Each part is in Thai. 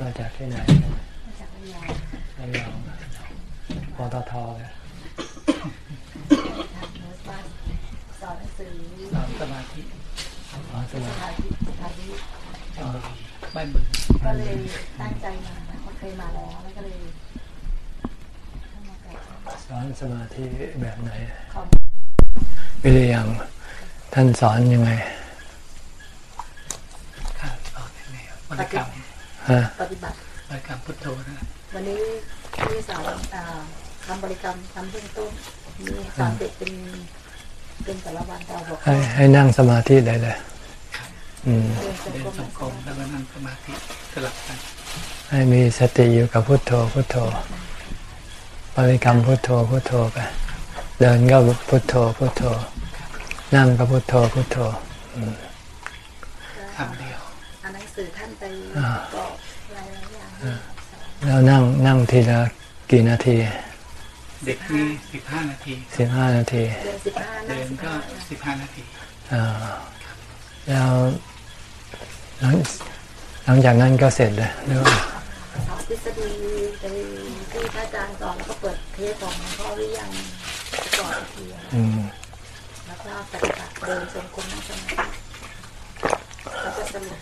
มาจากที่ไหนมาจากระยองระยองปตทเลยทำเนื้อบ้านสอนหนังสือสอนสมาธิอ๋อสสมัยถานที่สถานที่อ๋อบ้านบึงก็เลยตั้งใจมาเขาเคยมาแล้วแล้วก็เลยเข้ามากับสอนสมาธิแบบไหนคอมวิริยังท่านสอนยังไง ค่ะสอนยังไงครับบริกรรม ฮะ ปฏิบัติบริกรรมพุทโธนะวันนี้ที่สอนอ่าทำบริกรรมทำเบื้องต้นมีสอนเด็กเป็นเป็นแต่ละวันแต่หัวข้ให้อให้นั่งสมาธิได้เลยอืมเดินจงเดิกรนมสงกรมแล้วก็นั่งสมาธิสลับกันให้มีสติอยู่กับพุทโธพุทโธบริกรรมพุทโธพุทโธไปเดินก็พุทโธพุทโธ นั่งก็พุทโธพุทโธคำเดียว อ่านหนังสือท่านไปอ่าบอกหลายๆอย่างให้สอนแล้วนั่งนั่งทีละกี่นาที เด็กนี่สิบห้านาทีสิบห้านาทีเดินสิบห้านั่เดิงนสิบก็ห้าสิบห้านาทีอ่าแล้วหลังหลังจากนั้นก็เสร็จเลยหรือว่าสอนทฤษฎีไปที่พระอาจารย์สอนแล้วก็เปิดเทปของพ่อหรือยังก่อนอีกทีอะอืมแล้วก็ปฏิบัติเดินจงกรมนั่งสมาธิแล้วก็สรุป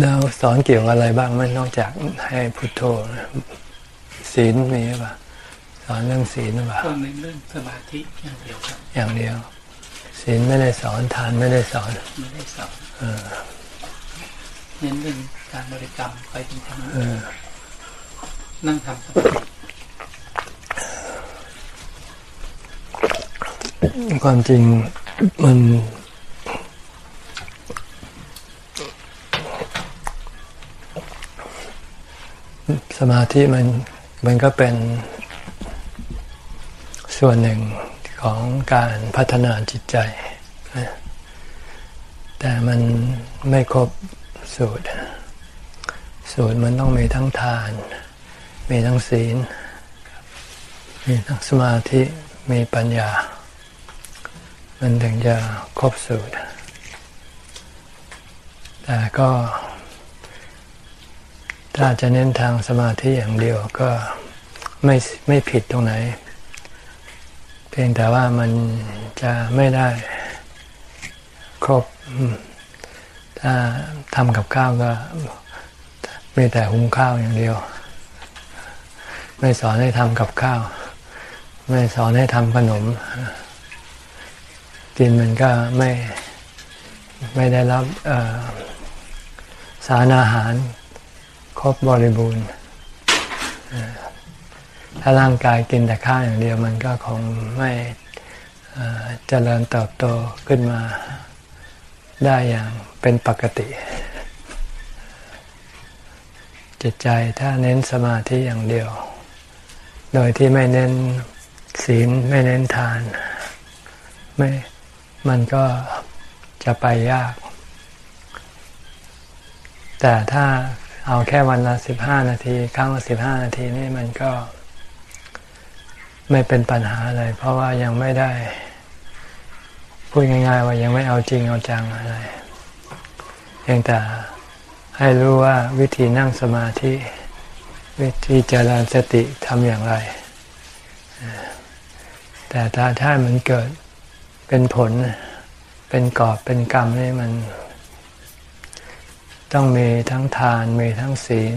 แล้วสอนเกี่ยวกับอะไรบ้างไหมนอกจากให้พุทโธนะศีลมีหรือเปล่าสอนเรื่องศีลหรือเปล่าก็ในเรื่องสมาธิอย่างเดียวครับ อย่างเดียวศีลไม่ได้สอนทานไม่ได้สอนไม่ได้สอนเออเน้นเรื่องการบริกรรมไปจนถึงเออนั่งทำสมาธิความจริงมัน สมาธิมันมันก็เป็นส่วนหนึ่งของการพัฒนาจิตใจนะแต่มันไม่ครบสูตร สูตรมันต้องมีทั้งทาน มีทั้งศีล มีทั้งสมาธิ มีปัญญา มันถึงจะครบสูตร แต่ก็ ถ้าจะเน้นทางสมาธิอย่างเดียวก็ไม่ไม่ผิดตรงไหน เพียงแต่ว่ามันจะไม่ได้ครบอืมถ้าทำกับข้าวก็มีแต่หุงข้าวอย่างเดียว ไม่สอนให้ทำกับข้าว ไม่สอนให้ทำขนม กินมันก็ไม่ไม่ได้รับสารอาหาร ครบบริบูรณ์ ถ้าร่างกายกินแต่ข้าวอย่างเดียวมันก็คงไม่เอ่อเจริญเติบโตขึ้นมาได้อย่างเป็นปกติ จิตใจถ้าเน้นสมาธิอย่างเดียว โดยที่ไม่เน้นศีลไม่เน้นทาน ไม่มันก็จะไปยาก แต่ถ้า เอาแค่วันละสิบห้านาที ครั้งละสิบห้านาทีนี่มันก็ ไม่เป็นปัญหาอะไร เพราะว่ายังไม่ได้ พูดง่าย ๆ ว่ายังไม่เอาจริงเอาจังอะไรเพียงแต่ให้รู้ว่าวิธีนั่งสมาธิ วิธีเจริญสติทำอย่างไร แต่ถ้าถ้ามันเกิดเป็นผลเป็นกอบเป็นกรรมนี่มัน ต้องมีทั้งทานมีทั้งศีล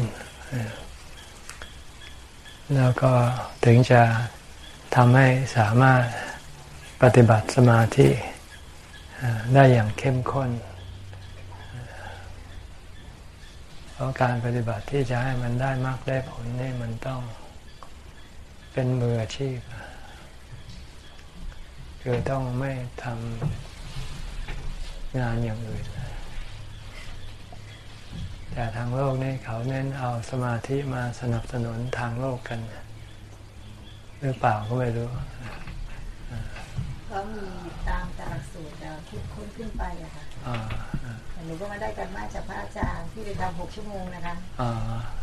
แล้วก็ถึงจะทำให้สามารถปฏิบัติสมาธิได้อย่างเข้มข้น เพราะการปฏิบัติที่จะให้มันได้มากได้ผลนี่มันต้องเป็นมืออาชีพ คือต้องไม่ทำงานอย่างอื่น แต่ทางโลกนี่เขาเน้นเอาสมาธิมาสนับสนุนทางโลกกัน หรือเปล่าก็ไม่รู้ก็มีตามแต่หลักสูตรเราคิดค้นขึ้นไปอะค่ะอ่าอ่าหนูก็มาได้กันมาจากพระอาจารย์ที่ไปทำหกชั่วโมงนะคะอ่า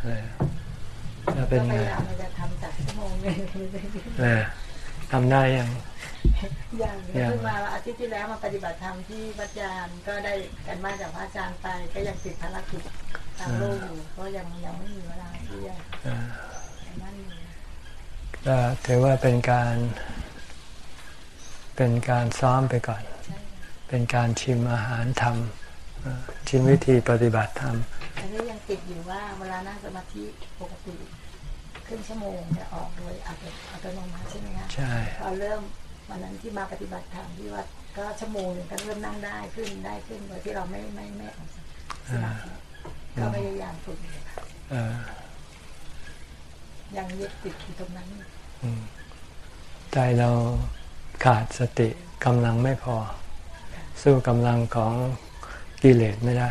เลยแล้วก็เป็นพไงยายามจะทำจากชั่วโมงหนึงเนี่ยทำได้ยังอย่างยังเพิ่งมาอาทิตย์ที่แล้วมาปฏิบัติธรรมที่วัดยานก็ได้กันมาจากพระอาจารย์ไปก็ยังติดภารกิจ ทางโลกอยู่ก็ยังยังไม่มีเวลาที่จะอ่านั่นอยู่ก็ถือว่าเป็นการเป็นการซ้อมไปก่อนใช่ค่ะเป็นการชิมอาหารธรรมเอ่อชิมวิธีปฏิบัติธรรมอันนี้ยังติดอยู่ว่าเวลานั่งสมาธิปกติครึ่งชั่วโมงจะออกโดยอัตอัตโนมัติใช่ไหมคะใช่พอเริ่มวันนั้นที่มาปฏิบัติธรรมที่วัดก็ชั่วโมงหนึ่งก็เริ่มนั่งได้ขึ้นได้ขึ้นโดยที่เราไม่ไม่ไม่ออกสมาธิ ก็พยายามฝึกอยู่ค่ะเอ่อยังยึดติดอยู่ตรงนั้นอยู่อืมใจเราขาดสติกำลังไม่พอ สู้กำลังของกิเลสไม่ได้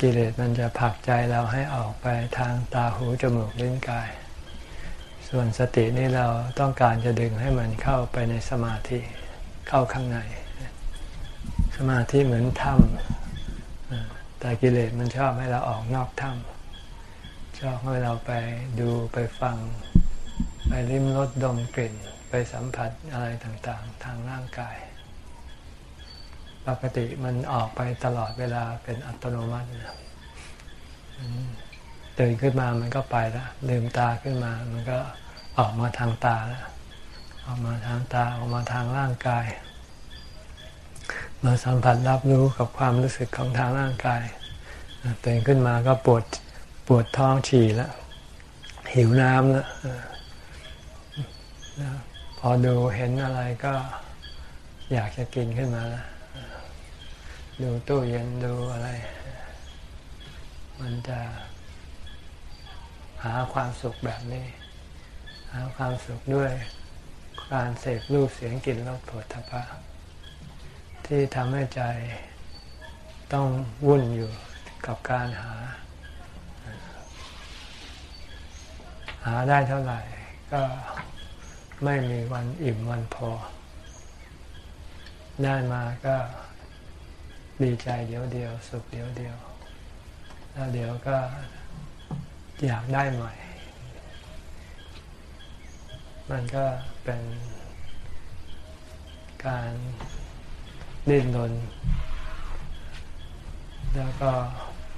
กิเลสมันจะผลักใจเราให้ออกไปทางตาหูจมูกลิ้นกาย ส่วนสตินี่เราต้องการจะดึงให้มันเข้าไปในสมาธิเข้าข้างใน สมาธิเหมือนถ้ำเอ่อ แต่กิเลสมันชอบให้เราออกนอกถ้ำชอบให้เราไปดูไปฟัง ไปริมรสดมกลิ่น ไปสัมผัสอะไรต่างๆ ทางร่างกาย ปกติมันออกไปตลอดเวลาเป็นอัตโนมัติตื่นขึ้นมามันก็ไปแล้วลืมตาขึ้นมา มันก็ออกมาทางตาแล้วออกมาทางตาออกมาทางร่างกาย มาสัมผัสรับรู้กับความรู้สึกของทางร่างกายตื่นขึ้นมาก็ปวดปวดท้องฉี่แล้ว หิวน้ำแล้วพอดูเห็นอะไรก็อยากจะกินขึ้นมาแล้วดูตู้เย็นดูอะไร มันจะหาความสุขแบบนี้ หาความสุขด้วยการเสพรูปเสียงกลิ่นรสผลทพะ ที่ทำให้ใจต้องวุ่นอยู่กับการหา หาได้เท่าไหร่ ก็ไม่มีวันอิ่มวันพอ ได้มาก็ดีใจเดียวเดียว สุขเดียวเดียว แล้วเดี๋ยวก็อยากได้ใหม่ มันก็เป็นการ ดิ้นรนแล้วก็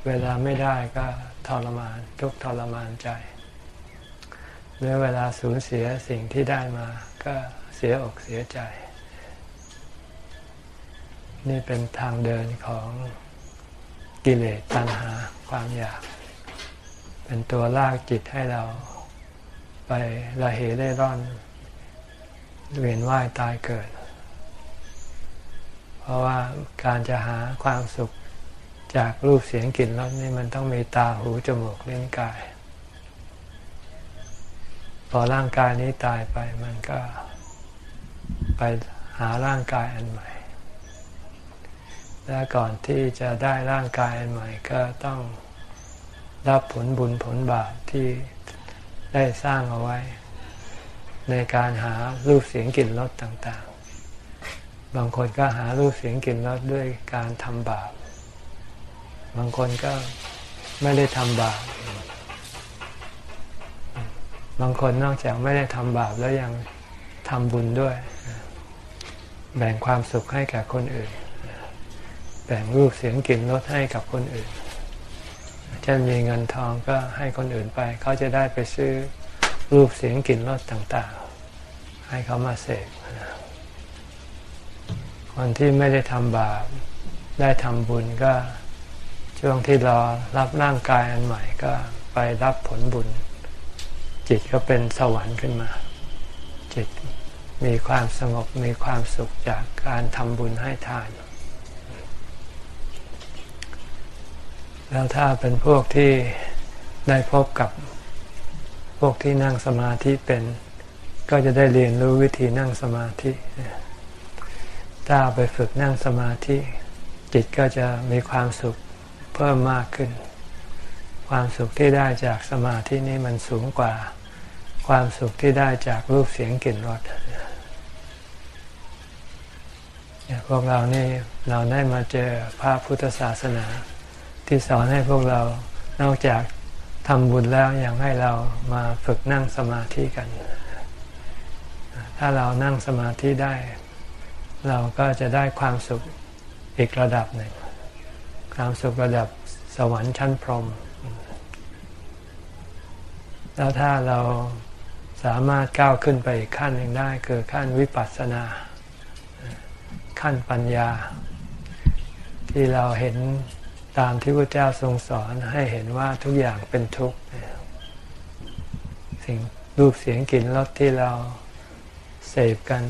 เวลาไม่ได้ก็ทรมานทุกทรมานใจหรือเวลาสูญเสียสิ่งที่ได้มาก็เสียอกเสียใจ นี่เป็นทางเดินของกิเลสตัณหาความอยาก เป็นตัวลากจิตให้เราไประเหเร่ร่อนเวียนว่ายตายเกิด เพราะว่าการจะหาความสุขจากรูปเสียงกลิ่นรสนี่มันต้องมีตาหูจมูกลิ้นกาย พอร่างกายนี้ตายไปมันก็ไปหาร่างกายอันใหม่ และก่อนที่จะได้ร่างกายอันใหม่ก็ต้องรับผลบุญผลบาปที่ได้สร้างเอาไว้ ในการหารูปเสียงกลิ่นรสต่าง บางคนก็หารูปเสียงกลิ่นรสด้วยการทำบาป บางคนก็ไม่ได้ทำบาป บางคนนอกจากไม่ได้ทำบาปแล้วยังทำบุญด้วย แบ่งความสุขให้กับคนอื่น แบ่งรูปเสียงกลิ่นรสให้กับคนอื่น เช่นมีเงินทองก็ให้คนอื่นไป เขาจะได้ไปซื้อรูปเสียงกลิ่นรสต่างๆ ให้เขามาเสก คนที่ไม่ได้ทำบาปได้ทำบุญก็ช่วงที่รอรับร่างกายอันใหม่ก็ไปรับผลบุญ จิตก็เป็นสวรรค์ขึ้นมา จิตมีความสงบมีความสุขจากการทำบุญให้ทาน แล้วถ้าเป็นพวกที่ได้พบกับพวกที่นั่งสมาธิเป็น ก็จะได้เรียนรู้วิธีนั่งสมาธิ ถ้าไปฝึกนั่งสมาธิจิตก็จะมีความสุขเพิ่มมากขึ้น ความสุขที่ได้จากสมาธินี้มันสูงกว่า ความสุขที่ได้จากรูปเสียงกลิ่นรสเนี่ยพวกเรานี่เราได้มาเจอพระพุทธศาสนา ที่สอนให้พวกเรานอกจากทำบุญแล้วยังให้เรามาฝึกนั่งสมาธิกัน ถ้าเรานั่งสมาธิได้ เราก็จะได้ความสุขอีกระดับหนึ่ง ความสุขระดับสวรรค์ชั้นพรหมแล้วถ้าเราสามารถก้าวขึ้นไปอีกขั้นหนึ่งได้ คือขั้นวิปัสสนา ขั้นปัญญา ที่เราเห็นตามที่พระเจ้าทรงสอนให้เห็นว่าทุกอย่างเป็นทุกข์สิ่งรูปเสียงกลิ่นรสที่เราเสพกัน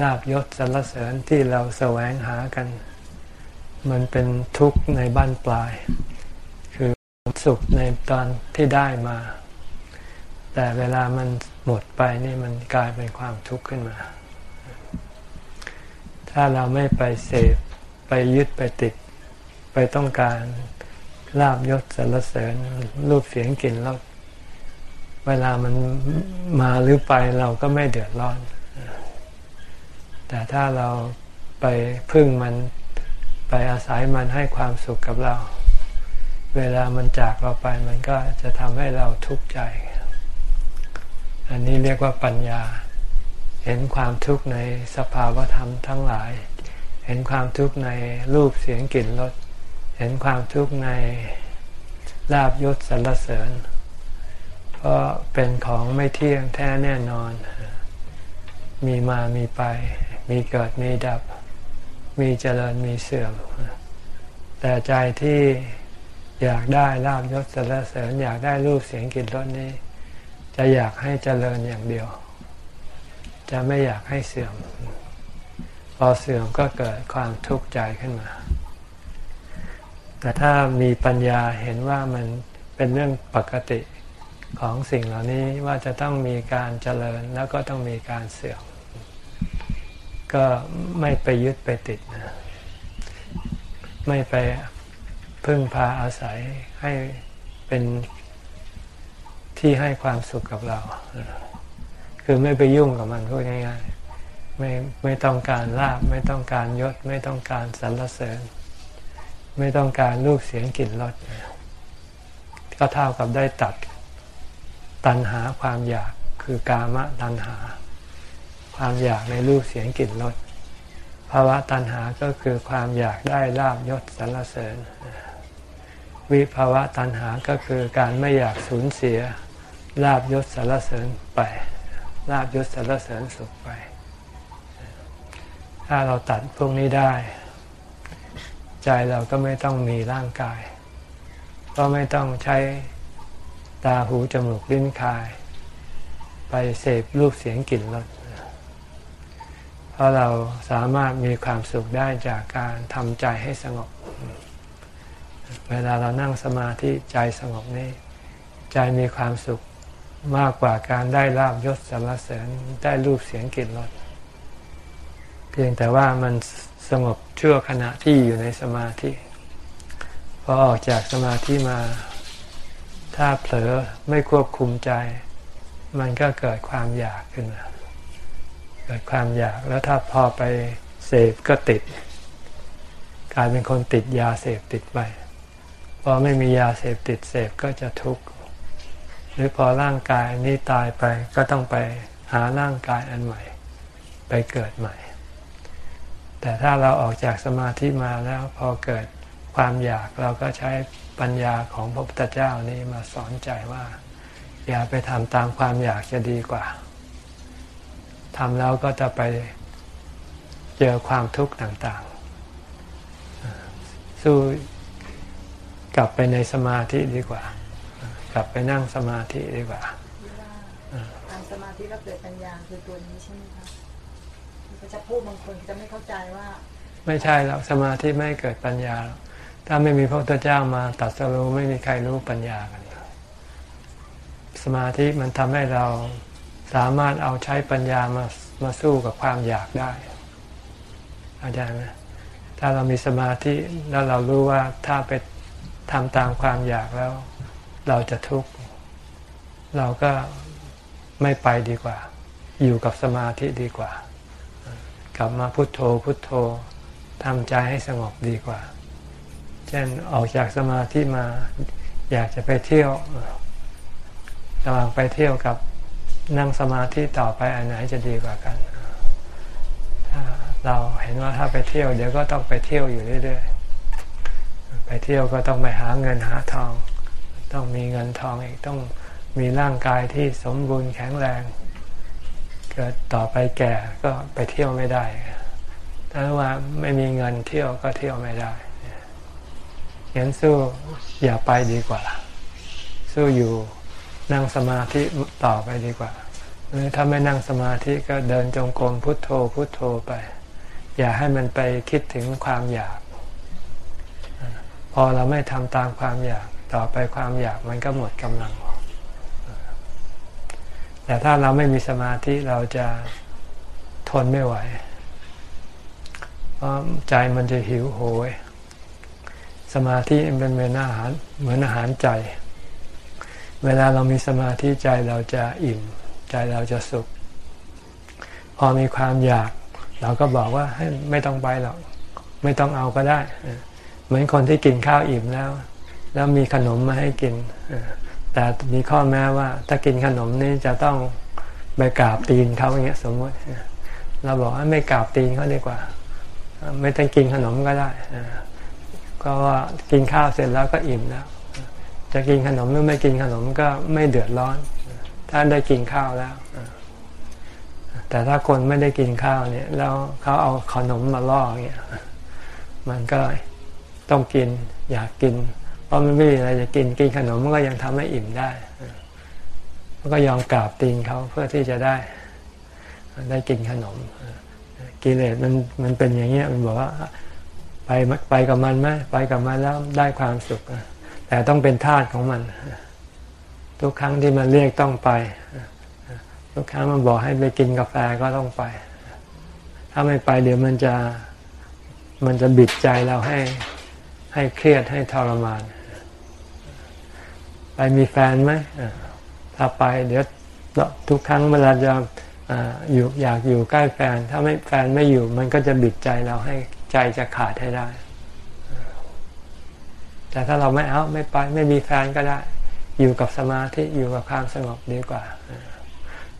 ลาบยศสรรเสริญที่เราแสวงหากัน มันเป็นทุกข์ในบ้านปลาย คือสุขในตอนที่ได้มา แต่เวลามันหมดไปนี่มันกลายเป็นความทุกข์ขึ้นมา ถ้าเราไม่ไปเสพไปยึดไปติด ไปต้องการลาบยศสรรเสริญรูปเสียงกลิ่นรสเวลามันมาหรือไปเราก็ไม่เดือดร้อน แต่ถ้าเราไปพึ่งมันไปอาศัยมันให้ความสุขกับเรา เวลามันจากเราไปมันก็จะทำให้เราทุกข์ใจ อันนี้เรียกว่าปัญญา เห็นความทุกข์ในสภาวธรรมทั้งหลาย เห็นความทุกข์ในรูปเสียงกลิ่นรสเห็นความทุกข์ในลาบยศสรรเสริญ เพราะเป็นของไม่เที่ยงแท้แน่นอน มีมามีไป มีเกิดมีดับ มีเจริญมีเสื่อม แต่ใจที่อยากได้ลาบยศสรรเสริญ อยากได้รูปเสียงกลิ่นรสนี้ จะอยากให้เจริญอย่างเดียว จะไม่อยากให้เสื่อม พอเสื่อมก็เกิดความทุกข์ใจขึ้นมา แต่ถ้ามีปัญญาเห็นว่ามันเป็นเรื่องปกติของสิ่งเหล่านี้ว่าจะต้องมีการเจริญแล้วก็ต้องมีการเสื่อม ก็ไม่ไปยึดไปติดนะไม่ไปพึ่งพาอาศัยให้เป็นที่ให้ความสุขกับเรา คือไม่ไปยุ่งกับมันพูดง่ายๆไม่ไม่ต้องการลาบไม่ต้องการยศ ไม่ต้องการสรรเสริญ ไม่ต้องการรูปเสียงกลิ่นรสก็เท่ากับได้ตัดตัณหาความอยากคือกามตัณหา ความอยากในรูปเสียงกลิ่นรสภาวะตัณหาก็คือความอยากได้ลาบยศสรรเสริญ วิภาวะตัณหาก็คือการไม่อยากสูญเสียลาบยศสรรเสริญไปลาบยศสรรเสริญสุขไป ถ้าเราตัดพวกนี้ได้ ใจเราก็ไม่ต้องมีร่างกาย ก็ไม่ต้องใช้ตาหูจมูกลิ้นกาย ไปเสพรูปเสียงกลิ่นรส ราะเราสามารถมีความสุขได้จากการทำใจให้สงบ เวลาเรานั่งสมาธิใจสงบนี้ใจมีความสุขมากกว่าการได้ลาบยศสรรเสริญได้รูปเสียงกลิ่นรสเพียงแต่ว่ามันสงบชั่วขณะที่อยู่ในสมาธิพอออกจากสมาธิมา ถ้าเผลอไม่ควบคุมใจ มันก็เกิดความอยากขึ้นมา กิดความอยากแล้วถ้าพอไปเสพก็ติด กลายเป็นคนติดยาเสพติดไป พอไม่มียาเสพติดเสพก็จะทุกข์หรือพอร่างกายนี้ตายไปก็ต้องไปหาร่างกายอันใหม่ ไปเกิดใหม่ แต่ถ้าเราออกจากสมาธิมาแล้วพอเกิดความอยากเราก็ใช้ปัญญาของพระพุทธเจ้านี้มาสอนใจว่า อย่าไปทำตามความอยากจะดีกว่า ทำแล้วก็จะไปเจอความทุกข์ต่างๆ สู้กลับไปในสมาธิดีกว่า กลับไปนั่งสมาธิดีกว่าทำสมาธิแล้วเกิดปัญญาคือตัวนี้ใช่ไหมคะจะพูดบางคนจะไม่เข้าใจว่า ไม่ใช่แล้วสมาธิไม่เกิดปัญญา ถ้าไม่มีพระพุทธเจ้ามาตัดสรู้ไม่มีใครรู้ปัญญากันสมาธิมันทำให้เรา สามารถเอาใช้ปัญญามามาสู้กับความอยากได้อาจารย์นะถ้าเรามีสมาธิแล้วเรารู้ว่าถ้าไปทำตามความอยากแล้ว เราจะทุกข์เราก็ไม่ไปดีกว่า อยู่กับสมาธิดีกว่า กลับมาพุโทโธพุโทโธทำใจให้สงบดีกว่า เช่นออกจากสมาธิมา อยากจะไปเที่ยวระหว่างไปเที่ยวกับ นั่งสมาธิต่อไปอันไหนจะดีกว่ากันเราเห็นว่าถ้าไปเที่ยวเดี๋ยวก็ต้องไปเที่ยวอยู่เรื่อยๆ ไปเที่ยวก็ต้องไปหาเงินหาทอง ต้องมีเงินทองอีกต้องมีร่างกายที่สมบูรณ์แข็งแรง เกิดต่อไปแก่ก็ไปเที่ยวไม่ได้ถ้าว่าไม่มีเงินเที่ยวก็เที่ยวไม่ได้งั้นสู้อย่าไปดีกว่า สู้อยู่นั่งสมาธิต่อไปดีกว่า หรือถ้าไม่นั่งสมาธิก็เดินจงกรมพุทโธพุทโธไป อย่าให้มันไปคิดถึงความอยาก พอเราไม่ทำตามความอยาก ต่อไปความอยากมันก็หมดกำลัง แต่ถ้าเราไม่มีสมาธิเราจะทนไม่ไหว เพราะใจมันจะหิวโหย สมาธิเป็นเหมือนอาหารเหมือนอาหารใจ เวลาเรามีสมาธิใจเราจะอิ่ม ใจเราจะสุข พอมีความอยาก เราก็บอกว่าให้ไม่ต้องไปหรอก ไม่ต้องเอาก็ได้ เหมือนคนที่กินข้าวอิ่มแล้ว แล้วมีขนมมาให้กิน แต่มีข้อแม้ว่า ถ้ากินขนมนี่จะต้องไปกราบตีนเขาอย่างเงี้ย สมมติ เราบอกว่าไม่กราบตีนเขาดีกว่า ไม่ต้องกินขนมก็ได้ก็ว่ากินข้าวเสร็จแล้วก็อิ่มแล้ว จะกินขนมหรือไม่กินขนมก็ไม่เดือดร้อน ถ้าได้กินข้าวแล้ว แต่ถ้าคนไม่ได้กินข้าวเนี่ย แล้วเขาเอาขนมมาล่อเนี่ย มันก็ต้องกิน อยากกิน เพราะมันไม่มีอะไรจะกินกินขนมมันก็ยังทำให้อิ่มได้มันก็ยอมกราบตีนเขาเพื่อที่จะได้ ได้กินขนมกิเลสมันมันเป็นอย่างเงี้ยมันบอกว่า ไปไปกับมันไหมไปกับมันแล้วได้ความสุขแต่ต้องเป็นทาสของมัน ทุกครั้งที่มันเรียกต้องไป ทุกครั้งมันบอกให้ไปกินกาแฟก็ต้องไป ถ้าไม่ไปเดี๋ยวมันจะมันจะบิดใจเราให้ให้เครียดให้ทรมาน ไปมีแฟนไหมถ้าไปเดี๋ยวทุกครั้งเวลาจะอยู่อยากอยู่ใกล้แฟน ถ้าไม่แฟนไม่อยู่ มันก็จะบิดใจเราให้ใจจะขาดให้ได้ แต่ถ้าเราไม่เอาไม่ไป ไม่มีแฟนก็ได้ อยู่กับสมาธิอยู่กับความสงบดีกว่า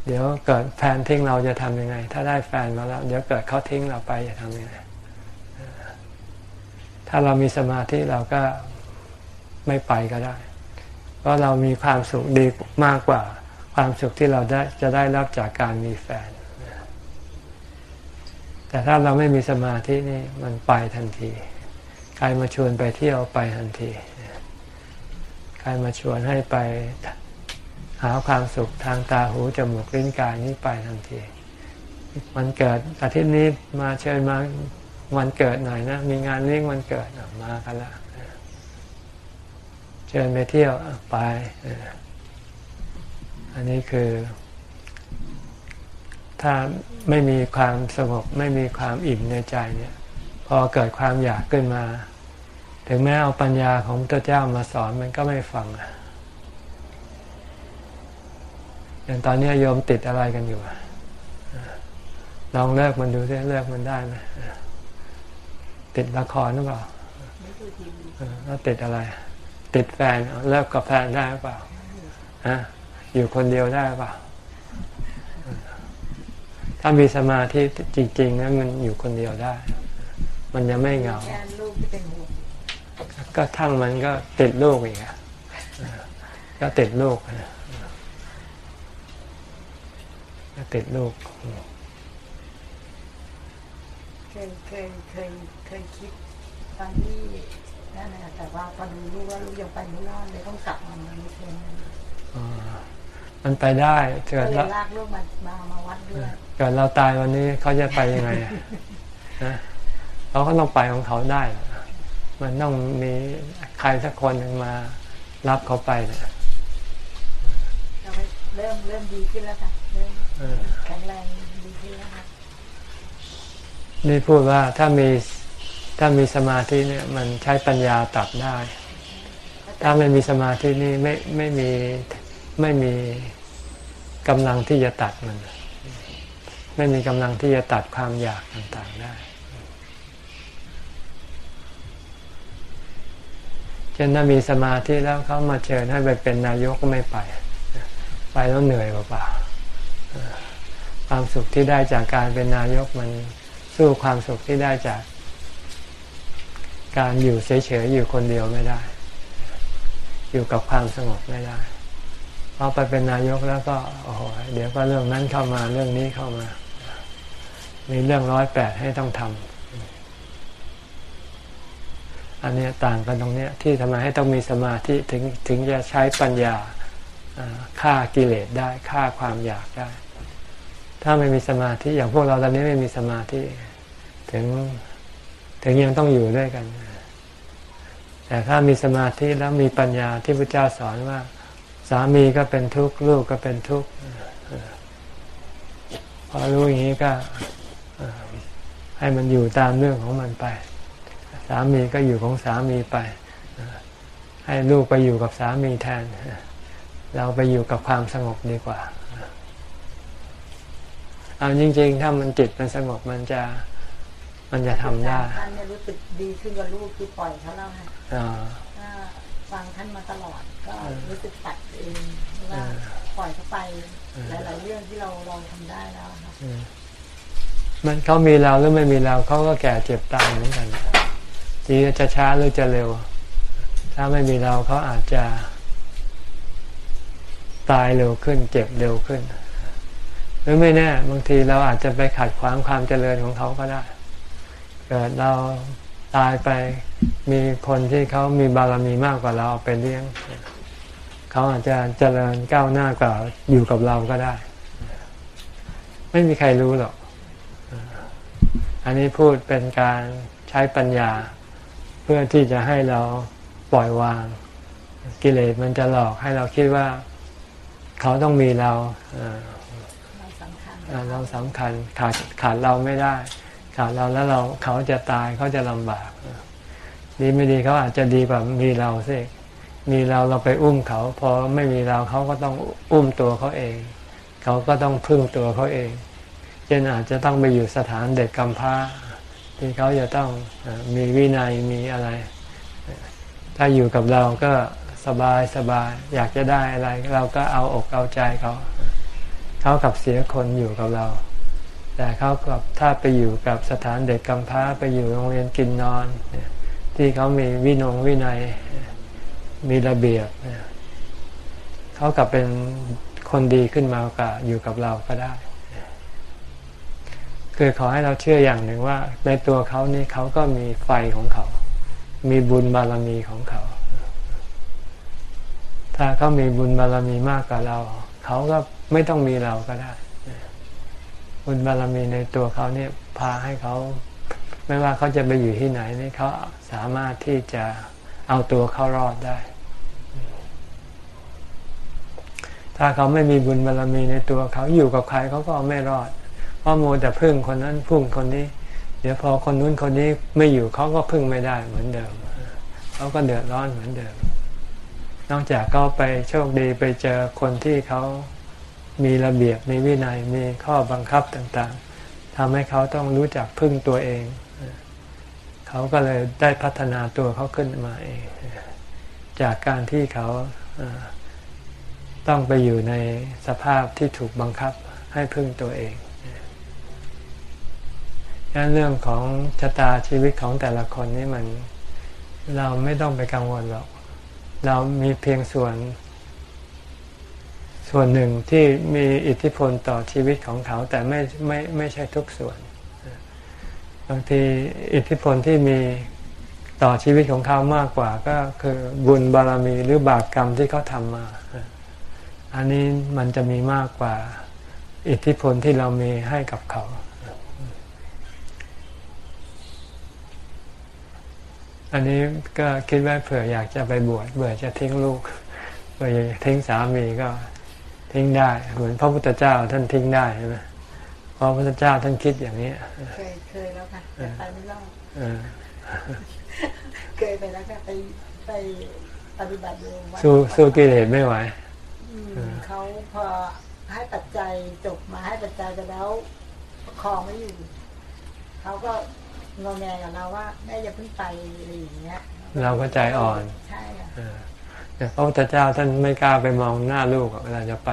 เดี๋ยวเกิดแฟนทิ้งเราจะทำยังไง ถ้าได้แฟนมาแล้ว เดี๋ยวเกิดเขาทิ้งเราไปจะทำยังไง ถ้าเรามีสมาธิเราก็ไม่ไปก็ได้ เพราะเรามีความสุขดีมากกว่า ความสุขที่เราได้จะได้รับจากการมีแฟน แต่ถ้าเราไม่มีสมาธินี่มันไปทันที ใครมาชวนไปเที่ยวไปทันที ใครมาชวนให้ไปหาความสุขทางตาหูจมูกลิ้นกายนี้ไปทันทีมันเกิดอาทิตย์นี้มาเชิญมาวันเกิดหน่อยนะ มีงานเลี้ยงวันเกิดมากันละเชิญไปเที่ยวไป อันนี้คือ ถ้าไม่มีความสงบไม่มีความอิ่มในใจเนี่ย พอเกิดความอยากขึ้นมา ถึงแม้เอาปัญญาของพระเจ้ามาสอนมันก็ไม่ฟังอย่างตอนนี้โยมติดอะไรกันอยู่ลองเลิกมันดูซิเลิกมันได้ไหมติดละครหรือเปล่าแล้วติดอะไร ติดแฟนเลิกกับแฟนได้หรือเปล่าฮะอยู่คนเดียวได้หรือเปล่าถ้ามีสมาธิจริงๆนั้นมันอยู่คนเดียวได้ มันยังไม่เหงาลูกเป็นห่ว ก็ทั้งมันก็ติดลูกอีกอะก็ติดลูกก็ติดลูกเคยเคยเคยเคยคิดตอนที่นั่นแหละแต่ว่าพอดูลูกว่าลูกยังไปไม่รอดเลยต้องกลับมาในเทนมันไปได้เกิดลากลูกมามามาวัดด้วยเกิดเราตายวันนี้เขาจะไปยังไงนะเขาก็ต้องไปของเขาได้ มันต้องมีใครสักคนหนึ่งมารับเขาไปเนี่ยเริ่มเริ่มดีขึ้นแล้วค่ะเริ่มแข็งแรงดีขึ้นแล้วค่ะนี่พูดว่าถ้ามีถ้ามีสมาธิเนี่ย มันใช้ปัญญาตัดได้ ถ้าไม่มีสมาธินี่ไม่ไม่มีไม่มีกำลังที่จะตัดมัน ไม่มีกำลังที่จะตัดความอยากต่างๆได้ ช่นถ้ามีสมาธิแล้วเขามาเชิญให้ไปเป็นนายกก็ไม่ไป ไปแล้วเหนื่อยเปล่าความสุขที่ได้จากการเป็นนายกมันสสู้ความสุขที่ได้จาก การอยู่เฉยๆอยู่คนเดียวไม่ได้ อยู่กับความสงบไม่ได้พอไปเป็นนายกแล้วก็โอ้โหเดี๋ยวก็เรื่องนั้นเข้ามาเรื่องนี้เข้ามา มีเรื่องร้อยแปดให้ต้องทำ อันนี้ต่างกันตรงนี้ที่ทำไมให้ต้องมีสมาธิถึงถึงจะใช้ปัญญาฆ่ากิเลสได้ฆ่าความอยากได้ ถ้าไม่มีสมาธิอย่างพวกเราตอนนี้ไม่มีสมาธิ ถึงถึงยังต้องอยู่ด้วยกัน แต่ถ้ามีสมาธิแล้วมีปัญญาที่พระเจ้าสอนว่า สามีก็เป็นทุกข์ลูกก็เป็นทุกข์พอรู้อย่างนี้ก็ให้มันอยู่ตามเรื่องของมันไปามีก็อยู่ของสามีไป ให้ลูกไปอยู่กับสามีแทน เราไปอยู่กับความสงบดีกว่า เอาจริง ๆ ถ้ามันจิตมันสงบมันจะมันจะทำได้ท่านเนี่ยรู้สึกดีขึ้นกับลูกคือปล่อยเขาแล้วค่ะฟังท่านมาตลอดก็รู้สึกตัดเองว่าปล่อยเขาไปหลายๆเรื่องที่เราเราทำได้แล้วค่ะมันเขามีเราหรือไม่มีเราเขาก็แก่เจ็บตายเหมือนกัน จีจะช้าหรือจะเร็ว ถ้าไม่มีเราเขาอาจจะ ตายเร็วขึ้น เจ็บเร็วขึ้น หรือไม่แน่บางทีเราอาจจะไปขัดขวางความเจริญของเขาก็ได้ เกิดเราตายไปมีคนที่เขามีบารมีมากกว่าเราเอาไปเลี้ยงเขาอาจจะเจริญก้าวหน้ากว่าอยู่กับเราก็ได้ ไม่มีใครรู้หรอก อันนี้พูดเป็นการใช้ปัญญา พื่อที่จะให้เราปล่อยวาง กิเลสมันจะหลอกให้เราคิดว่าเขาต้องมีเราเราสำคัญขาดขาดเราไม่ได้ ขาดเราแล้วเราเขาจะตายเขาจะลำบากดีไม่ดีเขาอาจจะดีกว่ามีเราสิมีเราเราไปอุ้มเขาพอไม่มีเราเขาก็ต้องอุ้มตัวเขาเอง เขาก็ต้องพึ่งตัวเขาเองเช่นอาจจะต้องไปอยู่สถานเด็กกำพร้า ที่เขาจะต้องมีวินัยมีอะไร ถ้าอยู่กับเราก็สบายสบาย อยากจะได้อะไร เราก็เอาอกเอาใจเขาเขากับเสียคนอยู่กับเรา แต่เขากับถ้าไปอยู่กับสถานเด็กกำพร้าไปอยู่โรงเรียนกินนอน ที่เขามีวินงวินัยมีระเบียบเขากับเป็นคนดีขึ้นมากับอยู่กับเราก็ได้ คือขอให้เราเชื่ออย่างหนึ่งว่า ในตัวเขานี่เขาก็มีไฟของเขา มีบุญบารมีของเขา ถ้าเขามีบุญบารมีมากกว่าเรา เขาก็ไม่ต้องมีเราก็ได้ บุญบารมีในตัวเขาเนี่ยพาให้เขา ไม่ว่าเขาจะไปอยู่ที่ไหนนี่เขาสามารถที่จะเอาตัวเขารอดได้ ถ้าเขาไม่มีบุญบารมีในตัวเขาอยู่กับใครเขาก็ไม่รอด เพราะโมแต่พึ่งคนนั้นพึ่งคนนี้ เดี๋ยวพอคนนู้นคนนี้ไม่อยู่เขาก็พึ่งไม่ได้เหมือนเดิมเขาก็เดือดร้อนเหมือนเดิม นอกจากก็ไปโชคดีไปเจอคนที่เขามีระเบียบมีวินัยมีข้อบังคับต่างๆทำให้เขาต้องรู้จักพึ่งตัวเองเขาก็เลยได้พัฒนาตัวเขาขึ้นมาเองจากการที่เขาต้องไปอยู่ในสภาพที่ถูกบังคับให้พึ่งตัวเอง ดังนั้นเรื่องของชะตาชีวิตของแต่ละคนนี่มันเราไม่ต้องไปกังวลหรอก เรามีเพียงส่วน ส่วนหนึ่งที่มีอิทธิพลต่อชีวิตของเขา แต่ไม่ไม่ไม่ใช่ทุกส่วน บางทีอิทธิพลที่มีต่อชีวิตของเขามากกว่าก็คือบุญบารมีหรือบาปกรรมที่เขาทำมา อันนี้มันจะมีมากกว่า อิทธิพลที่เรามีให้กับเขา อันนี้ก็คิดว่าเผื่ออยากจะไปบวชเบื่อจะทิ้งลูกเบื่อจะทิ้งสามีก็ทิ้งได้ เหมือนพระพุทธเจ้าท่านทิ้งได้ใช่ไหมพระพุทธเจ้าท่านคิดอย่างนี้เคยเคยแล้วค่ะไปไม่รอดเคยไปแล้วค่ะไปไปปฏิบัติอยู่สู้สู้กิเลสไม่ไหวเขาพอให้ปัจจัยจบมาให้ปัจจัยไปแล้วคลองไม่อยู่เขาก็ งงแงกับเราว่าแม่อย่าเพิ่งไปอะไรอย่างเงี้ย เราก็ใจอ่อนใช่ค่ะพระพุทธเจ้าท่านไม่กล้าไปมองหน้าลูกเวลาจะไป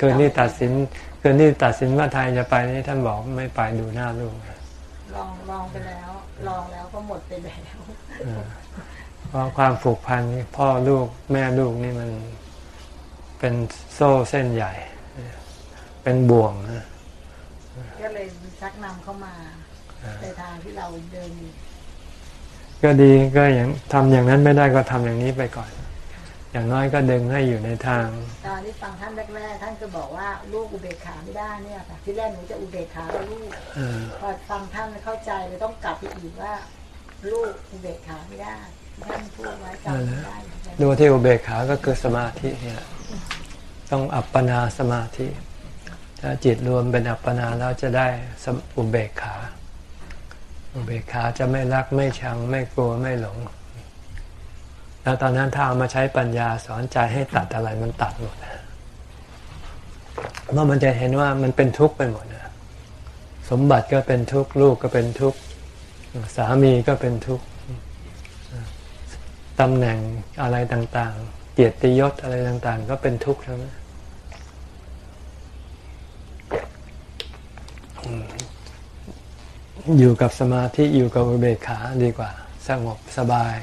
คืนนี้ตัดสินคืคืนที่ตัดสินว่าไทยจะไปนี่ท่านบอกไม่ไปดูหน้าลูกลองลองไปแล้ว ลองแล้วก็หมดไปแล้วเออเพราะความผูกพันพ่อลูกแม่ลูกนี่มันเป็นโซ่เส้นใหญ่ เป็นบ่วงนะก็เลยชักนำเข้ามา ในทางที่เราเดินอยู่ก็ดีก็อย่างทำอย่างนั้นไม่ได้ก็ทำอย่างนี้ไปก่อน อย่างน้อยก็ดึงให้อยู่ในทาง ตอนที่ฟังท่านแรกๆท่านก็บอกว่าลูกอุเบกขาไม่ได้เนี่ยค่ะที่แรกหนูจะอุเบกขากับลูกเออพอฟังท่านเข้าใจเลยต้องกลับไปอีกว่า ลูกอุเบกขาไม่ได้ท่านพูดไว้จำไม่ได้ดูที่อุเบกขาก็คือสมาธิเนี่ยต้องอัปปนาสมาธิ ถ้าจิตรวมเป็นอัปปนาแล้วจะได้สมอุเบกขา อุเบกขาจะไม่รักไม่ชัง ไม่กลัวไม่หลง แล้วตอนนั้นถ้าเอามาใช้ปัญญาสอนใจให้ตัดอะไรมันตัดหมดนะเพราะมันจะเห็นว่ามันเป็นทุกข์ไปหมดนะสมบัติก็เป็นทุกข์ลูกก็เป็นทุกข์สามีก็เป็นทุกข์ตำแหน่งอะไรต่าง ๆ เกียรติยศอะไรต่างๆ ก็เป็นทุกข์ทั้งนั้น อยู่กับสมาธิอยู่กับอุเบกขาดีกว่า สงบสบาย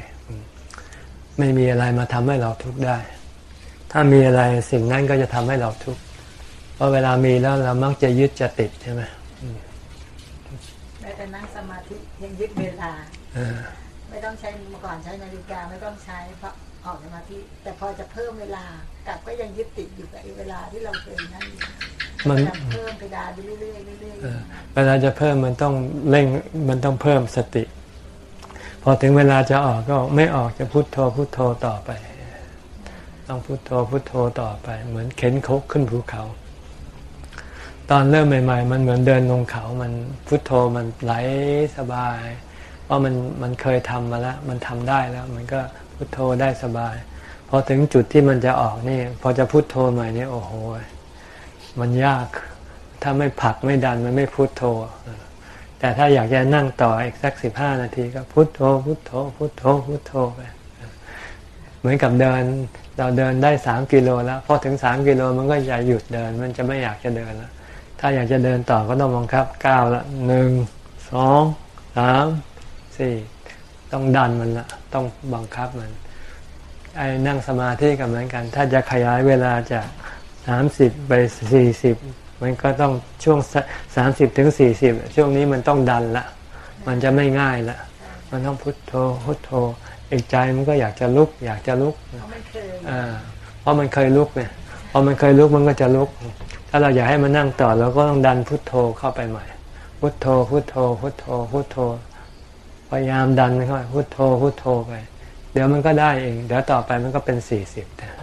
ไม่มีอะไรมาทำให้เราทุกข์ได้ ถ้ามีอะไรสิ่งนั้นก็จะทำให้เราทุกข์เพราะเวลามีแล้วเรามักจะยึดจะติดใช่ไหมแม้แต่นั่งสมาธิยังยึดเวลาไม่ต้องใช้เมื่อก่อนใช้นาฬิกาไม่ต้องใช้เพราะออกสมาธิแต่พอจะเพิ่มเวลากลับก็ยังยึดติดอยู่กับเวลาที่เราเคยนั่นอยู่ มันพยายามเพิ่มเพดานไปเรื่อยๆเรื่อยเออเวลาจะเพิ่มมันต้องเร่งมันต้องเพิ่มสติ พอถึงเวลาจะออกก็ไม่ออกจะพุโทโธพุโทโธต่อไป ต้องพุโทโธพุโทโธต่อไป เหมือนเข็นโคกขึ้นภูเขา ตอนเริ่มใหม่ ๆ มันเหมือนเดินลงเขา มันพุโทโธมันไหลสบายเพราะมันมันเคยทำมาแล้ว มันทำได้แล้ว มันก็พุโทโธได้สบายพอถึงจุดที่มันจะออกนี่ พอจะพุโทโธใหม่นี่โอ้โห มันยาก ถ้าไม่ผลักไม่ดันมันไม่พุโทโธ แต่ถ้าอยากจะนั่งต่ออีกสักสิบห้านาทีก็พุโทโธ พุโทโธ พุโทโธ พุโทโธไปเหมือนกับเดิน เราเดินได้สามกิโลแล้วพอถึงสามกิโลมันก็อย่าหยุดเดิน มันจะไม่อยากจะเดินแล้วถ้าอยากจะเดินต่อก็ต้องบังคับก้าวละหนึ่งสองสามสี่ต้องดันมันละต้องบังคับมันไอ้นั่งสมาธิกับเหมือนกัน ถ้าจะขยายเวลาจาก สามสิบไปสี่สิบมันก็ต้องช่วงสามสิบถึงสี่สิบช่วงนี้มันต้องดันละ มันจะไม่ง่ายละ มันต้องพุทโธพุทโธอีกใจมันก็อยากจะลุก อยากจะลุกๆเพราะมันเคยอ่าเพราะมันเคยลุกเนี่ยพอมันเคยลุกมันก็จะลุก ถ้าเราอยากให้มันนั่งต่อเราก็ต้องดันพุทโธเข้าไปใหม่ พุทโธพุทโธพุทโธพุทโธพยายามดันมันเข้าไปพุทโธพุทโธไป เดี๋ยวมันก็ได้เอง เดี๋ยวต่อไปมันก็เป็นสี่สิบนะนะคะ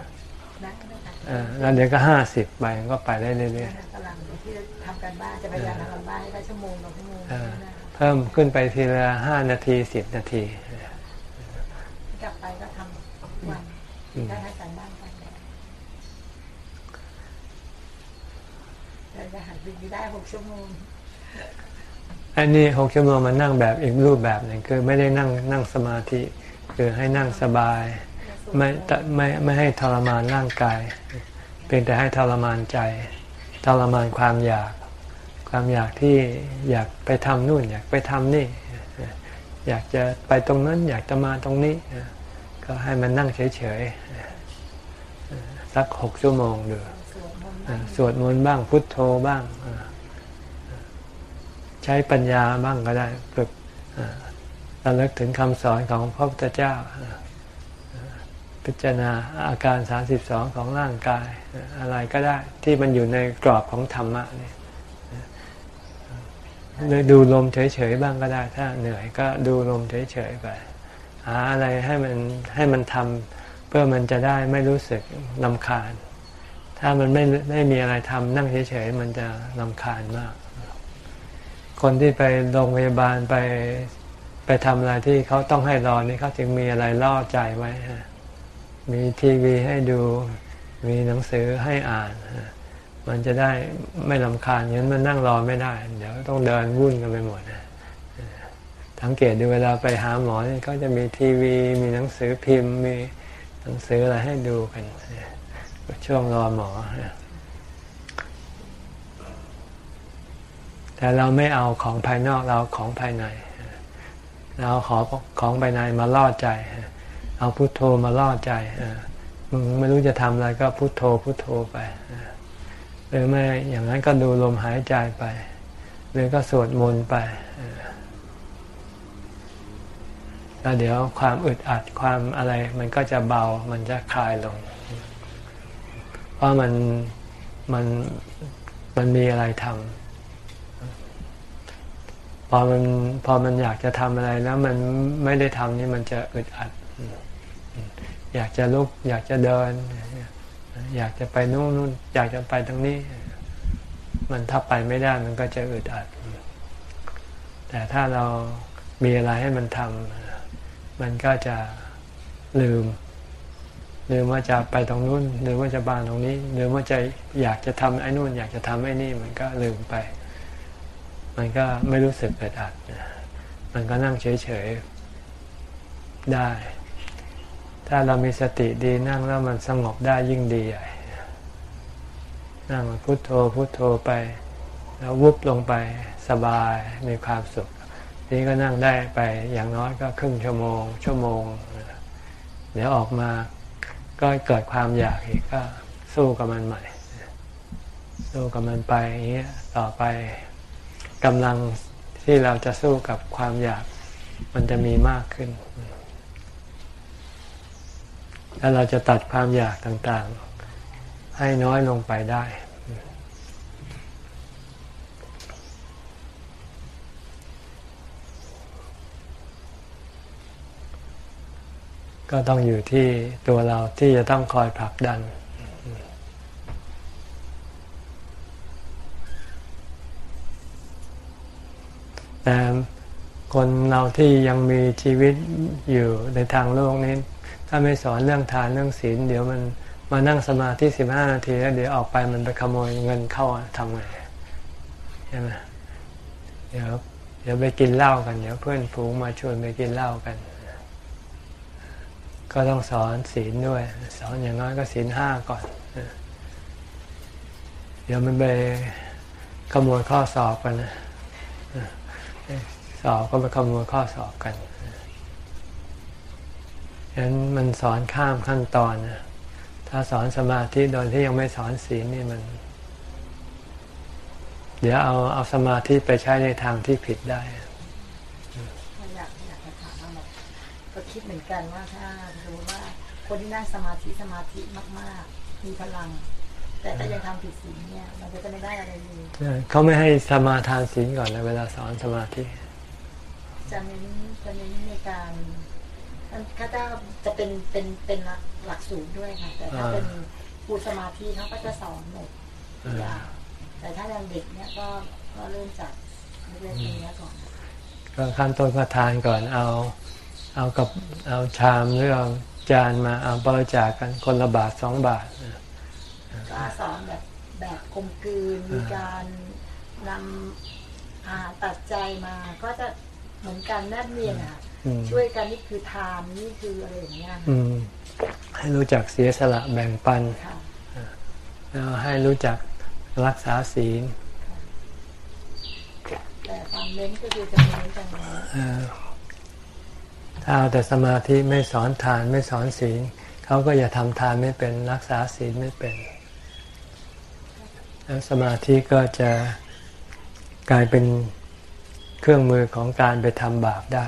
แล้วเดี๋ยวก็ห้าสิบไปมันก็ไปได้เรื่อยกำลังที่ทำกันบ้านจะพยายามทำกันบ้านให้ได้ชั่วโมงต่อชั่วโมงๆอ่านะคะเพิ่มขึ้นไปทีละห้านาทีสิบนาทีกลับไปก็ทำทุกวันอืมได้ให้การบ้านไปเราจะหัดบินได้หกชั่วโมงอันนี้หกชั่วโมงมันนั่งแบบอีกรูปแบบหนึ่งคือไม่ได้นั่งนั่งสมาธิ คือให้นั่งสบาย ไม่ตะไม่ไม่ให้ทรมานร่างกาย เพียงแต่ให้ทรมานใจ ทรมานความอยาก ความอยากที่อยากไปทำนู่นอยากไปทำนี่ อยากจะไปตรงนั้นอยากจะมาตรงนี้ ก็ให้มันนั่งเฉยๆ สักหกชั่วโมงดูสวดมนต์สวดมนต์บ้างพุทโธบ้าง ใช้ปัญญาบ้างก็ได้ฝึกระลึกถึงคำสอนของพระพุทธเจ้า พิจารณาอาการ 32 ของร่างกายอะไรก็ได้ที่มันอยู่ในกรอบของธรรมะเนี่ยดูลมเฉยๆบ้างก็ได้ ถ้าเหนื่อยก็ดูลมเฉยๆไปหาอะไรให้มันให้มันทำเพื่อมันจะได้ไม่รู้สึกลำคาญ ถ้ามันไม่ไม่มีอะไรทำนั่งเฉยๆมันจะลำคาญมาก คนที่ไปโรงพยาบาลไปไปทำอะไรที่เขาต้องให้รอนี่เขาจึงมีอะไรล่อใจไว้ฮะ มีทีวีให้ดู มีหนังสือให้อ่าน มันจะได้ไม่ลำคาญงั้นมันนั่งรอไม่ได้ เดี๋ยวต้องเดินวุ่นกันไปหมดสังเกตดูเวลาไปหาหมอนี่ก็จะมีทีวี มีหนังสือพิมพ์มีหนังสืออะไรให้ดูกันช่วงรอหมอ แต่เราไม่เอาของภายนอกเราของภายใน เราขอของภายในมาล่อใจ เอาพุโทโธมาล่อใจมึงไม่รู้จะทำอะไรก็พุโทโธพุโทโธไปหรือไม่อย่างนั้นก็ดูลมหายใจไป หรือก็สวดมนต์ไปแล้วเดี๋ยวความอึดอัดความอะไร มันก็จะเบามันจะคลายลง เพราะมันมันมันมีอะไรทำพอมันพอมันอยากจะทำอะไรแล้วมันไม่ได้ทำนี่มันจะอึดอัด อยากจะลุก อยากจะเดิน อยากจะไปนู่นนู่นอยากจะไปตรงนี้ มันถ้าไปไม่ได้มันก็จะอึดอัด แต่ถ้าเรามีอะไรให้มันทำมันก็จะลืมลืมว่าจะไปตรงนู้นลืมว่าจะบานตรงนี้ลืมว่าจะอยากจะทำไอ้นู่น อยากจะทำไอ้นี่มันก็ลืมไป มันก็ไม่รู้สึกอึดอัด มันก็นั่งเฉยๆได้ ถ้าเรามีสติดีนั่งแล้วมันสงบได้ยิ่งดีใหญ่นั่งพุโทโธพุโทโธไป แล้ววุบลงไปสบายมีความสุขนี้ก็นั่งได้ไปอย่างน้อยก็ครึ่งชั่วโมง ชั่วโมง เดี๋ยวออกมาก็เกิดความอยากอีกก็สู้กับมันใหม่ สู้กับมันไปอย่างเงี้ยต่อไปกำลังที่เราจะสู้กับความอยากมันจะมีมากขึ้น แล้วเราจะตัดความอยากต่างๆ ให้น้อยลงไปได้ ก็ต้องอยู่ที่ตัวเราที่จะต้องคอยผลักดันแต่คนเราที่ยังมีชีวิตอยู่ในทางโลกนี้ ถ้าไม่สอนเรื่องทานเรื่องศีล เดี๋ยวมันมานั่งสมาธิสิบห้านาทีแล้วเดี๋ยวออกไปมันไปขโมยเงินเข้าทำไงใช่ไหมเดี๋ยวเดี๋ยวไปกินเหล้ากันเดี๋ยวเพื่อนฝูงมาชวนไปกินเหล้ากัน ก็ต้องสอนศีลด้วย สอนอย่างน้อยก็ศีลห้าก่อน เดี๋ยวมันไปขโมยข้อสอบกันนะสอบก็ไปขโมยข้อสอบกัน ฉะนั้นมันสอนข้ามขั้นตอนนะถ้าสอนสมาธิโดยที่ยังไม่สอนศีลนี่มัน เดี๋ยวเอาเอาสมาธิไปใช้ในทางที่ผิดได้ก็คิดเหมือนกันว่าถ้าสมมติว่าคนที่นั่งสมาธิสมาธิมาก ๆ มีพลัง แต่ถ้ายังทำผิดศีลเนี่ย มันก็จะไม่ได้อะไรเลยเขาไม่ให้สมาทานศีลก่อนนะเวลาสอนสมาธิจะเน้นจะเน้นในการ ถ้าจะจะเป็นเป็นเป็นหลักสูตรด้วยค่ะ แต่ถ้าเป็นปูสมาธิเขาก็จะสอนหมดอย่างแต่ถ้ายังเด็กเนี่ยก็ก็เริ่มจากเรื่องนี้ก่อนก็ขั้นต้นก็ทานก่อนเอาเอากับเอาชามหรือเอาจานมาเอาบริจาคกันคนละบาทสองบาทก็สอนแบบแบบกลมกลืนมีการนำอาตัดใจมาก็จะเหมือนกันแนบเนียนอะ ช่วยกันนี่คือทานนี่คืออะไรอย่างเงี้ยให้รู้จักเสียสละแบ่งปันแล้วให้รู้จักรักษาศีลแต่ความเน้นก็คือจะเน้นจังเลยถ้าเอาแต่สมาธิไม่สอนทานไม่สอนศีลเขาก็อย่าทำทานไม่เป็นรักษาศีลไม่เป็นแล้วสมาธิก็จะกลายเป็นเครื่องมือของการไปทำบาปได้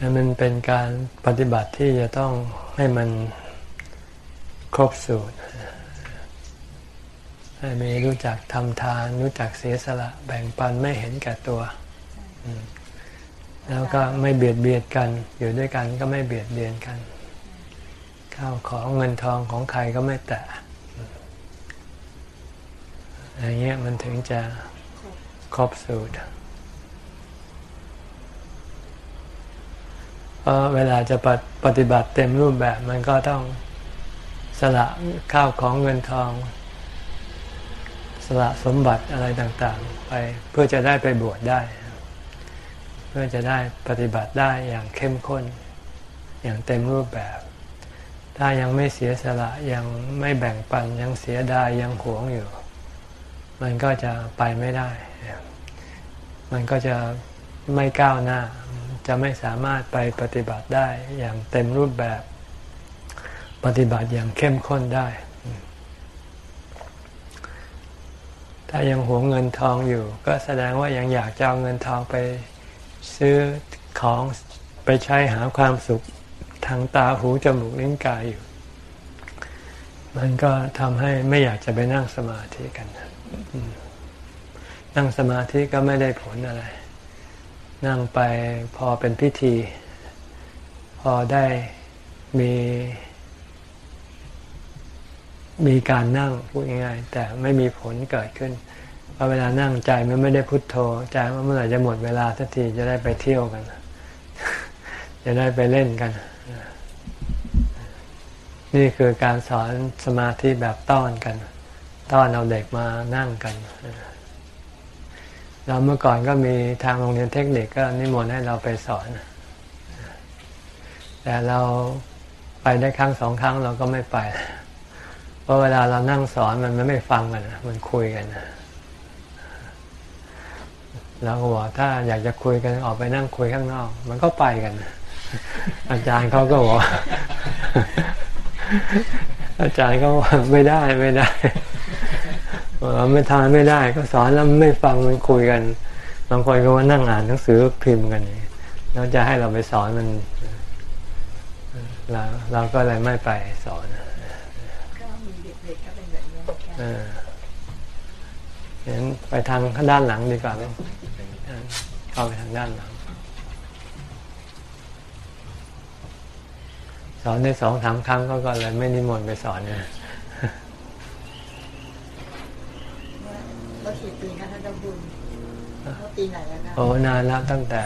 มันเป็นการปฏิบัติที่จะต้องให้มันครบสูตร ให้มีรู้จักทำทาน รู้จักเสียสละ แบ่งปันไม่เห็นแก่ตัว แล้วก็ไม่เบียดเบียนกัน อยู่ด้วยกันก็ไม่เบียดเบียนกัน ข้าวของเงินทองของใครก็ไม่แตะอย่างเงี้ยมันถึงจะครบสูตรเพ ราะเวลาจะปฏิบัติเต็มรูปแบบมันก็ต้องสละข้าวของเงินทอง สละสมบัติอะไรต่างๆ ไปเพื่อจะได้ไปบวชได้ เพื่อจะได้ปฏิบัติได้อย่างเข้มข้น อย่างเต็มรูปแบบ ถ้ายังไม่เสียสละยังไม่แบ่งปันยังเสียดายยังหวงอยู่ มันก็จะไปไม่ได้ มันก็จะไม่ก้าวหน้า จะไม่สามารถไปปฏิบัติได้อย่างเต็มรูปแบบ ปฏิบัติอย่างเข้มข้นได้ ถ้ายังหวงเงินทองอยู่ ก็แสดงว่ายังอยากจะเอาเงินทองไปซื้อของไปใช้หาความสุขทางตาหูจมูกลิ้นกายอยู่ มันก็ทำให้ไม่อยากจะไปนั่งสมาธิกันนั่งสมาธิก็ไม่ได้ผลอะไร นั่งไปพอเป็นพิธี พอได้มีมีการนั่งพูดง่ายๆแต่ไม่มีผลเกิดขึ้นเพราะเวลานั่งใจมันไม่ได้พุโทโธใจว่าเมื่อไหร่จะหมดเวลาสักทีจะได้ไปเที่ยวกัน จะได้ไปเล่นกัน นี่คือการสอนสมาธิแบบต้อนกัน ต้อนเอาเด็กมานั่งกัน เราเมื่อก่อนก็มีทางโรงเรียนเทคนิคก็นิมนต์ให้เราไปสอน แต่เราไปได้ครั้งสองครั้งเราก็ไม่ไป เพราะเวลาเรานั่งสอนมันไม่ฟังกันมันคุยกันเราก็บอกถ้าอยากจะคุยกันออกไปนั่งคุยข้างนอก มันก็ไปกัน อาจารย์เขาก็บอกอาจารย์ก็ว่าไม่ได้ไม่ได้ ไม่ทานไม่ได้ ก็สอนแล้วไม่ฟังมันคุยกันบางคนก็ว่านั่งอ่านหนังสือพิมพ์กันแล้วจะให้เราไปสอนมันเราเราก็เลยไม่ไปสอนก็มีเด็กๆก็เป็นแบบนี้เออเห็นไปทางด้านหลังดีกว่าไหมเข้าไปทางด้านหลัง สอนได้สองสามครั้งก็ก็เลยไม่นิมนต์ไปสอนเนี่ย ก็กี่ปีคะท่านเจ้าคุณปีไหนแล้วนะโอ้นานแล้วตั้งแต่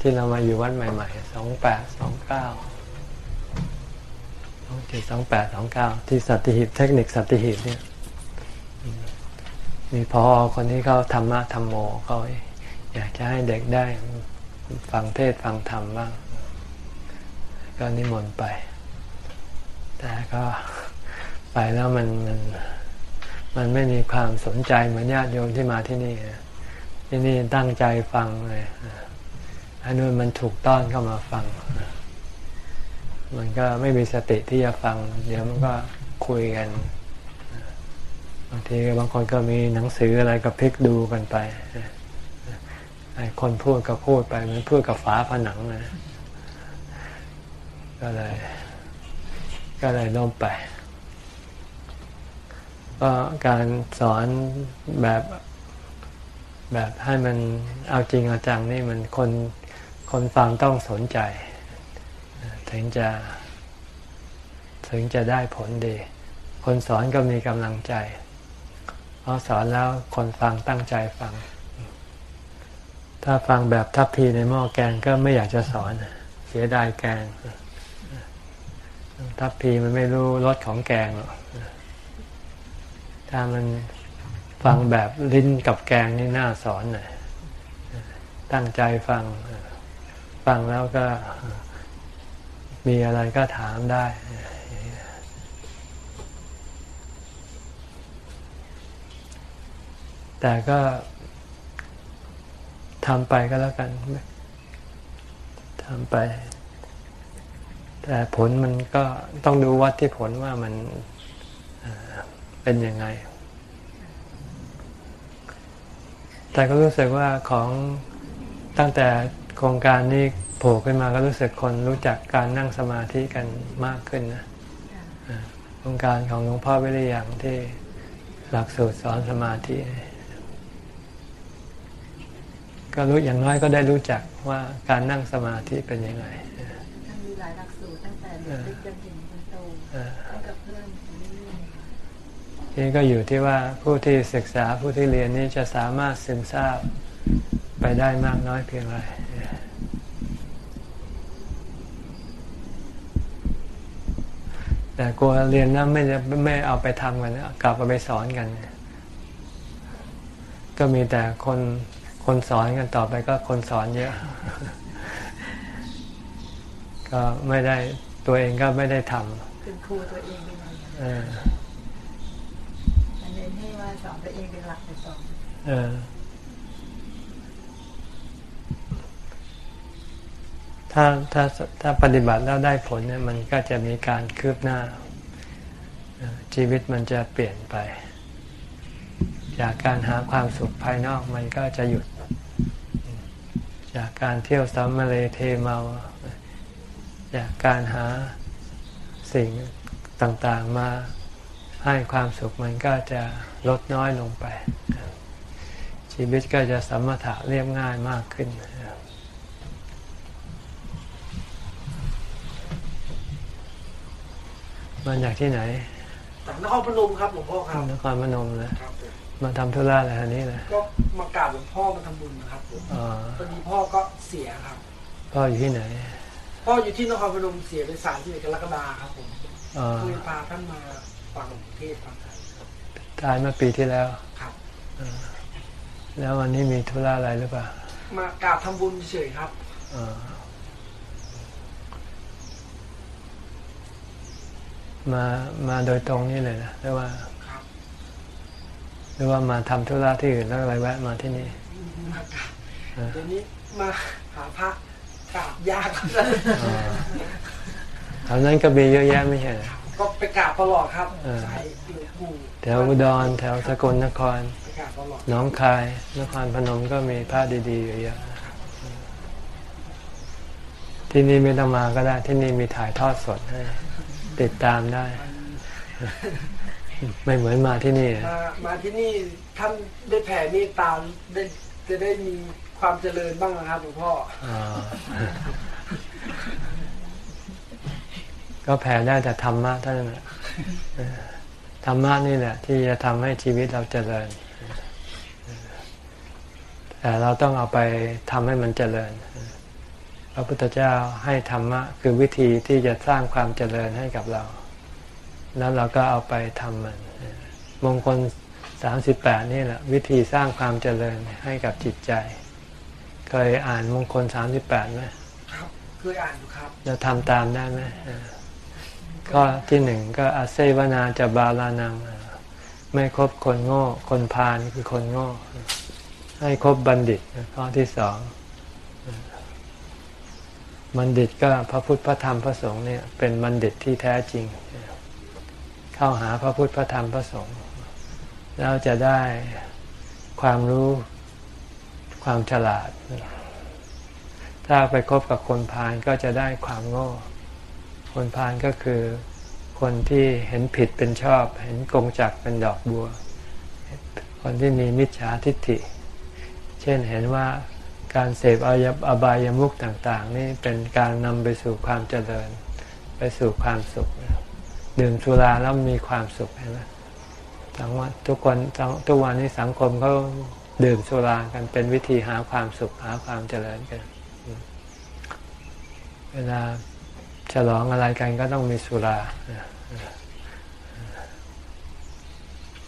ที่เรามาอยู่วัดใหม่ๆสองแปดสองเก้าสองเจ็ดสองแปดสองเก้าที่สัตหิบเทคนิคสัตหิบเนี่ยมีพอคนนี้เขาธรรมะธรรมโมเขาอยากจะให้เด็กได้ฟังเทศฟังธรรมบ้าง ก็นิมนต์ไป แต่ก็ไปแล้วมันมัน มันไม่มีความสนใจเหมือนญาติโยมที่มาที่นี่ ที่นี่ตั้งใจฟังเลยอันนู้นมันถูกต้อนเข้ามาฟัง มันก็ไม่มีสติที่จะฟัง เดี๋ยวมันก็คุยกัน บางทีบางคนก็มีหนังสืออะไรก็พลิกดูกันไปไอ้คนพูดก็พูดไปมันพูดกับฝาผนังนะก็เลย ก็เลยล้มไป ก็การสอนแบบแบบให้มันเอาจริงเอาจังนี่มันคนคนฟังต้องสนใจ ถึงจะถึงจะได้ผลดี คนสอนก็มีกำลังใจเพราะสอนแล้วคนฟังตั้งใจฟัง ถ้าฟังแบบทัพพีในหม้อแกงก็ไม่อยากจะสอน เสียดายแกง ทัพพีมันไม่รู้รสของแกงหรอก ถ้ามันฟังแบบลิ้นกับแกงนี่น่าสอนหน่อยตั้งใจฟัง ฟังแล้วก็มีอะไรก็ถามได้ แต่ก็ทำไปก็แล้วกันทำไป แต่ผลมันก็ต้องดูวัดที่ผลว่ามัน เป็นยังไง แต่ก็รู้สึกว่าของตั้งแต่โครงการนี้โผล่ขึ้นมาก็รู้สึกคนรู้จักการนั่งสมาธิกันมากขึ้นนะโครงการของหลวงพ่อวิริยังที่หลักสูตรสอนสมาธิ ก็รู้อย่างน้อยก็ได้รู้จักว่าการนั่งสมาธิเป็นยังไงมีหลายหลักสูตรตั้งแต่เด็กจนถึงคนโต นี่ก็อยู่ที่ว่าผู้ที่ศึกษาผู้ที่เรียนนี้จะสามารถซึมซาบไปได้มากน้อยเพียงไรแต่กลัวเรียนแล้วไม่ไม่เอาไปทำกันกลับไปสอนกัน ก็มีแต่คนคนสอนกันต่อไปก็คนสอนเยอะกก็ไม่ได้ตัวเองก็ไม่ได้ทำเป็นครูตัวเองเป็นอะไรอันนี้ให้ว่า สอนตัวเองเป็นหลักไปสอนเออถ้าถ้าถ้าปฏิบัติแล้วได้ผลเนี่ยมันก็จะมีการคืบหน้า ชีวิตมันจะเปลี่ยนไป จากการหาความสุขภายนอกมันก็จะหยุด จากการเที่ยวสัมมาเลเทเมา จากการหาสิ่งต่างๆมา ให้ความสุขมันก็จะลดน้อยลงไป ชีวิตก็จะสมถะเรียบง่ายมากขึ้น มาจากที่ไหนจากนครพนมครับหลวงพ่อครับนครพนมนะมาทำธุระอะไรทันนี้นะก็มากราบหลวงพ่อมาทำบุญนะครับตอนนี้พ่อก็เสียครับ พ่ออยู่ที่ไหน พ่ออยู่ที่นครพนมเสียเป็นสารที่กรกฎาครับผมคุยพาท่านมาฟัง เทศฟังไทยตายเมื่อปีที่แล้วครับแล้ววันนี้มีธุระอะไรหรือเปล่า มากราบทำบุญเฉยครับมามาโดยตรงนี่เลยนะหรือว่าหรือว่ามาทำธุระที่อื่นแล้วอะไรแวะมาที่นี่เดี๋ยวนี้มาหาพระกราบยากแถวนั้นก็มีเยอะแยะไม่ใช่ ก็ไปกราบตลอดครับแถวอุดรแถวสกลนครน้องคายนครพนมก็มีพระดีๆเยอะที่นี่ไม่ต้องมาก็ได้ ที่นี่มีถ่ายทอดสดให้ติดตามได้ ไม่เหมือนมาที่นี่ มามาที่นี่ท่านได้แผ่นี่ตามได้จะได้มีความเจริญบ้างนะครับหลวงพ่อ ก็แผ่ได้แต่ธรรมะเท่านั้นธรรมะนี่แหละ ที่จะทำให้ชีวิตเราเจริญ แต่เราต้องเอาไปทำให้มันเจริญ พระพุทธเจ้าให้ธรรมะ คือวิธีที่จะสร้างความเจริญให้กับเรา แล้วเราก็เอาไปทำมัน มงคลสามสิบแปดนี่แหละ วิธีสร้างความเจริญให้กับจิตใจ เคยอ่านมงคลสามสิบแปดไหมครับเคยอ่านอยู่ครับ จะทำตามได้ไหม ก็ที่หนึ่งก็อาเซวนาจะบาลานัง ไม่คบคนโง่ คนพาลคือคนโง่ ให้คบบัณฑิต ข้อที่สองบัณฑิตก็พระพุทธพระธรรมพระสงฆ์เนี่ยเป็นบัณฑิตที่แท้จริง เข้าหาพระพุทธพระธรรมพระสงฆ์แล้วจะได้ความรู้ความฉลาด ถ้าไปคบกับคนพาลก็จะได้ความโง่ คนพาลก็คือคนที่เห็นผิดเป็นชอบ เห็นกงจักเป็นดอกบัว คนที่มีมิจฉาทิฏฐิ เช่นเห็นว่าการเสพอายอบายามุขต่างๆ นี่เป็นการนำไปสู่ความเจริญ ไปสู่ความสุขดื่มสุราแล้วมีความสุขใช่ไหมสังว่าทุกคนทุกวันนี้สังคมเขาดื่มสุรากันเป็นวิธีหาความสุขหาความเจริญกัน เวลา ฉลองอะไรกันก็ต้องมีสุรา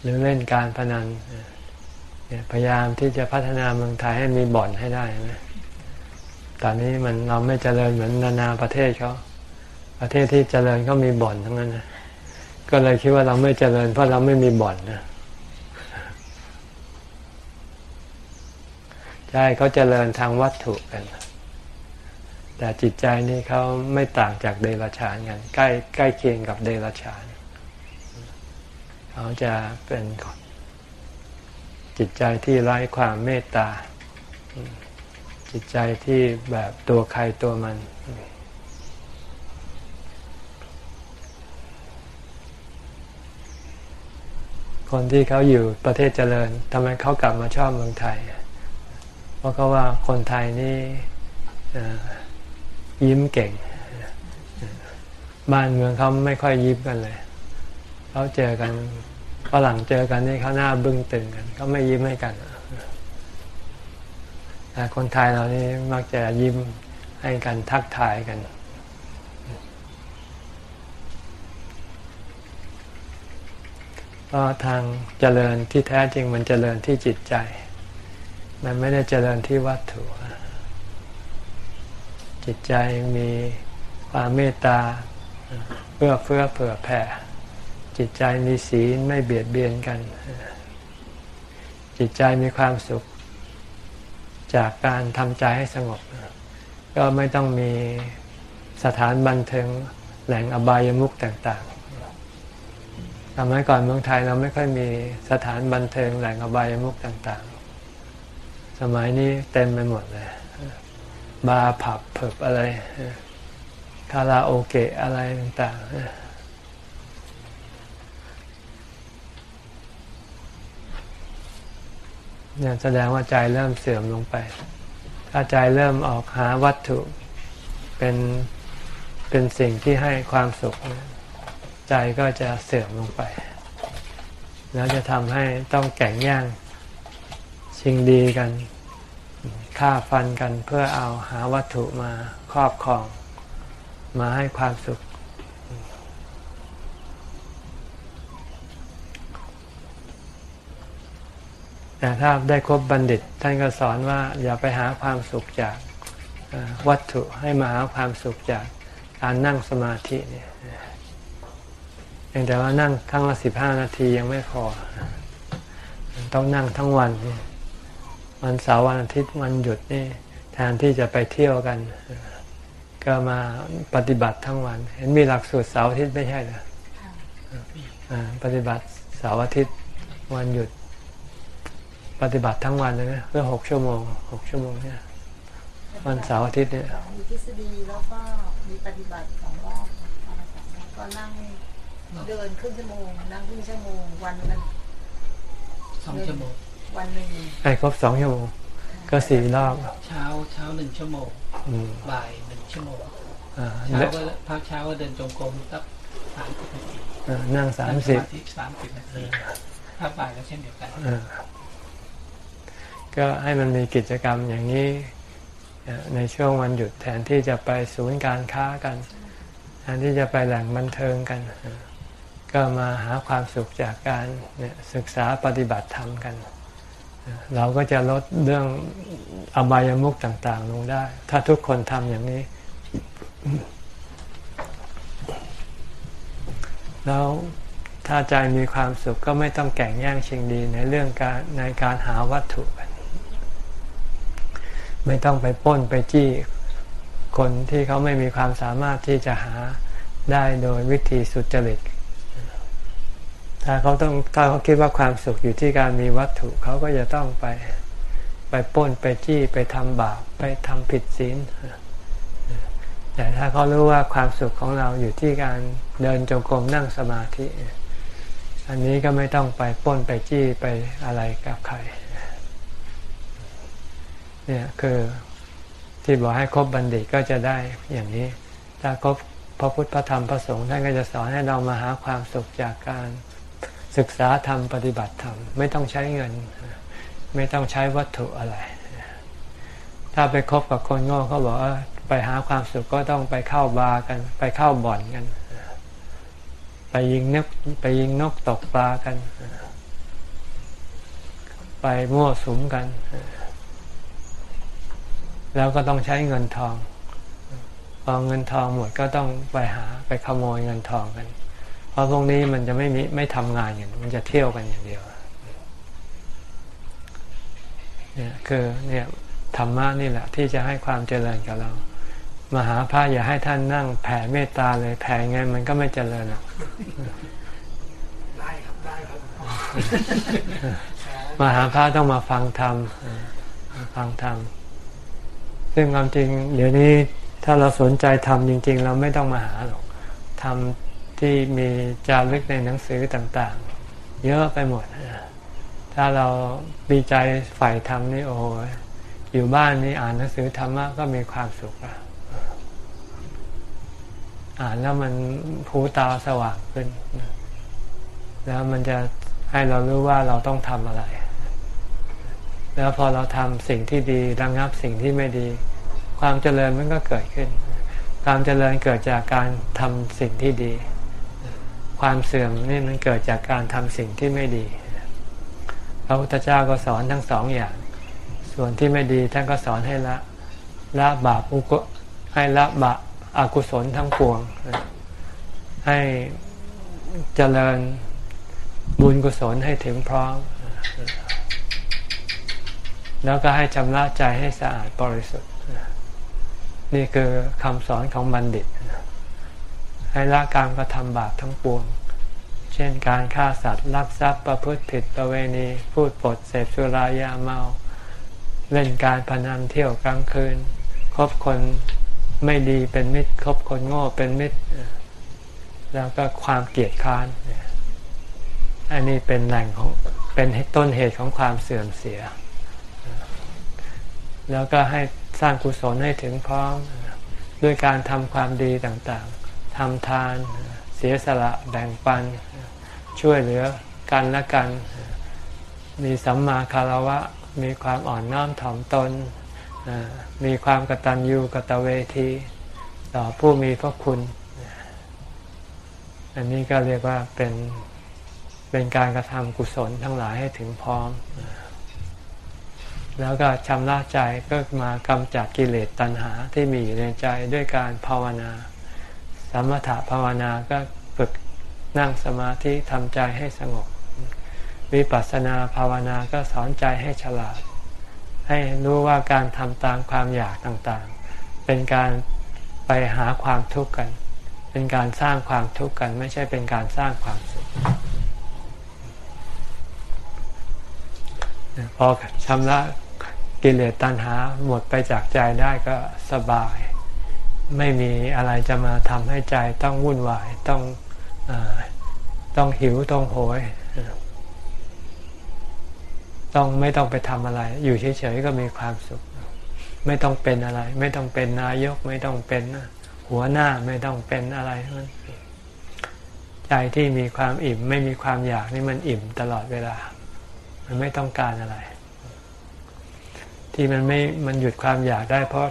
หรือเล่นการพนันพยายามที่จะพัฒนาเมืองไทยให้มีบ่อนให้ได้นะตอนนี้มันเราไม่เจริญเหมือนนานาประเทศเขา ประเทศที่เจริญก็มีบ่อนทั้งนั้นนะก็เลยคิดว่าเราไม่เจริญเพราะเราไม่มีบ่อนนะใช่เขาเจริญทางวัตถุกัน แต่จิตใจนี่เขาไม่ต่างจากเดรัจฉานกันใกล้ใกล้เคียงกับเดรัจฉานเขาจะเป็นจิตใจที่ไร้ความเมตตา จิตใจที่แบบตัวใครตัวมัน คนที่เขาอยู่ประเทศเจริญทำไมเขากลับมาชอบเมืองไทย เพราะเขาว่าคนไทยนี่ ยิ้มเก่ง บ้านเมืองเขาไม่ค่อยยิ้มกันเลยเขาเจอกันฝรั่งเจอกันนี่เขาหน้าบึ้งตึงกันเขาไม่ยิ้มให้กันแต่คนไทยเรานี่มักจะยิ้มให้กันทักทายกันเพราะทางเจริญที่แท้จริงมันเจริญที่จิตใจ มันไม่ได้เจริญที่วัตถุ จิตใจมีความเมตตาเพื่อเพื่อเผื่อแผ่ จิตใจมีศีลไม่เบียดเบียนกัน จิตใจมีความสุข จากการทำใจให้สงบ ก็ไม่ต้องมีสถานบันเทิงแหล่งอบายมุขต่างๆสมัยก่อนเมืองไทยเราไม่ค่อยมีสถานบันเทิงแหล่งอบายมุขต่างๆ สมัยนี้เต็มไปหมดเลย บาร์ผับเพิบอะไรคาราโอเกะอะไรต่างๆเนี่ยแสดงว่าใจเริ่มเสื่อมลงไป ถ้าใจเริ่มออกหาวัตถุเป็นเป็นสิ่งที่ให้ความสุข ใจก็จะเสื่อมลงไป แล้วจะทำให้ต้องแข่งแย่งชิงดีกัน ฆ่าฟันกันเพื่อเอาหาวัตถุมาครอบครอง มาให้ความสุข แต่ถ้าได้ครบบัณฑิต ท่านก็สอนว่าอย่าไปหาความสุขจากวัตถุให้มาหาความสุขจากการนั่งสมาธิเนี่ยเพียงแต่ว่านั่งครั้งละสิบห้านาทียังไม่พอ ต้องนั่งทั้งวัน วันเสาร์วันอาทิตย์วันหยุดนี่แทนที่จะไปเที่ยวกัน ก็มาปฏิบัติทั้งวัน เห็นมีหลักสูตรเสาร์อาทิตย์ไม่ใช่เหรอปฏิบัติเสาร์อาทิตย์วันหยุด ปฏิบัติทั้งวันเลยนะเพื่อหกชั่วโมงหกชั่วโมงเนี่ยวันเสาร์อาทิตย์เนี่ยมีทฤษฎีแล้วก็มีปฏิบัติสองรอบก็นั่งเดินครึ่งชั่วโมงนั่งครึ่งชั่วโมงวันมันสองชั่วโมง วันหนึ่งให้ครบสองชั่วโมงก็สี่รอบ เช้าเช้าหนึ่งชั่วโมงบ่ายหนึ่งชั่วโมงเช้าก็พักเช้าก็เดินจงกรมสักสามสิบนาทีนั่งสามสิบสามสิบนาทีถ้าบ่ายก็เช่นเดียวกันก็ให้มันมีกิจกรรมอย่างนี้ในช่วงวันหยุดแทนที่จะไปศูนย์การค้ากันแทนที่จะไปแหล่งบันเทิงกัน ก็มาหาความสุขจากการศึกษาปฏิบัติธรรมกัน เราก็จะลดเรื่องอบายามุขต่าง ๆ ลงได้ ถ้าทุกคนทำอย่างนี้ แล้วถ้าใจมีความสุขก็ไม่ต้องแข่งแย่งชิงดีในเรื่องการในการหาวัตถุกัน ไม่ต้องไปป้นไปจี้คนที่เขาไม่มีความสามารถที่จะหาได้โดยวิธีสุจริต ถ้าเขาต้องถ้าเขาคิดว่าความสุขอยู่ที่การมีวัตถุเขาก็จะต้องไปไปป้นไปจี้ไปทำบาปไปทำผิดศีลแต่ถ้าเขารู้ว่าความสุขของเราอยู่ที่การเดินจงกรมนั่งสมาธิ อันนี้ก็ไม่ต้องไปป้นไปจี้ไปอะไรกับใครเนี่ยคือที่บอกให้ครบบัณฑิตก็จะได้อย่างนี้ ถ้าครบพระพุทธพระธรรมพระสงฆ์ท่านก็จะสอนให้เรามาหาความสุขจากการ ศึกษาธรรมปฏิบัติธรรมไม่ต้องใช้เงิน ไม่ต้องใช้วัตถุอะไร ถ้าไปคบกับคนโง่เขาบอกว่าไปหาความสุขก็ต้องไปเข้าบาร์กัน ไปเข้าบ่อนกัน ไปยิงนกไปยิงนกตกปลากัน ไปมั่วสุมกัน แล้วก็ต้องใช้เงินทองพอเงินทองหมดก็ต้องไปหาไปขโมยเงินทองกัน เพราะพวกนี้มันจะไม่มีไม่ทำงานอย่างมันจะเที่ยวกันอย่างเดียวเนี่ยคือเนี่ยธรรมะนี่แหละ ที่จะให้ความเจริญกับเรามาหาพระอย่าให้ท่านนั่งแผ่เมตตาเลยแผ่ไงมันก็ไม่เจริญหรอกได้ครับได้ครับมาหาพระต้องมาฟังธรรมฟังธรรมซึ่งความจริง เดี๋ยวนี้ถ้าเราสนใจทำจริง ๆ เราไม่ต้องมาหาหรอกทำ ที่มีจารึกในหนังสือต่างๆ เยอะไปหมด ถ้าเรามีใจฝ่ายธรรมนี่โอ้ยอยู่บ้านนี่อ่านหนังสือธรรมะก็มีความสุขอ่านแล้วมันผูตาสว่างขึ้น แล้วมันจะให้เรารู้ว่าเราต้องทำอะไร แล้วพอเราทำสิ่งที่ดีระงับสิ่งที่ไม่ดี ความเจริญมันก็เกิดขึ้น ความเจริญเกิดจากการทำสิ่งที่ดี ความเสื่อมนี่มันเกิดจากการทำสิ่งที่ไม่ดี พระพุทธเจ้าก็สอนทั้งสองอย่าง ส่วนที่ไม่ดีท่านก็สอนให้ละละบาปอุกให้ละบาปอกุศลทั้งปวง ให้เจริญบุญกุศลให้ถึงพร้อม แล้วก็ให้ชำระใจให้สะอาดบริสุทธิ์ นี่คือคำสอนของบัณฑิต ให้ละการกระทำบาปทั้งปวง เช่นการฆ่าสัตว์ลักทรัพย์ประพฤติผิดประเวณี พูดปดเสพสุรายาเมา เล่นการพนันเที่ยวกลางคืน คบคนไม่ดีเป็นมิตร คบคนโง่เป็นมิตร แล้วก็ความเกลียดค้านอันนี้เป็นแหล่งของเป็นต้นเหตุของความเสื่อมเสีย แล้วก็ให้สร้างกุศลให้ถึงพร้อมด้วยการทำความดีต่าง ทำทาน เสียสละแบ่งปัน ช่วยเหลือกันและกัน มีสัมมาคารวะ มีความอ่อนน้อมถ่อมตน มีความกตัญญูกตเวที ต่อผู้มีพระคุณ อันนี้ก็เรียกว่าเป็นเป็นการกระทำกุศลทั้งหลายให้ถึงพร้อม แล้วก็ชำระใจก็มากำจัดกิเลสตัณหาที่มีอยู่ในใจด้วยการภาวนา สมถะภาวนาก็ฝึกนั่งสมาธิทำใจให้สงบ วิปัสสนาภาวนาก็สอนใจให้ฉลาด ให้รู้ว่าการทำตามความอยากต่างๆ เป็นการไปหาความทุกข์กัน เป็นการสร้างความทุกข์กัน ไม่ใช่เป็นการสร้างความสุขพอชำระกิเลสตัณหาหมดไปจากใจได้ก็สบาย ไม่มีอะไรจะมาทำให้ใจต้องวุ่นวายต้องอต้องหิวต้องโหย ต้องไม่ต้องไปทำอะไร อยู่เฉยๆก็มีความสุข ไม่ต้องเป็นอะไร ไม่ต้องเป็นนายก ไม่ต้องเป็นหัวหน้าไม่ต้องเป็นอะไรมันใจที่มีความอิ่ม ไม่มีความอยากนี่มันอิ่มตลอดเวลา มันไม่ต้องการอะไร ที่มันไม่มันหยุดความอยากได้เพราะ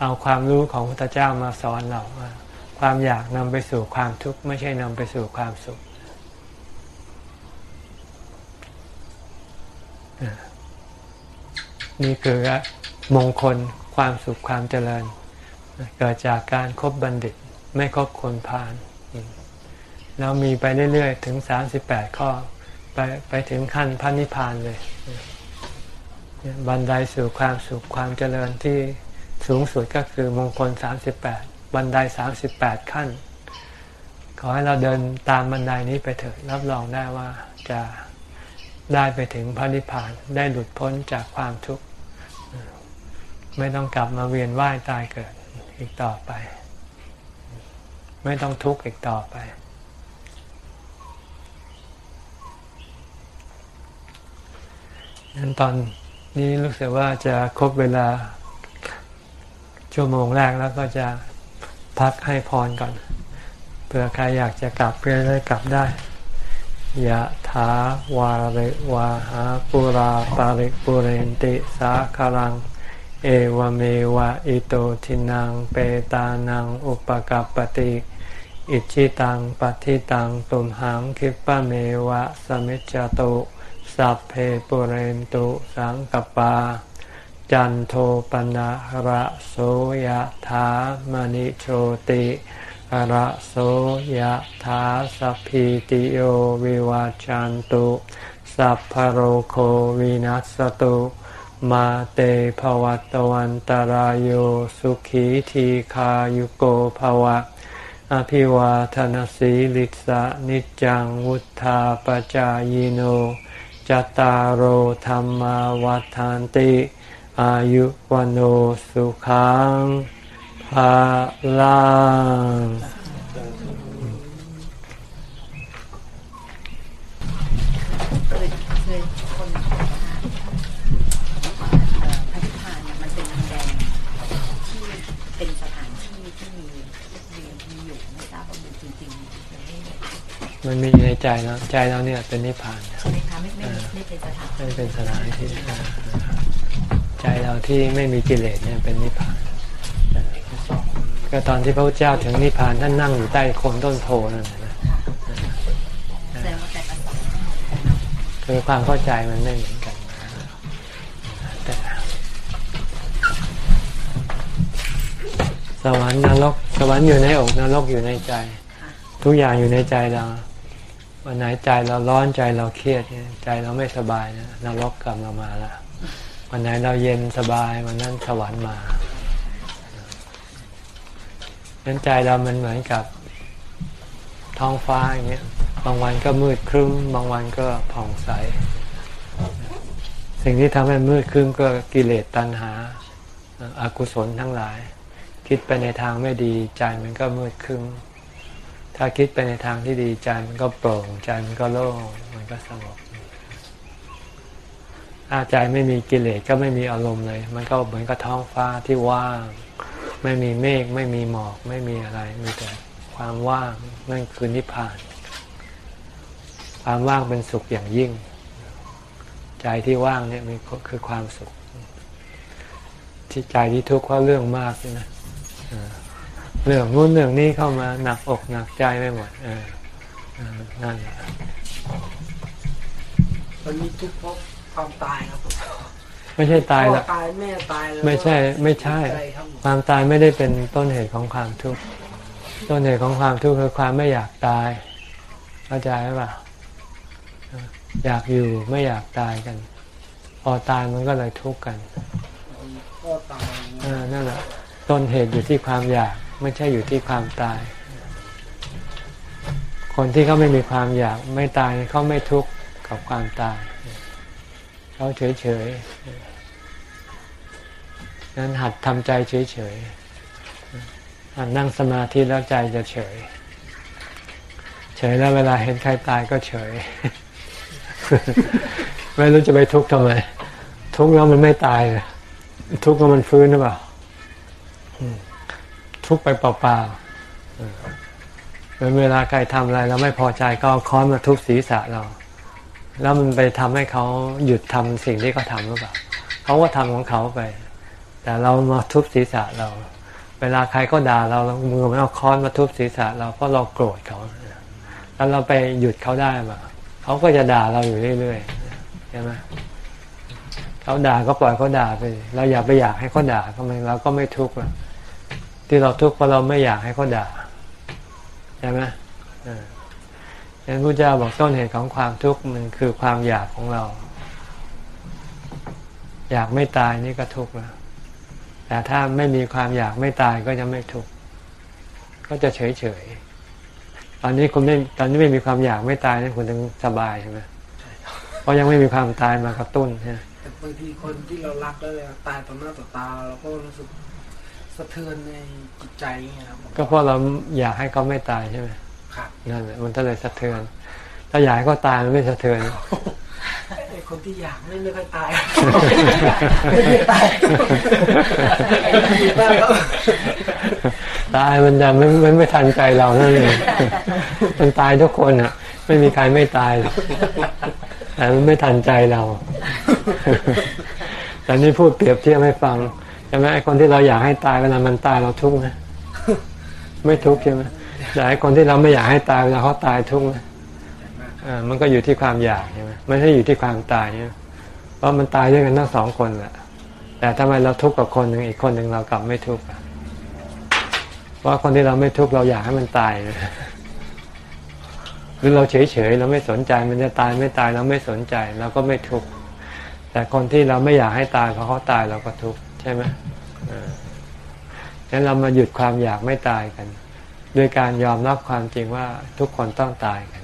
เอาความรู้ของพระเจ้ามาสอนเราว่าความอยากนำไปสู่ความทุกข์ไม่ใช่นำไปสู่ความสุข นี่คือมงคลความสุขความเจริญ เกิดจากการครบบัณฑิตไม่ครบคนพาลแล้วมีไปเรื่อย ๆ ถึงสามสิบแปดข้อ ไปไปถึงขั้นพระนิพพานเลย บันไดสู่ความสุขความเจริญที่ สูงสุดก็คือมงคลสามสิบแปดบันไดสามสิบแปดขั้น ขอให้เราเดินตามบันไดนี้ไปเถิดรับรองได้ว่าจะได้ไปถึงพระนิพพานได้หลุดพ้นจากความทุกข์ ไม่ต้องกลับมาเวียนว่ายตายเกิดอีกต่อไป ไม่ต้องทุกข์อีกต่อไป งั้นตอนนี้รู้สึกว่าจะครบเวลา ชั่วโมงแรกแล้วก็จะพักให้พรก่อนเผื่อใครอยากจะกลับเพื่อได้กลับได้ยะถาวาริวาหาปุราปาริปุเรนติสาคารัง เอวเมวะอิโตทินังเปตานังอุปกัปปติอิชิตังปฏิตังตุมหังคิปะเมวะสมิจจตุสัพเพปุเรนตุสังกปา จันโทปนะระโสยธามณิโชติระโสยธาสัพพิติโยวิวาจันตุสัพพโรโควินัสตุมาเตภวัตวันตารโยสุขีทีขายุโกภวะ อภิวาทนสีลิสะนิจังวุธาปจายโนจตารโธรรมวัฏานติ อายุวันโอสุขังภาลังเคยเคยคนพระนิพพานมันเป็นดินแดนที่เป็นสถานที่ที่มีมีมีอยู่ไม่ทราบว่ามันจริงๆมันมีในใจแล้วใจเราเนี่ยเป็นนิพพานใช่ไหมคะไม่ไม่ไม่เป็นสถานไม่เป็นสถานที่ ใจเราที่ไม่มีกิเลสเนี่ยเป็นนิพพาน ก็ตอนที่พระพุทธเจ้าถึงนิพพานท่านนั่งอยู่ใต้โคนต้นโพนั่นนะคือความเข้าใจมันไม่เหมือนกันแต่สวรรค์นรกสวรรค์อยู่ในอกนรกอยู่ในใจ ทุกอย่างอยู่ในใจเราวันไหนใจเราร้อนใจเราเครียดใจเราไม่สบายนะนรกกลับมามาละ วันไหนเราเย็นสบายวันนั้นสวรรค์มานั้นใจเรามันเหมือนกับท้องฟ้าอย่างเงี้ย บางวันก็มืดครึ้ม บางวันก็ผ่องใส สิ่งที่ทำให้มืดครึ้มก็กิเลสตัณหาอากุศลทั้งหลาย คิดไปในทางไม่ดีใจมันก็มืดครึ้ม ถ้าคิดไปในทางที่ดีใจมันก็โปร่งใจมันก็โล่งมันก็สงบ ถ้าใจไม่มีกิเลสก็ไม่มีอารมณ์เลย มันก็เหมือนกับท้องฟ้าที่ว่าง ไม่มีเมฆไม่มีหมอกไม่มีอะไร มีแต่ความว่างนั่นคือนิพพาน ความว่างเป็นสุขอย่างยิ่ง ใจที่ว่างเนี่ยมีคือความสุข ที่ใจที่ทุกข์เพราะเรื่องมากนะเรื่องนู้นเรื่องนี้เข้ามาหนักอกหนักใจไปหมดเออนั่นแหละมันมีทุกข์เพราะ ความตายครับไม่ใช่ตายละตายแม่ตายไม่ใช่ ไม่ใช่ ความตายไม่ได้เป็นต้นเหตุของความทุกข์ต้นเหตุของความทุกข์คือความไม่อยากตายเข้าใจไหมป่ะอยากอยู่ไม่อยากตายกัน พอตายมันก็เลยทุกข์กันก็ตายนั่นแหละต้นเหตุอยู่ที่ความอยาก ไม่ใช่อยู่ที่ความตาย คนที่เขาไม่มีความอยากไม่ตายเขาไม่ทุกข์กับความตาย เขาเฉยเฉยนั้นหัดทำใจเฉยเฉยหัดนั่งสมาธิแล้วใจจะเฉย เฉยแล้วเวลาเห็นใครตายก็เฉย ไม่รู้จะไปทุกข์ทำไม ทุกข์แล้วมันไม่ตายเลยทุกข์แล้วมันฟื้นหรือเปล่าทุกไปเปล่าๆเวลาใครทำอะไรเราไม่พอใจก็ค้อนมาทุบศีรษะเรา แล้วมันไปทำให้เขาหยุดทำสิ่งที่เขาทาหรือเปล่าเขาก็ทำของเขาไป แต่เรามาทุบศีรษะเรา เวลาใครก็ด่าเราเรามือมันเอาค้อนมาทุบศีรษะเราเพราะเราโกรธเขาแล้วเราไปหยุดเขาได้ป่ะเขาก็จะด่าเราอยู่เรื่อยๆใช่ไหมเขาด่าก็ปล่อยเขาด่าไป เราอย่าไปอยากให้เขาด่าเขาไมเราก็ไม่ทุกข์ที่เราทุกข์เพราะเราไม่อยากให้เขาด่าใช่ไหมอ่า ฉะนั้นพระเจ้าบอกต้นเหตุของความทุกข์มันคือความอยากของเรา อยากไม่ตายนี่ก็ทุกข์แล้วแต่ถ้าไม่มีความอยากไม่ตายก็จะไม่ทุกข์ก็จะเฉยเฉยตอนนี้คุณไม่ตอนนี้ไม่มีความอยากไม่ตายนี่คุณถึงสบายใช่ไหมเพราะยังไม่มีความตายมากระตุ้นใช่ไหมแต่บางทีคนที่เรารักแล้วตายต่อหน้าต่อตาเราก็รู้สึกสะเทือนในจิตใจครับก็เพราะเราอยากให้เขาไม่ตายใช่ไหมครับ นั่นแหละมันก็เลยสะเทือน ถ้าอยากให้เขาตายมันไม่สะเทือนไอ้คนที่อยากไม่ไม่ค่อยตายตายมันจะไม่ไม่ไม่ทันใจเรานั่นเองมันตายทุกคนอะ ไม่มีใครไม่ตายหรอกแต่มันไม่ทันใจเราแต่นี่พูดเปรียบเทียบให้ฟังใช่ไหมไอ้คนที่เราอยากให้ตายเวลามันตายเราทุกข์ไหมไม่ทุกข์ใช่ไหม แต่ไอ้คนที่เราไม่อยากให้ตายเวลาเขาตายทุกข์ไหมอ่ามันก็อยู่ที่ความอยากใช่ไหมไม่ใช่อยู่ที่ความตายเนี่ยเพราะมันตายด้วยกันทั้งสองคนแหละแต่ทำไมเราทุกข์กับคนหนึ่งอีกคนหนึ่งเรากลับไม่ทุกข์เพราะคนที่เราไม่ทุกข์เราอยากให้มันตายหรือเราเฉยเฉยเราไม่สนใจมันจะตายไม่ตายเราไม่สนใจเราก็ไม่ทุกข์แต่คนที่เราไม่อยากให้ตายเพราะเขาตายเราก็ทุกข์ใช่ไหมงั้นเรามาหยุดความอยากไม่ตายกัน ด้วยการยอมรับความจริงว่าทุกคนต้องตายกัน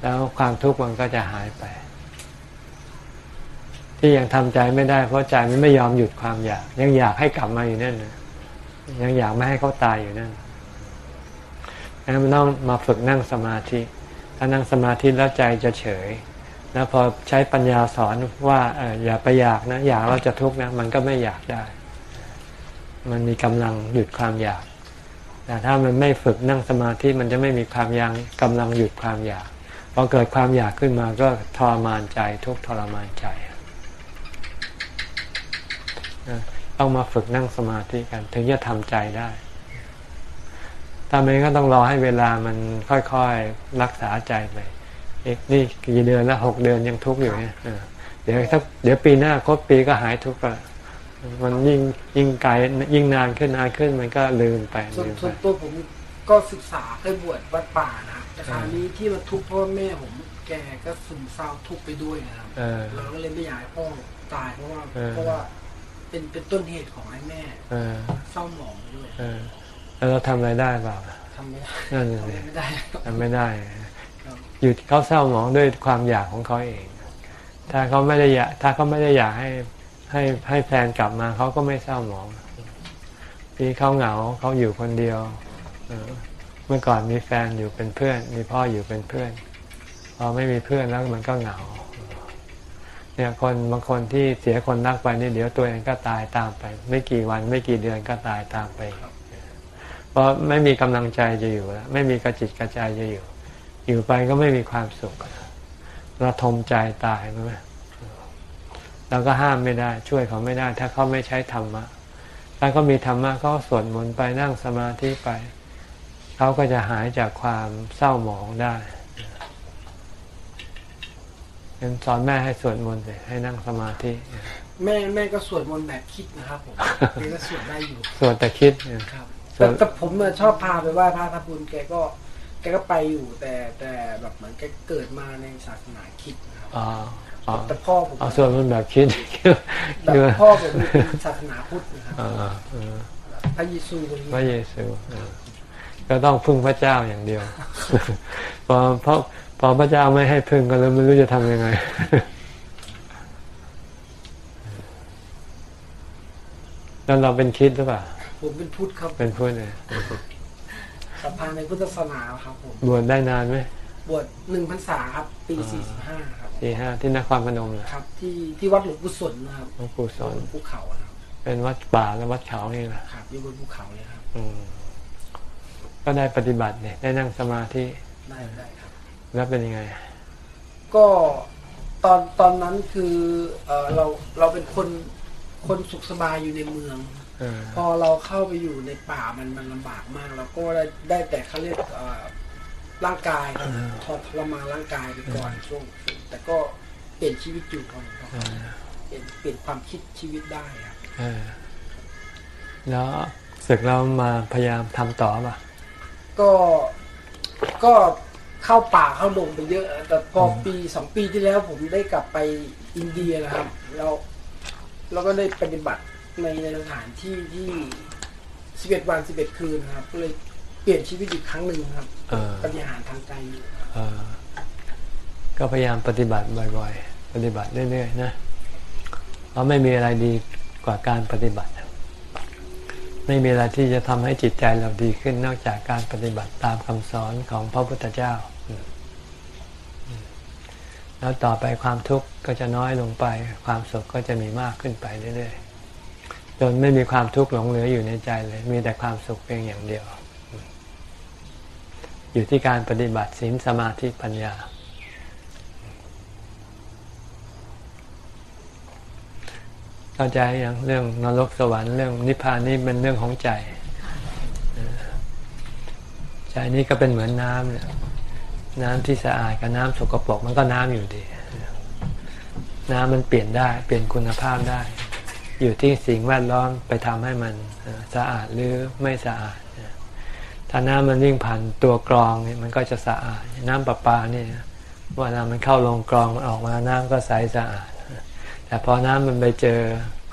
แล้วความทุกข์มันก็จะหายไป ที่ยังทำใจไม่ได้ เพราะใจมันไม่ยอมหยุดความอยาก ยังอยากให้กลับมาอยู่นั่นยังอยากไม่ให้เขาตายอยู่นั่นงั้นมันต้องมาฝึกนั่งสมาธิ ถ้านั่งสมาธิแล้วใจจะเฉย แล้วพอใช้ปัญญาสอนว่าเอออย่าไปอยากนะ อยากเราจะทุกข์นะ มันก็ไม่อยากได้ มันมีกำลังหยุดความอยาก แต่ถ้ามันไม่ฝึกนั่งสมาธิมันจะไม่มีความยังกำลังหยุดความอยากพอเกิดความอยากขึ้นมาก็ทรมานใจทุกทรมานใจต้องมาฝึกนั่งสมาธิกัน ถึงจะทำใจได้ถ้าไม่ก็ต้องรอให้เวลามันค่อยๆรักษาใจไปอีกนี่กี่เดือนแล้วหกเดือนยังทุกข์อยู่เนี่ยเดี๋ยวถ้าเดี๋ยวปีหน้าครบปีก็หายทุกข์ละ มันยิ่งยิ่งไกลยิ่งนานขึ้นนานขึ้นมันก็ลืมไปส่วนส่วนตัวผมก็ศึกษาเคยบวชวัดป่านะครับแต่คราวนี้ที่มาทุกข์เพราะแม่ผมแกก็ซึมเศร้าทุกข์ไปด้วยนะครับเราก็เลยไม่อยากให้พ่อตายเพราะว่าเพราะว่าเป็นเป็นต้นเหตุของไอ้แม่เศร้าหมองด้วยแล้วเราทำอะไรได้เปล่า ทำไม่ได้นั่นไม่ได้ทำไม่ได้อยู่เขาเศร้าหมองด้วยความอยากของเขาเอง ถ้าเขาไม่ได้อยาก ถ้าเขาไม่ได้อยากให้ ให้ให้แฟนกลับมาเขาก็ไม่เศร้าหมองทีเขาเหงาเขาอยู่คนเดียวเมื่อก่อนมีแฟนอยู่เป็นเพื่อน มีพ่ออยู่เป็นเพื่อนพอไม่มีเพื่อนแล้วมันก็เหงา เนี่ยคนบางคนที่เสียคนรักไปนี่เดี๋ยวตัวเองก็ตายตามไป ไม่กี่วันไม่กี่เดือนก็ตายตามไปเพราะไม่มีกำลังใจจะอยู่แล้วไม่มีกระจิตกระใจจะอยู่ อยู่ไปก็ไม่มีความสุขระทมใจตายไหม เราก็ห้ามไม่ได้ ช่วยเขาไม่ได้ ถ้าเขาไม่ใช้ธรรมะถ้าเขามีธรรมะเขาสวดมนต์ไปนั่งสมาธิไป เขาก็จะหายจากความเศร้าหมองได้เป็นสอนแม่ให้สวดมนต์เลยให้นั่งสมาธิแม่แม่ก็สวดมนต์แบบคิดนะครับผมแกก็สวดได้อยู่ สวดแต่คิดครับแต่แต่ผมชอบพาไปไหว้พระทำบุญแกก็แกก็ไปอยู่แต่แต่แบบเหมือนแกเกิดมาในศาสนาคิดนะครับ แต่พ่อผมเอาส่วนมันแบบคิดแต่พ่อผมเป็นศาสนาพุทธนะครับพระเยซูพระเยซูก็ต้องพึ่งพระเจ้าอย่างเดียวพอเพราะพอพระเจ้าไม่ให้พึ่งก็เลยไม่รู้จะทำยังไงแล้วเราเป็นคิดหรือเปล่าผมเป็นพุทธครับ เป็นพุทธเลยสัมพันธ์ในพุทธศาสนาครับผมบวชได้นานไหมบวชหนึ่งพรรษาครับ ปีสี่สิบห้าครับ สี่ห้าที่นครพนมครับ ที่ที่วัดหลวงปู่สนนะครับหลวงปู่สนภูเขาครับ เป็นวัดป่าและวัดเขานี่แหละครับอยู่บนภูเขาเลยครับอืก็ได้ปฏิบัติเนี่ย ได้นั่งสมาธิได้ได้ครับ แล้วเป็นยังไง ก็ตอนตอนนั้นคือเออเราเราเป็นคนคนสุขสบายอยู่ในเมืองพอเราเข้าไปอยู่ในป่ามันมันลำบากมากแล้วก็ได้ได้แต่เขาเรียก ร่างกายทอทรมานร่างกายไปก่อนช่วง แต่ก็เปลี่ยนชีวิตอยู่ครับเปลี่ยนเปลี่ยนความคิดชีวิตได้ครับแล้วศึกเรามาพยายามทำต่อป่ะ ก็ก็เข้าป่าเข้าดงไปเยอะ แต่พอปีสองปีที่แล้วผมได้กลับไปอินเดียนะครับ แล้วเราก็ได้ปฏิบัติในในสถานที่ที่สิบเอ็ดวันสิบเอ็ดคืนครับก็เลย เปลี่ยนชีวิตอีกครั้งหนึ่งครับปฏิหารทางใจอยู่ก็พยายามปฏิบัติบ่อยๆ ปฏิบัติเรื่อยๆนะเพราะไม่มีอะไรดีกว่าการปฏิบัติ ไม่มีอะไรที่จะทำให้จิตใจเราดีขึ้นนอกจากการปฏิบัติตามคำสอนของพระพุทธเจ้า แล้วต่อไปความทุกข์ก็จะน้อยลงไป ความสุขก็จะมีมากขึ้นไปเรื่อยๆ จนไม่มีความทุกข์หลงเหลืออยู่ในใจเลย มีแต่ความสุขเพียงอย่างเดียว อยู่ที่การปฏิบัติศีลสมาธิปัญญา เข้าใจอย่างเรื่องนรกสวรรค์เรื่องนิพพานนี่เป็นเรื่องของใจใจนี้ก็เป็นเหมือนน้ำเนี่ยน้ำที่สะอาดกับน้ำสกปรกมันก็น้ำอยู่ดี น้ำมันเปลี่ยนได้ เปลี่ยนคุณภาพได้ อยู่ที่สิ่งแวดล้อมไปทำให้มันสะอาดหรือไม่สะอาด ถ้าน้ำมันวิ่งผ่านตัวกรองนี่มันก็จะสะอาด น้ำประปาเนี่ยเวลามันเข้าลงกรองมันออกมาน้ำก็ใสสะอาด แต่พอน้ำมันไปเจอ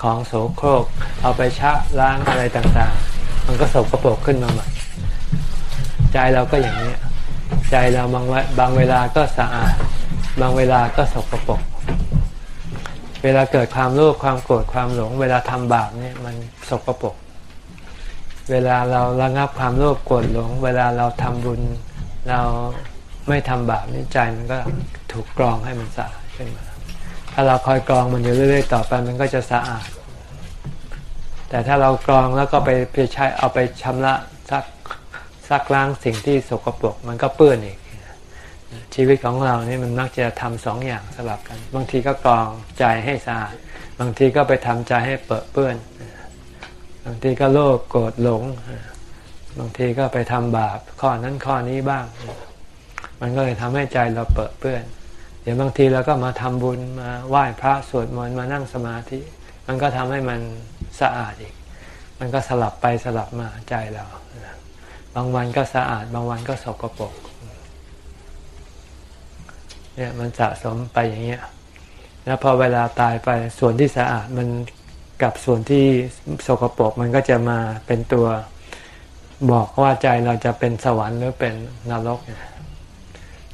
ของโสโครก เอาไปชะล้างอะไรต่างๆ มันก็สกปรกขึ้นมาใหม่ใจเราก็อย่างนี้ใจเราบางบางเวลาก็สะอาด บางเวลาก็สกปรกเวลาเกิดความโลภความโกรธความหลง เวลาทำบาปเนี่ยมันสกปรก เวลาเราระงับความโลภโกรธหลง เวลาเราทำบุญเราไม่ทำบาปนี่ใจมันก็ถูกกรองให้มันสะอาดขึ้นมา ถ้าเราคอยกรองมันอยู่เรื่อยๆต่อไปมันก็จะสะอาด แต่ถ้าเรากรองแล้วก็ไปไปใช้เอาไปชำระซักซักล้างสิ่งที่สกปรกมันก็เปื้อนอีก ชีวิตของเรานี่มันมักจะทำสองอย่างสลับกัน บางทีก็กรองใจให้สะอาด บางทีก็ไปทำใจให้เปื้อเปื้อน บางทีก็โลภโกรธหลง บางทีก็ไปทำบาปข้อนั้นข้อนี้บ้าง มันก็เลยทำให้ใจเราเปื้อเปื้อน เดี๋ยวบางทีเราก็มาทำบุญมาไหว้พระสวดมนต์มานั่งสมาธิ มันก็ทำให้มันสะอาดอีก มันก็สลับไปสลับมาใจเรา บางวันก็สะอาด บางวันก็สกปรกเนี่ยมันสะสมไปอย่างเงี้ยแล้วพอเวลาตายไปส่วนที่สะอาดมัน กับส่วนที่สกปรกมันก็จะมาเป็นตัวบอกว่าใจเราจะเป็นสวรรค์หรือเป็นนรก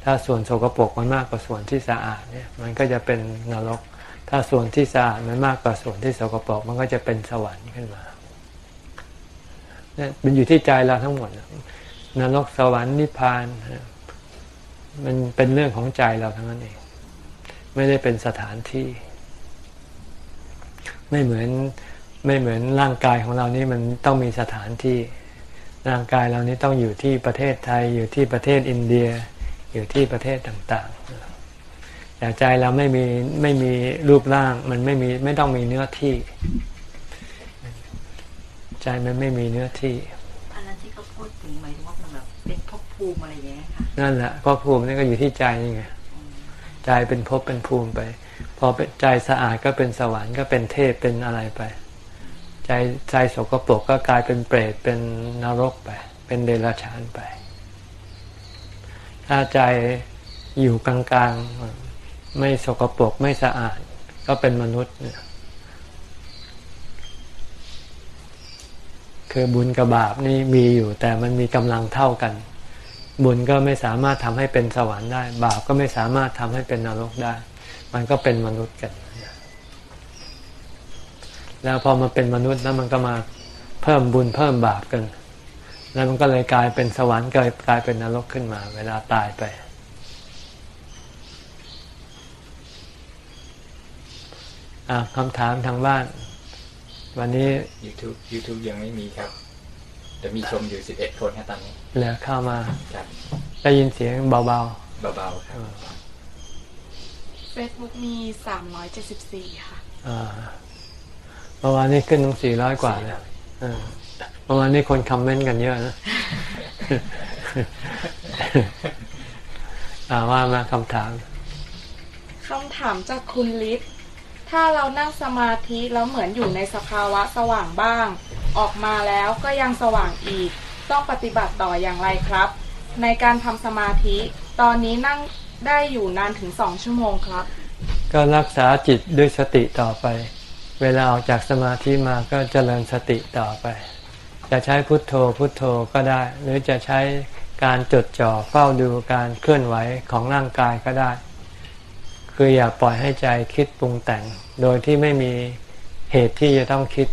ถ้าส่วนสกปรกมันมากกว่าส่วนที่สะอาดเนี่ยมันก็จะเป็นนรก ถ้าส่วนที่สะอาดมันมากกว่าส่วนที่สกปรกมันก็จะเป็นสวรรค์ขึ้นมาเนี่ยมันอยู่ที่ใจเราทั้งหมดนรกสวรรค์นิพพานมันเป็นเรื่องของใจเราทั้งนั้นเอง ไม่ได้เป็นสถานที่ ไม่เหมือนไม่เหมือนร่างกายของเรานี่มันต้องมีสถานที่ร่างกายเรานี้ต้องอยู่ที่ประเทศไทย อยู่ที่ประเทศอินเดีย อยู่ที่ประเทศต่างๆแต่ใจเราไม่มีไม่มีรูปร่างมันไม่มีไม่ต้องมีเนื้อที่ ใจมันไม่มีเนื้อที่อันนั้นที่เขาพูดถึงหมายถึงว่ามันแบบเป็นภพภูมิอะไรอย่างเงี้ยค่ะนั่นแหละภพภูมินี่ก็อยู่ที่ใจนี่ไงใจเป็นภพเป็นภูมิไป พอเป็นใจสะอาดก็เป็นสวรรค์ก็เป็นเทพเป็นอะไรไป ใจใจสกปรกก็กลายเป็นเปรตเป็นนรกไป เป็นเดรัจฉานไป ถ้าใจอยู่กลางๆ ไม่สกปรกไม่สะอาด ก็เป็นมนุษย์เนี่ยคือบุญกับบาปนี่มีอยู่แต่มันมีกำลังเท่ากัน บุญก็ไม่สามารถทำให้เป็นสวรรค์ได้ บาปก็ไม่สามารถทำให้เป็นนรกได้ มันก็เป็นมนุษย์กัน แล้วพอมาเป็นมนุษย์แล้วมันก็มาเพิ่มบุญเพิ่มบาปกัน แล้วมันก็เลยกลายเป็นสวรรค์กลายกลายเป็นนรกขึ้นมา เวลาตายไป คำถามทางบ้าน วันนี้ YouTube YouTube ยังไม่มีครับแต่มีชมอยู่สิบเอ็ดคนครับตอนนี้เหลือเข้ามาครับได้ยินเสียงเบาๆ เบาๆครับ เฟซบุ๊กมีสามร้อยเจ็ดสิบสี่ค่ะเมื่อวานนี้ขึ้นถึงสี่ร้อยกว่าเลยเมื่อวานนี้คนคอมเมนต์กันเยอะนะว่ามาคำถามคำถามจากคุณลิศถ้าเรานั่งสมาธิแล้วเหมือนอยู่ในสภาวะสว่างบ้าง ออกมาแล้วก็ยังสว่างอีก ต้องปฏิบัติต่ออย่างไรครับ ในการทำสมาธิ ตอนนี้นั่ง ได้อยู่นานถึงสองชั่วโมงครับ ก็รักษาจิตด้วยสติต่อไป เวลาออกจากสมาธิมาก็เจริญสติต่อไป จะใช้พุทโธพุทโธก็ได้ หรือจะใช้การจดจ่อเฝ้าดูการเคลื่อนไหวของร่างกายก็ได้ คืออย่าปล่อยให้ใจคิดปรุงแต่ง โดยที่ไม่มีเหตุที่จะต้องคิด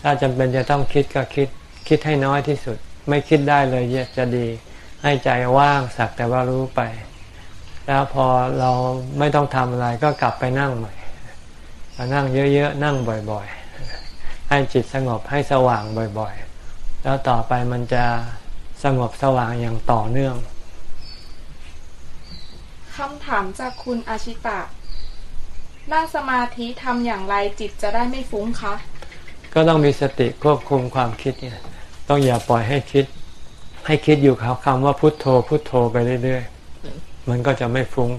ถ้าจำเป็นจะต้องคิดก็คิดคิดให้น้อยที่สุด ไม่คิดได้เลยจะดี ให้ใจว่างสักแต่ว่ารู้ไป แล้วพอเราไม่ต้องทำอะไรก็กลับไปนั่งใหม่นั่งเยอะๆ นั่งบ่อยๆ ให้จิตสงบให้สว่างบ่อยๆ แล้วต่อไปมันจะสงบสว่างอย่างต่อเนื่องคำถามจากคุณอาชิตะนั่งสมาธิทำอย่างไรจิตจะได้ไม่ฟุ้งคะ ก็ต้องมีสติควบคุมความคิดเนี่ย ต้องอย่าปล่อยให้คิด ให้คิดอยู่กับคำว่าพุทโธพุทโธไปเรื่อยๆ มันก็จะไม่ฟุ้ง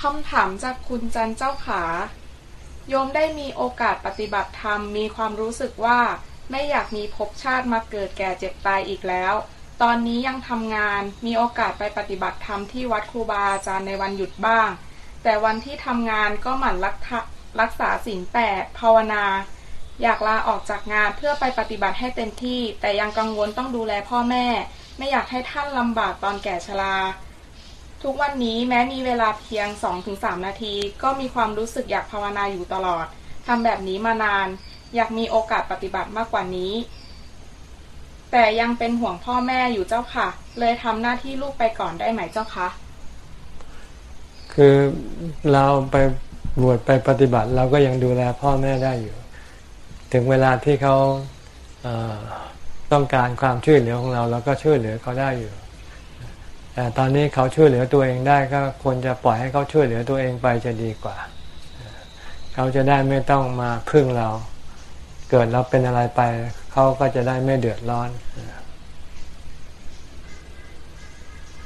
คำถามจากคุณจันเจ้าขาโยมได้มีโอกาสปฏิบัติธรรมมีความรู้สึกว่าไม่อยากมีภพชาติมาเกิดแก่เจ็บตายอีกแล้ว ตอนนี้ยังทำงานมีโอกาสไปปฏิบัติธรรมที่วัดครูบาอาจารย์ในวันหยุดบ้าง แต่วันที่ทำงานก็หมั่นรักรักษาสิ่งแปดภาวนา อยากลาออกจากงานเพื่อไปปฏิบัติให้เต็มที่ แต่ยังกังวลต้องดูแลพ่อแม่ ไม่อยากให้ท่านลำบากตอนแก่ชรา ทุกวันนี้แม้มีเวลาเพียง 2-3 นาที ก็มีความรู้สึกอยากภาวนาอยู่ตลอดทำแบบนี้มานาน อยากมีโอกาสปฏิบัติมากกว่านี้ แต่ยังเป็นห่วงพ่อแม่อยู่เจ้าค่ะ เลยทำหน้าที่ลูกไปก่อนได้ไหมเจ้าคะคือเราไปบวชไปปฏิบัติ เราก็ยังดูแลพ่อแม่ได้อยู่ ถึงเวลาที่เขา ต้องการความช่วยเหลือของเราเราก็ช่วยเหลือเขาได้อยู่ แต่ตอนนี้เขาช่วยเหลือตัวเองได้ก็ควรจะปล่อยให้เขาช่วยเหลือตัวเองไปจะดีกว่า เขาจะได้ไม่ต้องมาพึ่งเรา เกิดเราเป็นอะไรไป เขาก็จะได้ไม่เดือดร้อน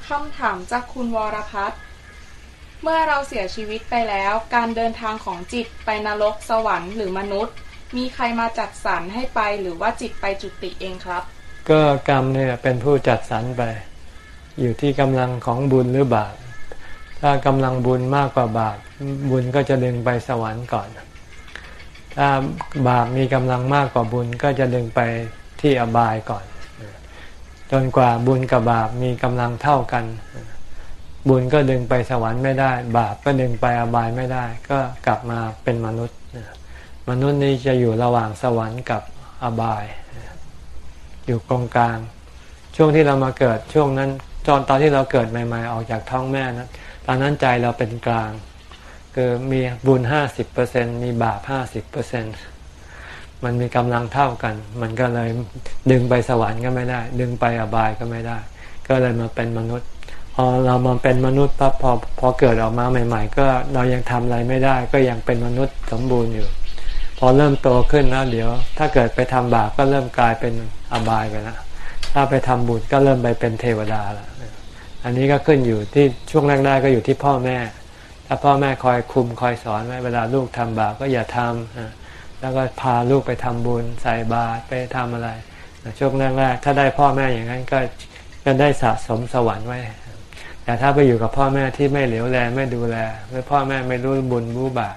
คำถามจากคุณวรพัฒน์เมื่อเราเสียชีวิตไปแล้ว การเดินทางของจิตไปนรกสวรรค์หรือมนุษย์ มีใครมาจัดสรรให้ไปหรือว่าจิตไปจุติเองครับ ก็กรรมเนี่ยเป็นผู้จัดสรรไป อยู่ที่กำลังของบุญหรือบาปถ้ากำลังบุญมากกว่าบาปบุญก็จะดึงไปสวรรค์ก่อน ถ้าบาปมีกำลังมากกว่าบุญก็จะดึงไปที่อบายก่อน จนกว่าบุญกับบาปมีกำลังเท่ากัน บุญก็ดึงไปสวรรค์ไม่ได้ บาปก็ดึงไปอบายไม่ได้ ก็กลับมาเป็นมนุษย์ มนุษย์นี้จะอยู่ระหว่างสวรรค์กับอบาย อยู่ตรงกลาง ช่วงที่เรามาเกิดช่วงนั้นตอนตอนที่เราเกิดใหม่ๆ ออกจากท้องแม่นะตอนนั้นใจเราเป็นกลาง คือมีบุญห้าสิบเปอร์เซ็นมีบาปห้าสิบเปอร์เซ็นมันมีกำลังเท่ากัน มันก็เลยดึงไปสวรรค์ก็ไม่ได้ ดึงไปอบายก็ไม่ได้ ก็เลยมาเป็นมนุษย์พอเรามาเป็นมนุษย์ปั๊บพอพอเกิดออกมาใหม่ ๆ ก็เรายังทำอะไรไม่ได้ ก็ยังเป็นมนุษย์สมบูรณ์อยู่ พอเริ่มโตขึ้นแล้วเดี๋ยว ถ้าเกิดไปทำบาปก็เริ่มกลายเป็นอบายไปแล้วถ้าไปทำบุญก็เริ่มไปเป็นเทวดาแล้วอันนี้ก็ขึ้นอยู่ที่ช่วงแรกๆก็อยู่ที่พ่อแม่ ถ้าพ่อแม่คอยคุมคอยสอนไว้เวลาลูกทำบาปก็อย่าทำแล้วก็พาลูกไปทำบุญใส่บาตรไปทำอะไรช่วงแรกๆถ้าได้พ่อแม่อย่างนั้นก็ก็ได้สะสมสวรรค์ไว้แต่ถ้าไปอยู่กับพ่อแม่ที่ไม่เหลียวแลไม่ดูแลหรือพ่อแม่ไม่รู้บุญรู้บาป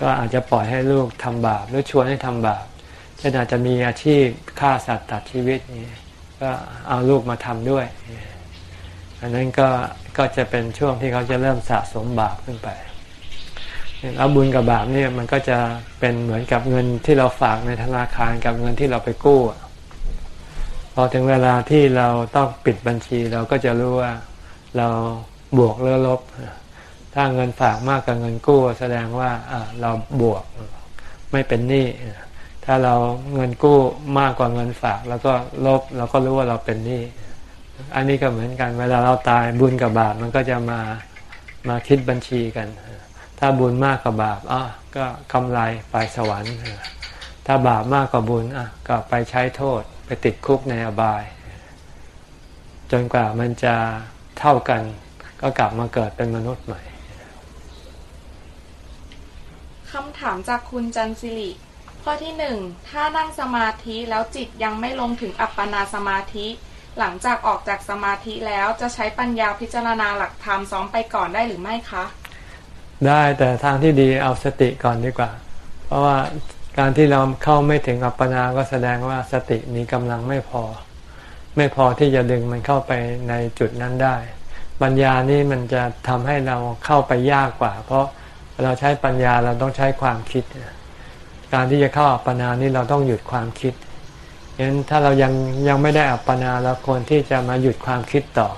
ก็อาจจะปล่อยให้ลูกทำบาปหรือชวนให้ทำบาปเช่นอาจจะมีอาชีพฆ่าสัตว์ตัดชีวิตนี่ก็เอาลูกมาทำด้วย อันนั้นก็ก็จะเป็นช่วงที่เขาจะเริ่มสะสมบาปขึ้นไปแล้วบุญกับบาปเนี่ยมันก็จะเป็นเหมือนกับเงินที่เราฝากในธนาคารกับเงินที่เราไปกู้พอถึงเวลาที่เราต้องปิดบัญชีเราก็จะรู้ว่าเราบวกหรือลบ ถ้าเงินฝากมากกว่าเงินกู้ แสดงว่าเราบวกไม่เป็นหนี้ถ้าเราเงินกู้มากกว่าเงินฝาก แล้วก็ลบเราก็รู้ว่าเราเป็นหนี้อันนี้ก็เหมือนกันเวลาเราตายบุญกับบาปมันก็จะมามาคิดบัญชีกัน ถ้าบุญมากกว่าบาปอะก็กำไรไปสวรรค์ ถ้าบาปมากกว่าบุญอะก็ไปใช้โทษไปติดคุกในอบาย จนกว่ามันจะเท่ากันก็กลับมาเกิดเป็นมนุษย์ใหม่ คำถามจากคุณจันสิริ ข้อที่หนึ่งถ้านั่งสมาธิแล้วจิตยังไม่ลงถึงอัปปนาสมาธิ หลังจากออกจากสมาธิแล้วจะใช้ปัญญาพิจารณาหลักธรรมซ้อมไปก่อนได้หรือไม่คะ ได้แต่ทางที่ดีเอาสติก่อนดีกว่า เพราะว่าการที่เราเข้าไม่ถึงอัปปนาก็แสดงว่าสติมีกำลังไม่พอ ไม่พอที่จะดึงมันเข้าไปในจุดนั้นได้ ปัญญานี่มันจะทำให้เราเข้าไปยากกว่า เพราะ เราใช้ปัญญาเราต้องใช้ความคิด การที่จะเข้าอัปปนานี่เราต้องหยุดความคิดฉะนั้นถ้าเรายังยังไม่ได้อัปปนาเราควรที่จะมาหยุดความคิดต่อ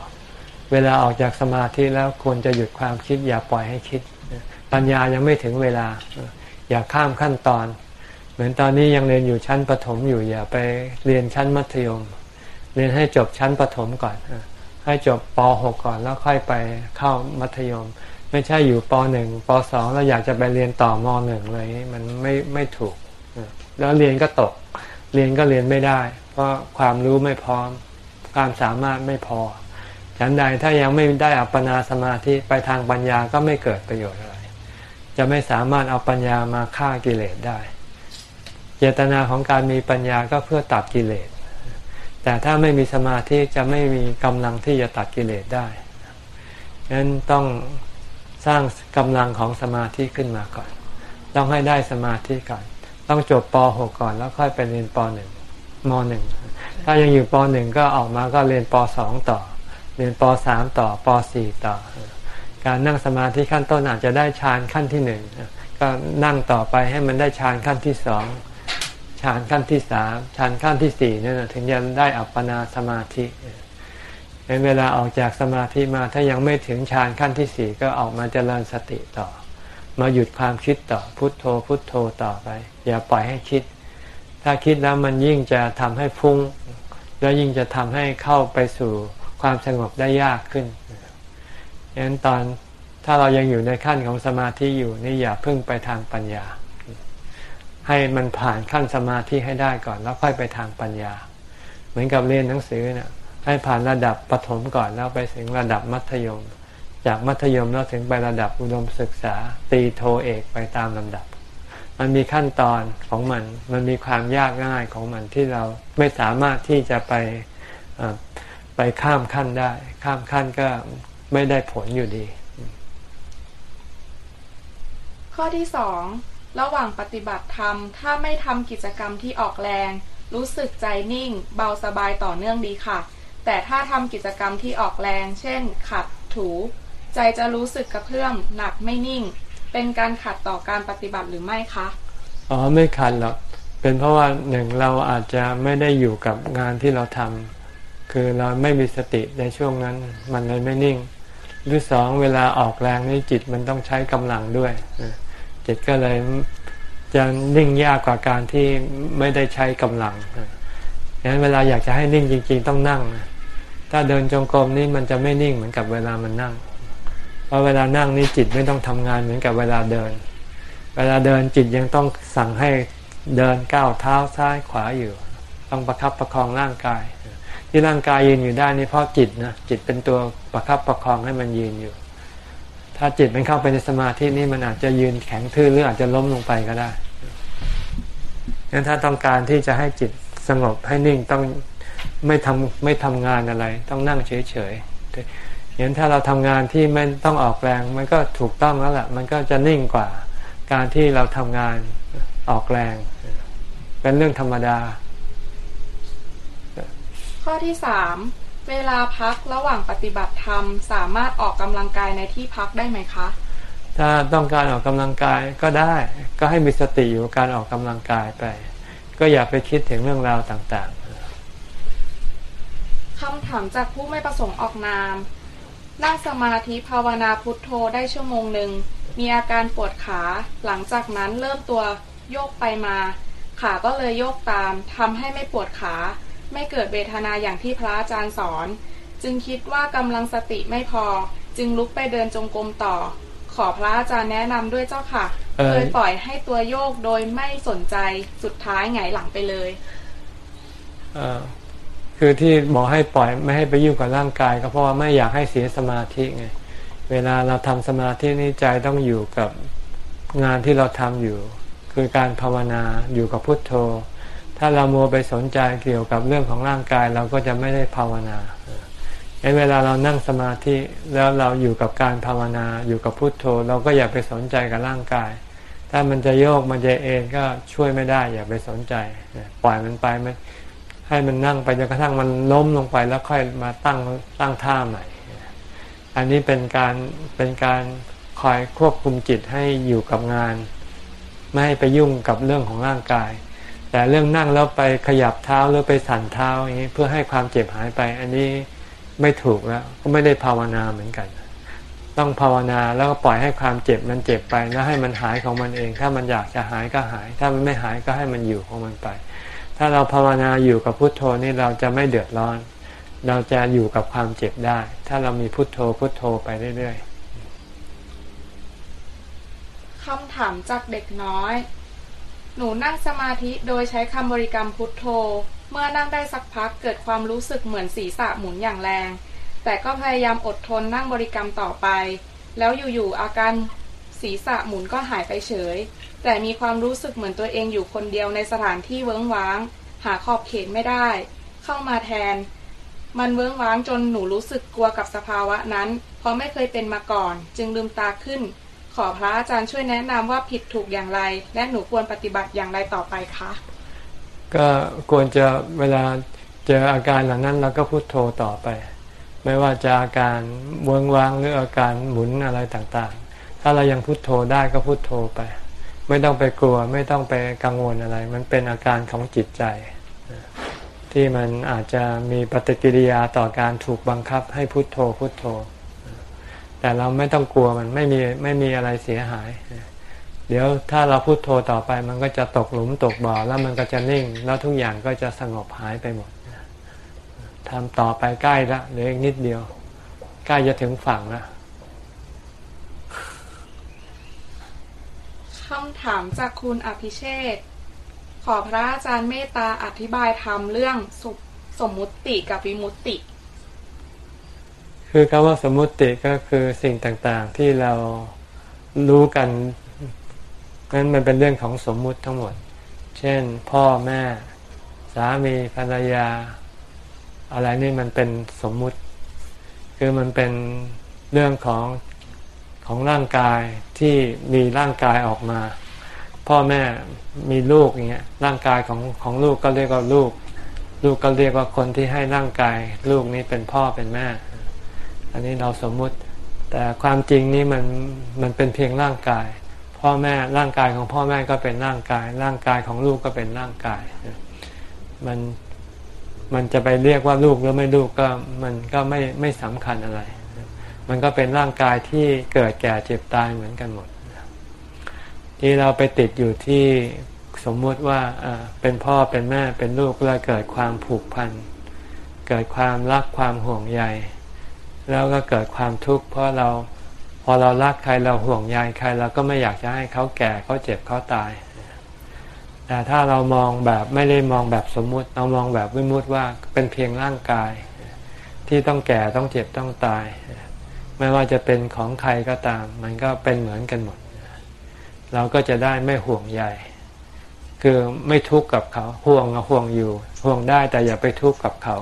เวลาออกจากสมาธิแล้วควรจะหยุดความคิด อย่าปล่อยให้คิด ปัญญายังไม่ถึงเวลา อย่าข้ามขั้นตอน เหมือนตอนนี้ยังเรียนอยู่ชั้นประถมอยู่อย่าไปเรียนชั้นมัธยม เรียนให้จบชั้นประถมก่อน ให้จบป .6 ก่อนแล้วค่อยไปเข้ามัธยม ไม่ใช่อยู่ป .1 ป .2 แล้วอยากจะไปเรียนต่อม .1 เลยมันไม่ไม่ถูก แล้วเรียนก็ตก เรียนก็เรียนไม่ได้ เพราะความรู้ไม่พร้อม ความสามารถไม่พอฉันใดถ้ายังไม่ได้อัปปนาสมาธิไปทางปัญญาก็ไม่เกิดประโยชน์อะไร จะไม่สามารถเอาปัญญามาฆ่ากิเลสได้ เจตนาของการมีปัญญาก็เพื่อตัดกิเลส แต่ถ้าไม่มีสมาธิจะไม่มีกำลังที่จะตัดกิเลสได้ฉะนั้นต้อง สร้างกำลังของสมาธิขึ้นมาก่อน ต้องให้ได้สมาธิก่อน ต้องจบป .6 ก่อนแล้วค่อยไปเรียนป .1 ม .1 ถ้ายังอยู่ป .1 ก็ออกมาก็เรียนป .2 ต่อ เรียนป .3 ต่อป .4 ต่อ การนั่งสมาธิขั้นต้นอาจจะได้ฌานขั้นที่หนึ่งก็นั่งต่อไปให้มันได้ฌานขั้นที่สองฌานขั้นที่สามฌานขั้นที่สี่นี่นถึงจะได้อัปปนาสมาธิเเวลาออกจากสมาธิมาถ้ายังไม่ถึงฌานขั้นที่สี่ก็ออกมาเจริญสติต่อ มาหยุดความคิดต่อพุทโธพุทโธต่อไป อย่าปล่อยให้คิด ถ้าคิดแล้วมันยิ่งจะทำให้ฟุ้ง แล้วยิ่งจะทำให้เข้าไปสู่ความสงบได้ยากขึ้นดังนั้นตอนถ้าเรายังอยู่ในขั้นของสมาธิอยู่นี่อย่าพึ่งไปทางปัญญา ให้มันผ่านขั้นสมาธิให้ได้ก่อนแล้วค่อยไปทางปัญญา เหมือนกับเรียนหนังสือเนะี่ย ให้ผ่านระดับปฐมก่อนแล้วไปถึงระดับมัธยม จากมัธยมแล้วถึงไประดับอุดมศึกษา ตีโทเอกไปตามลำดับ มันมีขั้นตอนของมัน มันมีความยากง่ายของมันที่เราไม่สามารถที่จะไปไปข้ามขั้นได้ ข้ามขั้นก็ไม่ได้ผลอยู่ดี ข้อที่สองระหว่างปฏิบัติธรรม ถ้าไม่ทำกิจกรรมที่ออกแรง รู้สึกใจนิ่ง เบาสบายต่อเนื่องดีค่ะ แต่ถ้าทำกิจกรรมที่ออกแรง เช่น ขัดถู ใจจะรู้สึกกระเพื่อมหนักไม่นิ่ง เป็นการขัดต่อการปฏิบัติหรือไม่คะอ๋อไม่ขัดหรอกเป็นเพราะว่าหนึ่งเราอาจจะไม่ได้อยู่กับงานที่เราทำคือเราไม่มีสติในช่วงนั้น มันเลยไม่นิ่ง หรือสองเวลาออกแรงนี่จิตมันต้องใช้กำลังด้วยจิตก็เลยจะนิ่งยากกว่าการที่ไม่ได้ใช้กำลังดังนั้นเวลาอยากจะให้นิ่งจริง ๆ ต้องนั่ง ถ้าเดินจงกรมนี่มันจะไม่นิ่งเหมือนกับเวลามันนั่ง เพราะเวลานั่งนี่จิตไม่ต้องทำงานเหมือนกับเวลาเดิน เวลาเดินจิตยังต้องสั่งให้เดินก้าวเท้าซ้ายขวาอยู่ ต้องประครับประคองร่างกาย ที่ร่างกายยืนอยู่ได้นี่เพราะจิตนะจิตเป็นตัวประครับประคองให้มันยืนอยู่ ถ้าจิตมันเข้าไปในสมาธินี่มันอาจจะยืนแข็งทื่อหรืออาจจะล้มลงไปก็ได้งั้นถ้าต้องการที่จะให้จิตสงบให้นิ่งต้อง ไม่ทำไม่ทำงานอะไร ต้องนั่งเฉยๆอย่างถ้าเราทำงานที่ไม่ต้องออกแรง มันก็ถูกต้องแล้วแหละมันก็จะนิ่งกว่า การที่เราทำงานออกแรง เป็นเรื่องธรรมดา ข้อที่สามเวลาพักระหว่างปฏิบัติธรรม สามารถออกกำลังกายในที่พักได้ไหมคะ ถ้าต้องการออกกำลังกายก็ได้ ก็ให้มีสติอยู่การออกกำลังกายไป ก็อย่าไปคิดถึงเรื่องราวต่างๆ คำถามจากผู้ไม่ประสงค์ออกนาม นั่งสมาธิภาวนาพุทโธได้ชั่วโมงหนึ่ง มีอาการปวดขา หลังจากนั้นเริ่มตัวโยกไปมา ขาก็เลยโยกตามทำให้ไม่ปวดขา ไม่เกิดเวทนาอย่างที่พระอาจารย์สอน จึงคิดว่ากำลังสติไม่พอ จึงลุกไปเดินจงกรมต่อ ขอพระอาจารย์แนะนำด้วยเจ้าค่ะ เคยปล่อยให้ตัวโยกโดยไม่สนใจ สุดท้ายไงหลังไปเลย คือที่บอกให้ปล่อยไม่ให้ไปยุ่งกับร่างกาย ก็เพราะว่าไม่อยากให้เสียสมาธิไงเวลาเราทำสมาธินี่ใจต้องอยู่กับงานที่เราทำอยู่ คือการภาวนาอยู่กับพุทโธ ถ้าเรามัวไปสนใจเกี่ยวกับเรื่องของร่างกายเราก็จะไม่ได้ภาวนาในเวลาเรานั่งสมาธิแล้วเราอยู่กับการภาวนาอยู่กับพุทโธ เราก็อย่าไปสนใจกับร่างกาย ถ้ามันจะโยกมันจะเองก็ช่วยไม่ได้ อย่าไปสนใจ ปล่อยมันไปมัน ให้มันนั่งไปจนกระทั่งมันล้มลงไปแล้วค่อยมาตั้งตั้งท่าใหม่ อันนี้เป็นการเป็นการคอยควบคุมจิตให้อยู่กับงาน ไม่ให้ไปยุ่งกับเรื่องของร่างกาย แต่เรื่องนั่งแล้วไปขยับเท้าหรือไปสั่นเท้าอย่างนี้เพื่อให้ความเจ็บหายไป อันนี้ไม่ถูกแล้วก็ไม่ได้ภาวนาเหมือนกัน ต้องภาวนาแล้วก็ปล่อยให้ความเจ็บมันเจ็บไปแล้วให้มันหายของมันเอง ถ้ามันอยากจะหายก็หาย ถ้ามันไม่หายก็ให้มันอยู่ของมันไป ถ้าเราภาวนาอยู่กับพุทโธนี่เราจะไม่เดือดร้อน เราจะอยู่กับความเจ็บได้ ถ้าเรามีพุทโธพุทโธไปเรื่อยๆคำถามจากเด็กน้อย หนูนั่งสมาธิโดยใช้คำบริกรรมพุทโธ เมื่อนั่งได้สักพักเกิดความรู้สึกเหมือนศีรษะหมุนอย่างแรง แต่ก็พยายามอดทนนั่งบริกรรมต่อไป แล้วอยู่ๆอาการศีรษะหมุนก็หายไปเฉย แต่มีความรู้สึกเหมือนตัวเองอยู่คนเดียวในสถานที่เวิ้งว้าง หาขอบเขตไม่ได้ เข้ามาแทน มันเวิ้งว้างจนหนูรู้สึกกลัวกับสภาวะนั้น เพราะไม่เคยเป็นมาก่อน จึงลืมตาขึ้น ขอพระอาจารย์ช่วยแนะนำว่าผิดถูกอย่างไร และหนูควรปฏิบัติอย่างไรต่อไปคะก็ควรจะเวลาเจออาการเหล่านั้นเราก็พุโทโธต่อไป ไม่ว่าจะอาการเวิงว้างหรืออาการหมุนอะไรต่างๆ ถ้าเรายังพุโทโธได้ก็พุโทโธไป ไม่ต้องไปกลัว ไม่ต้องไปกังวลอะไร มันเป็นอาการของจิตใจ ที่มันอาจจะมีปฏิกิริยาต่อการถูกบังคับให้พุโทโธพุโทโธ แต่เราไม่ต้องกลัวมันไม่มีไม่มีอะไรเสียหาย เดี๋ยวถ้าเราพูดโทต่อไป มันก็จะตกหลุมตกบ่อแล้วมันก็จะนิ่ง แล้วทุกอย่างก็จะสงบหายไปหมดทำต่อไปใกล้ละเหลืออีกนิดเดียว ใกล้จะถึงฝั่งละคำ ถามจากคุณอภิเชษขอพระอาจารย์เมตตาอธิบายธรรมเรื่องสมมุติกับวิมุตติคคือคำว่าสมมุติก็คือสิ่งต่างๆที่เรารู้กันนั้นมันเป็นเรื่องของสมมุติทั้งหมด เช่น พ่อแม่ สามีภรรยา อะไรนี่มันเป็นสมมุติ คือมันเป็นเรื่องของของร่างกายที่มีร่างกายออกมา พ่อแม่มีลูกอย่างเงี้ยร่างกายของของลูกก็เรียกว่าลูก ลูกก็เรียกว่าคนที่ให้ร่างกาย ลูกนี้เป็นพ่อเป็นแม่ อันนี้เราสมมุติ แต่ความจริงนี่มันมันเป็นเพียงร่างกาย พ่อแม่ร่างกายของพ่อแม่ก็เป็นร่างกาย ร่างกายของลูกก็เป็นร่างกาย มันมันจะไปเรียกว่าลูกหรือไม่ลูกก็มันก็ไม่ไม่สำคัญอะไร มันก็เป็นร่างกายที่เกิดแก่เจ็บตายเหมือนกันหมด ที่เราไปติดอยู่ที่สมมติว่าเป็นพ่อเป็นแม่เป็นลูกแล้วเกิดความผูกพัน เกิดความรักความห่วงใยแล้วก็เกิดความทุกข์เพราะเราพอเรารักใครเราห่วงใยใครเราก็ไม่อยากจะให้เขาแก่เขาเจ็บเขาตาย แต่ถ้าเรามองแบบไม่ได้มองแบบสมมุติ เรามองแบบวิมุติว่าเป็นเพียงร่างกาย ที่ต้องแก่ต้องเจ็บต้องตาย ไม่ว่าจะเป็นของใครก็ตาม มันก็เป็นเหมือนกันหมด เราก็จะได้ไม่ห่วงใยคือไม่ทุกข์กับเขาห่วงห่วงอยู่ ห่วงได้แต่อย่าไปทุกข์กับเขา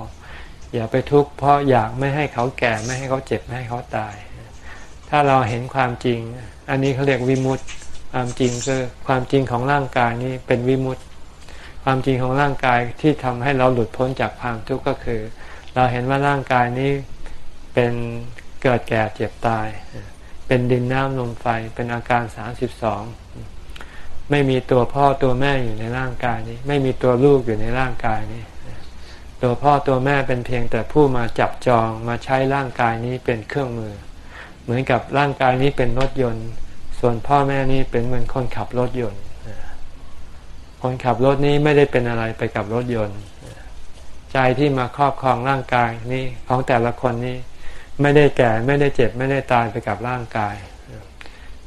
อย่าไปทุกข์เพราะอยากไม่ให้เขาแก่ไม่ให้เขาเจ็บไม่ให้เขาตาย ถ้าเราเห็นความจริง อันนี้เขาเรียกวิมุตติความจริงคือความจริงของร่างกายนี้เป็นวิมุตติความจริงของร่างกายที่ทำให้เราหลุดพ้นจากความทุกข์ก็คือ เราเห็นว่าร่างกายนี้เป็นเกิดแก่เจ็บตาย เป็นดินน้ำลมไฟเป็นอาการสามสิบสองไม่มีตัวพ่อตัวแม่อยู่ในร่างกายนี้ ไม่มีตัวลูกอยู่ในร่างกายนี้ ตัวพ่อตัวแม่เป็นเพียงแต่ผู้มาจับจองมาใช้ร่างกายนี้เป็นเครื่องมือ เหมือนกับร่างกายนี้เป็นรถยนต์ ส่วนพ่อแม่นี้เป็นเหมือนคนขับรถยนต์ คนขับรถนี้ไม่ได้เป็นอะไรไปกับรถยนต์ ใจที่มาครอบครองร่างกายนี้ของแต่ละคนนี้ ไม่ได้แก่ไม่ได้เจ็บไม่ได้ตายไปกับร่างกาย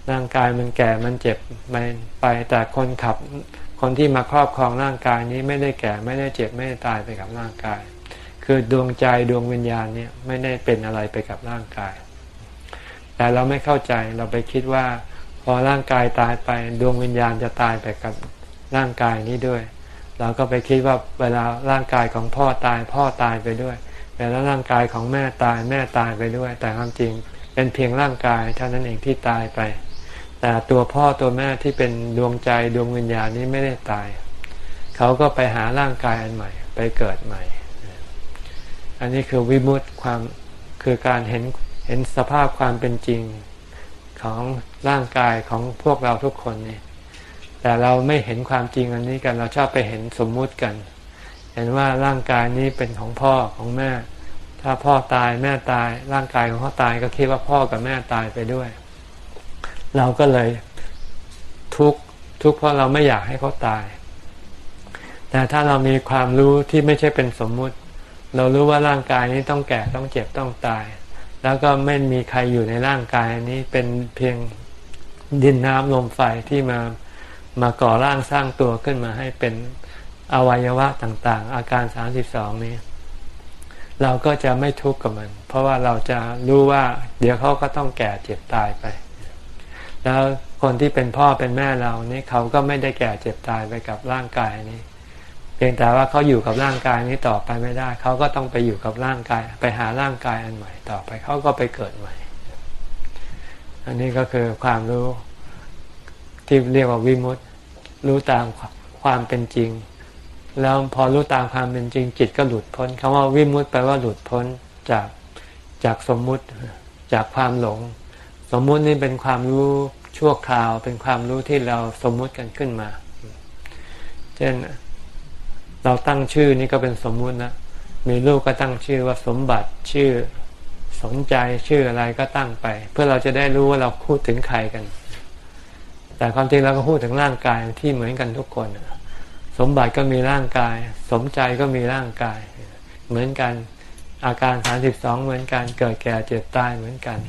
ร่างกายมันแก่มันเจ็บมันไปแต่คนขับ คนที่มาครอบครองร่างกายนี้ไม่ได้แก่ไม่ได้เจ็บไม่ได้ตายไปกับร่างกาย คือดวงใจดวงวิญญาณเนี่ยไม่ได้เป็นอะไรไปกับร่างกาย แต่เราไม่เข้าใจเราไปคิดว่า พอร่างกายตายไปดวงวิญญาณจะตายไปกับร่างกายนี้ด้วย เราก็ไปคิดว่าเวลาร่างกายของพ่อตายพ่อตายไปด้วย แต่แล้วร่างกายของแม่ตายแม่ตายไปด้วย แต่ความจริงเป็นเพียงร่างกายเท่านั้นเองที่ตายไป แต่ตัวพ่อตัวแม่ที่เป็นดวงใจดวงวิญญาณนี้ไม่ได้ตาย เขาก็ไปหาร่างกายอันใหม่ ไปเกิดใหม่ อันนี้คือวิมุตติความคือการเห็นเห็นสภาพความเป็นจริงของร่างกายของพวกเราทุกคนนี่แต่เราไม่เห็นความจริงอันนี้กันเราชอบไปเห็นสมมุติกัน เห็นว่าร่างกายนี้เป็นของพ่อของแม่ ถ้าพ่อตายแม่ตาย ร่างกายของเขาตายก็คิดว่าพ่อกับแม่ตายไปด้วย เราก็เลยทุกทุกเพราะเราไม่อยากให้เขาตาย แต่ถ้าเรามีความรู้ที่ไม่ใช่เป็นสมมุติ เรารู้ว่าร่างกายนี้ต้องแก่ต้องเจ็บต้องตาย แล้วก็ไม่มีใครอยู่ในร่างกายนี้เป็นเพียงดินน้ำลมไฟที่มามาก่อร่างสร้างตัวขึ้นมาให้เป็น อวัยวะต่างๆ อาการสามสิบสองนี้ เราก็จะไม่ทุกข์กับมัน เพราะว่าเราจะรู้ว่าเดี๋ยวเขาก็ต้องแก่เจ็บตายไป แล้วคนที่เป็นพ่อเป็นแม่เรานี่เขาก็ไม่ได้แก่เจ็บตายไปกับร่างกายนี้ เพียงแต่ว่าเขาอยู่กับร่างกายนี้ต่อไปไม่ได้ เขาก็ต้องไปอยู่กับร่างกาย ไปหาร่างกายอันใหม่ต่อไป เขาก็ไปเกิดใหม่ อันนี้ก็คือความรู้ที่เรียกว่าวิมุตต์รู้ตามความเป็นจริง แล้วพอรู้ตามความเป็นจริงจิตก็หลุดพ้นคำว่าวิมุตต์แปลว่าหลุดพ้นจากจากสมมุติจากความหลง สมมุตินี่เป็นความรู้ชั่วคราว เป็นความรู้ที่เราสมมุติกันขึ้นมา เช่นเราตั้งชื่อนี่ก็เป็นสมมุตินะมีลูกก็ตั้งชื่อว่าสมบัติชื่อสนใจชื่ออะไรก็ตั้งไป เพื่อเราจะได้รู้ว่าเราพูดถึงใครกัน แต่ความจริงเราก็พูดถึงร่างกายที่เหมือนกันทุกคน สมบัติก็มีร่างกาย สมใจก็มีร่างกาย เหมือนกันอาการสามสิบสองเหมือนกันเกิดแก่เจ็บตายเหมือนกัน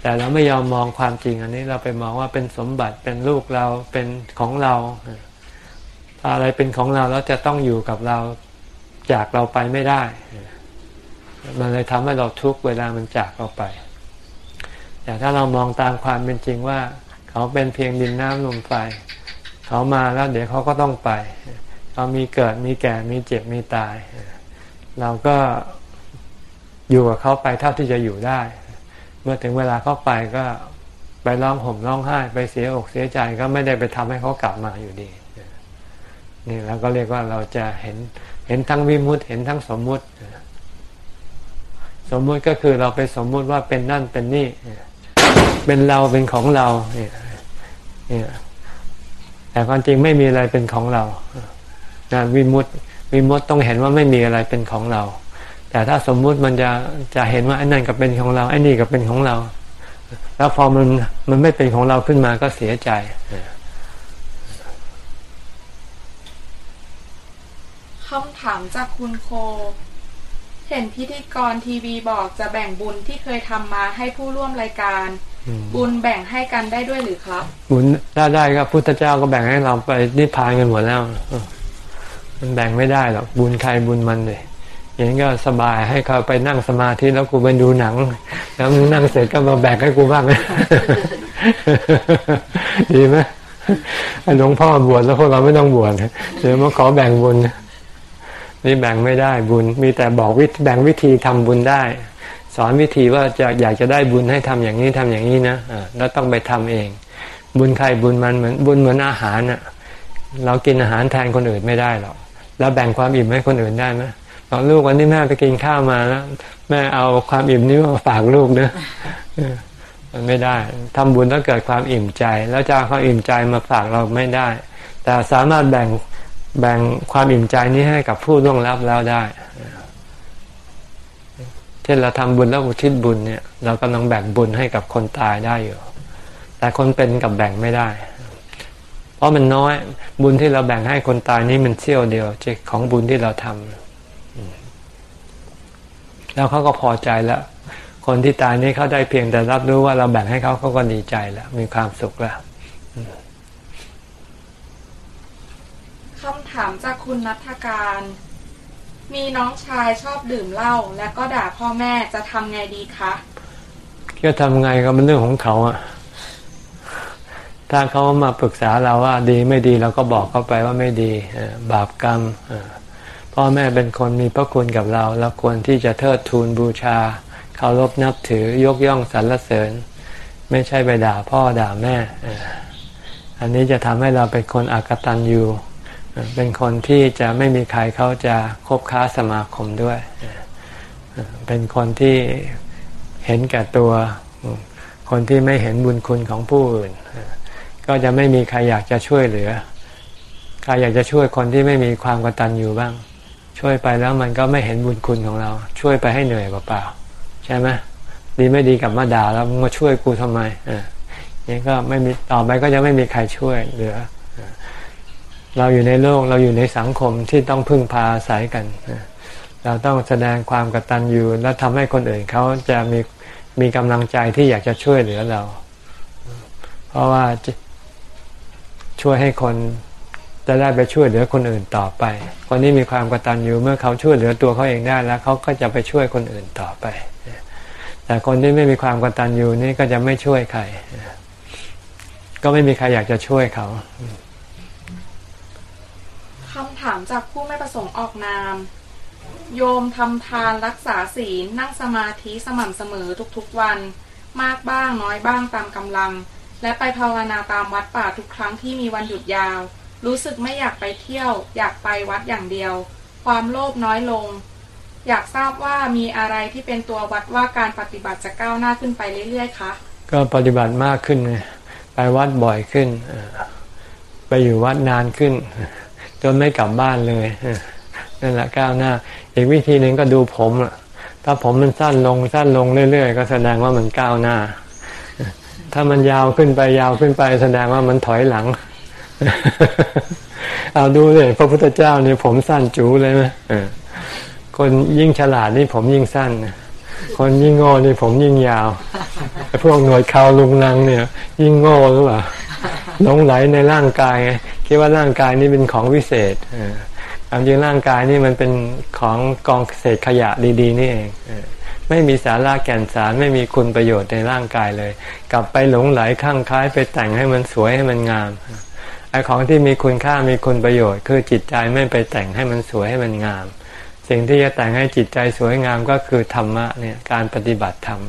แต่เราไม่ยอมมองความจริงอันนี้เราไปมองว่าเป็นสมบัติเป็นลูกเราเป็นของเรา อะไรเป็นของเราแล้วจะต้องอยู่กับเราจากเราไปไม่ได้ มันเลยทำให้เราทุกเวลามันจากเราไป แต่ถ้าเรามองตามความเป็นจริงว่า เขาเป็นเพียงดินน้ำลมไฟ เขามาแล้วเดี๋ยวเขาก็ต้องไป เขามีเกิดมีแก่มีเจ็บมีตาย เราก็อยู่กับเขาไปเท่าที่จะอยู่ได้ เมื่อถึงเวลาเขาไปก็ไปร้องห่มร้องไห้ ไปเสียอกเสียใจก็ไม่ได้ไปทำให้เขากลับมาอยู่ดี นี่เราก็เรียกว่าเราจะเห็นเห็นทั้งวิมุตเห็นทั้งสมมุติ สมมุติก็คือเราไปสมมุติว่าเป็นนั่นเป็นนี่ เป็นเราเป็นของเราเนี่ย แต่ความจริงไม่มีอะไรเป็นของเรานะวิมุตวิมุตต้องเห็นว่าไม่มีอะไรเป็นของเรา แต่ถ้าสมมุติมันจะจะเห็นว่าไอ้นั่นก็เป็นของเราไอ้นี่ก็เป็นของเรา แล้วพอมันมันไม่เป็นของเราขึ้นมาก็เสียใจคำถามจากคุณโค เห็นพิธีกรทีวีบอกจะแบ่งบุญที่เคยทำมาให้ผู้ร่วมรายการ บุญแบ่งให้กันได้ด้วยหรือครับ บุญได้ได้ครับพุทธเจ้าก็แบ่งให้เราไปนิพพานกันหมดแล้วมันแบ่งไม่ได้หรอกบุญใครบุญมันเลยอย่างนี้ก็สบายให้เขาไปนั่งสมาธิแล้วกูไปดูหนัง แล้วนั่งเสร็จก็มาแบ่งให้กูบ้างดีไหมหลวงพ่อบวชแล้วพวกเราไม่ต้องบวชเดี๋ยวมาขอแบ่งบุญนี่แบ่งไม่ได้บุญ มีแต่บอกวิแบ่งวิธีทำบุญได้ สอนวิธีว่าจะอยากจะได้บุญให้ทำอย่างนี้ทำอย่างนี้นะแล้วต้องไปทำเอง บุญใครบุญมันเหมือนบุญเหมือนอาหารน่ะ เรากินอาหารแทนคนอื่นไม่ได้หรอกแล้วแบ่งความอิ่มให้คนอื่นได้ไหมบอกลูกวันนี้แม่ไปกินข้าวมาแล้วแม่เอาความอิ่มนี้มาฝากลูกเนะมันไม่ได้ทำบุญต้องเกิดความอิ่มใจ แล้วจะเอาความอิ่มใจมาฝากเราไม่ได้ แต่สามารถแบ่งแบ่งความอิ่มใจนี้ให้กับผู้ร่วงรับแล้วได้ เช่นเราทำบุญแล้วอุทิศบุญเนี่ย เรากำลังแบ่งบุญให้กับคนตายได้อยู่ แต่คนเป็นกับแบ่งไม่ได้ เพราะมันน้อยบุญที่เราแบ่งให้คนตายนี้มันเสี้ยวเดียวของบุญที่เราทำแล้วเขาก็พอใจแล้ว คนที่ตายนี้เขาได้เพียงแต่รับรู้ว่าเราแบ่งให้เขาเขาก็ดีใจแล้ว มีความสุขแล้วคำถามจากคุณนัทการ มีน้องชายชอบดื่มเหล้าและก็ด่าพ่อแม่จะทำไงดีคะก็ทำไงก็เป็นเรื่องของเขาอะถ้าเขามาปรึกษาเราว่าดีไม่ดีเราก็บอกเขาไปว่าไม่ดีบาปกรรมพ่อแม่เป็นคนมีพระคุณกับเราเราควรที่จะเทิดทูนบูชาเคารพนับถือยกย่องสรรเสริญ ไม่ใช่ไปด่าพ่อด่าแม่ อันนี้จะทำให้เราเป็นคนอากตันยู เป็นคนที่จะไม่มีใครเขาจะคบค้าสมาคมด้วย เป็นคนที่เห็นแก่ตัว คนที่ไม่เห็นบุญคุณของผู้อื่น ก็จะไม่มีใครอยากจะช่วยเหลือ ใครอยากจะช่วยคนที่ไม่มีความกตัญญูบ้าง ช่วยไปแล้วมันก็ไม่เห็นบุญคุณของเรา ช่วยไปให้เหนื่อยเปล่าๆใช่ไหมดีไม่ดีกับมาด่าแล้วมาช่วยกูทำไมอ่านี่ก็ไม่มีต่อไปก็จะไม่มีใครช่วยเหลือ เราอยู่ในโลกเราอยู่ในสังคมที่ต้องพึ่งพาอาศัยกัน เราต้องแสดงความกตัญญูและทำให้คนอื่นเขาจะมีมีกำลังใจที่อยากจะช่วยเหลือเรา เพราะว่าช่วยให้คนจะได้ไปช่วยเหลือคนอื่นต่อไป คนนี้มีความกตัญญูเมื่อเขาช่วยเหลือตัวเขาเองได้แล้วเขาก็จะไปช่วยคนอื่นต่อไป แต่คนที่ไม่มีความกตัญญูนี่ก็จะไม่ช่วยใคร ก็ไม่มีใครอยากจะช่วยเขา ถามจากผู้ไม่ประสงค์ออกนาม โยมทำทานรักษาศีลนั่งสมาธิสม่ำเสมอทุกๆวัน มากบ้างน้อยบ้างตามกำลัง และไปภาวนาตามวัดป่าทุกครั้งที่มีวันหยุดยาว รู้สึกไม่อยากไปเที่ยว อยากไปวัดอย่างเดียว ความโลภน้อยลง อยากทราบว่ามีอะไรที่เป็นตัววัดว่าการปฏิบัติจะก้าวหน้าขึ้นไปเรื่อยๆคะก็ปฏิบัติมากขึ้นไปวัดบ่อยขึ้นไปอยู่วัดนานขึ้น จนไม่กลับบ้านเลยนั่นแหละก้าวหน้า อีกวิธีหนึ่งก็ดูผมถ้าผมมันสั้นลงสั้นลงเรื่อยๆ ก็แสดงว่ามันก้าวหน้า ถ้ามันยาวขึ้นไปยาวขึ้นไป แสดงว่ามันถอยหลัง เอาดูเลยพระพุทธเจ้าเนี่ยผมสั้นจูเลยไหมคนยิ่งฉลาดนี่ผมยิ่งสั้น คนยิ่งโง่นี่ผมยิ่งยาว พวกหน่วยเขาลุงนังเนี่ย ยิ่งโง่หรือเปล่า หลงไหลในร่างกายคิดว่าร่างกายนี้เป็นของวิเศษความจริงร่างกายนี่มันเป็นของกองเศษขยะดี ๆ นี่เองไม่มีสาระแก่นสารไม่มีคุณประโยชน์ในร่างกายเลย กลับไปหลงไหลข้างคล้ายไปแต่งให้มันสวยให้มันงามไอ้ของที่มีคุณค่ามีคุณประโยชน์ คือจิตใจไม่ไปแต่งให้มันสวยให้มันงาม สิ่งที่จะแต่งให้จิตใจสวยงามก็คือธรรมะเนี่ยการปฏิบัติธรรม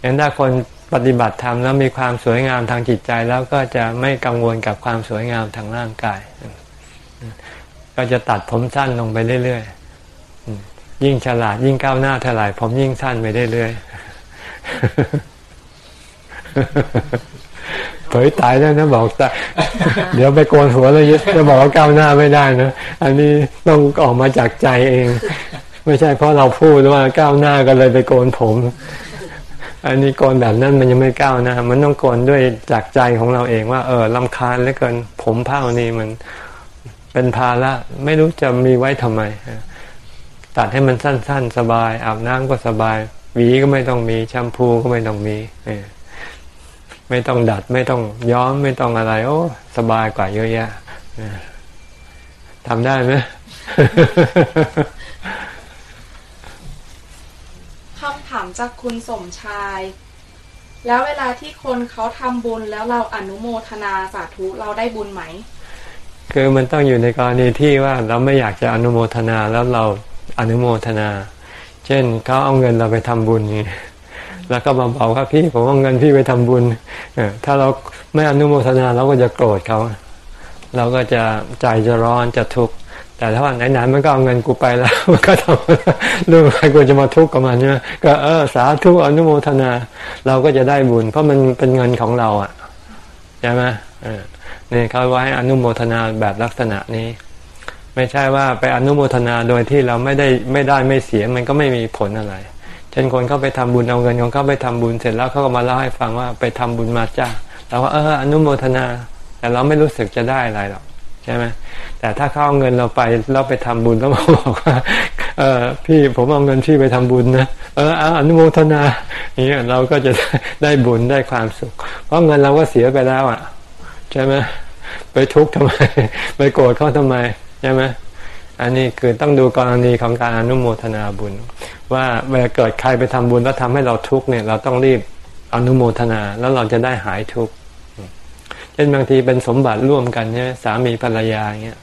อย่างถ้าคน ปฏิบัติธรรมแล้วมีความสวยงามทางจิตใจแล้วก็จะไม่กังวลกับความสวยงามทางร่างกาย ก็จะตัดผมสั้นลงไปเรื่อยๆยิ่งฉลาดยิ่งก้าวหน้าเท่าไหร่ผมยิ่งสั้นไปเรื่อยๆเผยตายแล้วนะบอกแต่เดี๋ยวไปโกนหัวแล้วจะบอกว่าก้าวหน้าไม่ได้นะอันนี้ต้องออกมาจากใจเอง ไม่ใช่เพราะเราพูดว่าก้าวหน้าก็เลยไปโกนผม อันนี้โกนแบบนั้นมันยังไม่ก้าวนะมันต้องโกนด้วยจากใจของเราเองว่า เออลำคาญเหลือเกิน ผมเผ้านี่มันเป็นภาระไม่รู้จะมีไว้ทำไมตัดให้มันสั้น ๆ สบาย อาบน้ำก็สบาย หวีก็ไม่ต้องมีแชมพูก็ไม่ต้องมีไม่ต้องดัดไม่ต้องย้อมไม่ต้องอะไร โอ้ สบายกว่าเยอะแยะทำได้ไหมามจากคุณสมชาย แล้วเวลาที่คนเขาทำบุญแล้วเราอนุโมทนาสาธุเราได้บุญไหม คือมันต้องอยู่ในกรณีที่ว่าเราไม่อยากจะอนุโมทนาแล้วเราอนุโมทนา เช่นเขาเอาเงินเราไปทำบุญนี่แล้วก็มาบอกว่าพี่ผมเอาเงินพี่ไปทำบุญถ้าเราไม่อนุโมทนาเราก็จะโกรธเขา เราก็จะใจจะร้อนจะทุกข์ แต่ถ้าว่าไหนๆมันก็เอาเงินกูไปแล้ว มันก็ทำเรื่องใครควรจะมาทุกข์กับมันเนี่ยก็เออสาธุอนุโมทนา เราก็จะได้บุญ เพราะมันเป็นเงินของเราอะใช่ไหมเนี่ยเขาไว้อนุโมทนาแบบลักษณะนี้ ไม่ใช่ว่าไปอนุโมทนาโดยที่เราไม่ได้ไม่ได้ไม่เสียมันก็ไม่มีผลอะไร เช่นคนเขาไปทำบุญเอาเงินของเขาไปทำบุญเสร็จแล้วเขาก็มาเล่าให้ฟังว่าไปทำบุญมาจ้าเราก็เอออนุโมทนา แต่เราไม่รู้สึกจะได้อะไรหรอก ใช่ไหมแต่ถ้าเขาเอาเงินเราไปเราไปทำบุญแล้วบอกว่าเออพี่ผมเอาเงินพี่ไปทำบุญนะเอออนุโมทนาอย่างเงี้ยเราก็จะได้บุญได้ความสุข เพราะเงินเราก็เสียไปแล้ว อะ ใช่ไหมไปทุกข์ทำไม ไปโกรธเขาทำไมใช่ไหมอันนี้คือต้องดูกรณีของการอนุโมทนาบุญ ว่าเวลาเกิดใครไปทำบุญแล้วทำให้เราทุกข์เนี่ย เราต้องรีบอนุโมทนาแล้วเราจะได้หายทุกข์ เช่นบางทีเป็นสมบัติร่วมกันใช่ไหมสามีภรรยาเงี้ย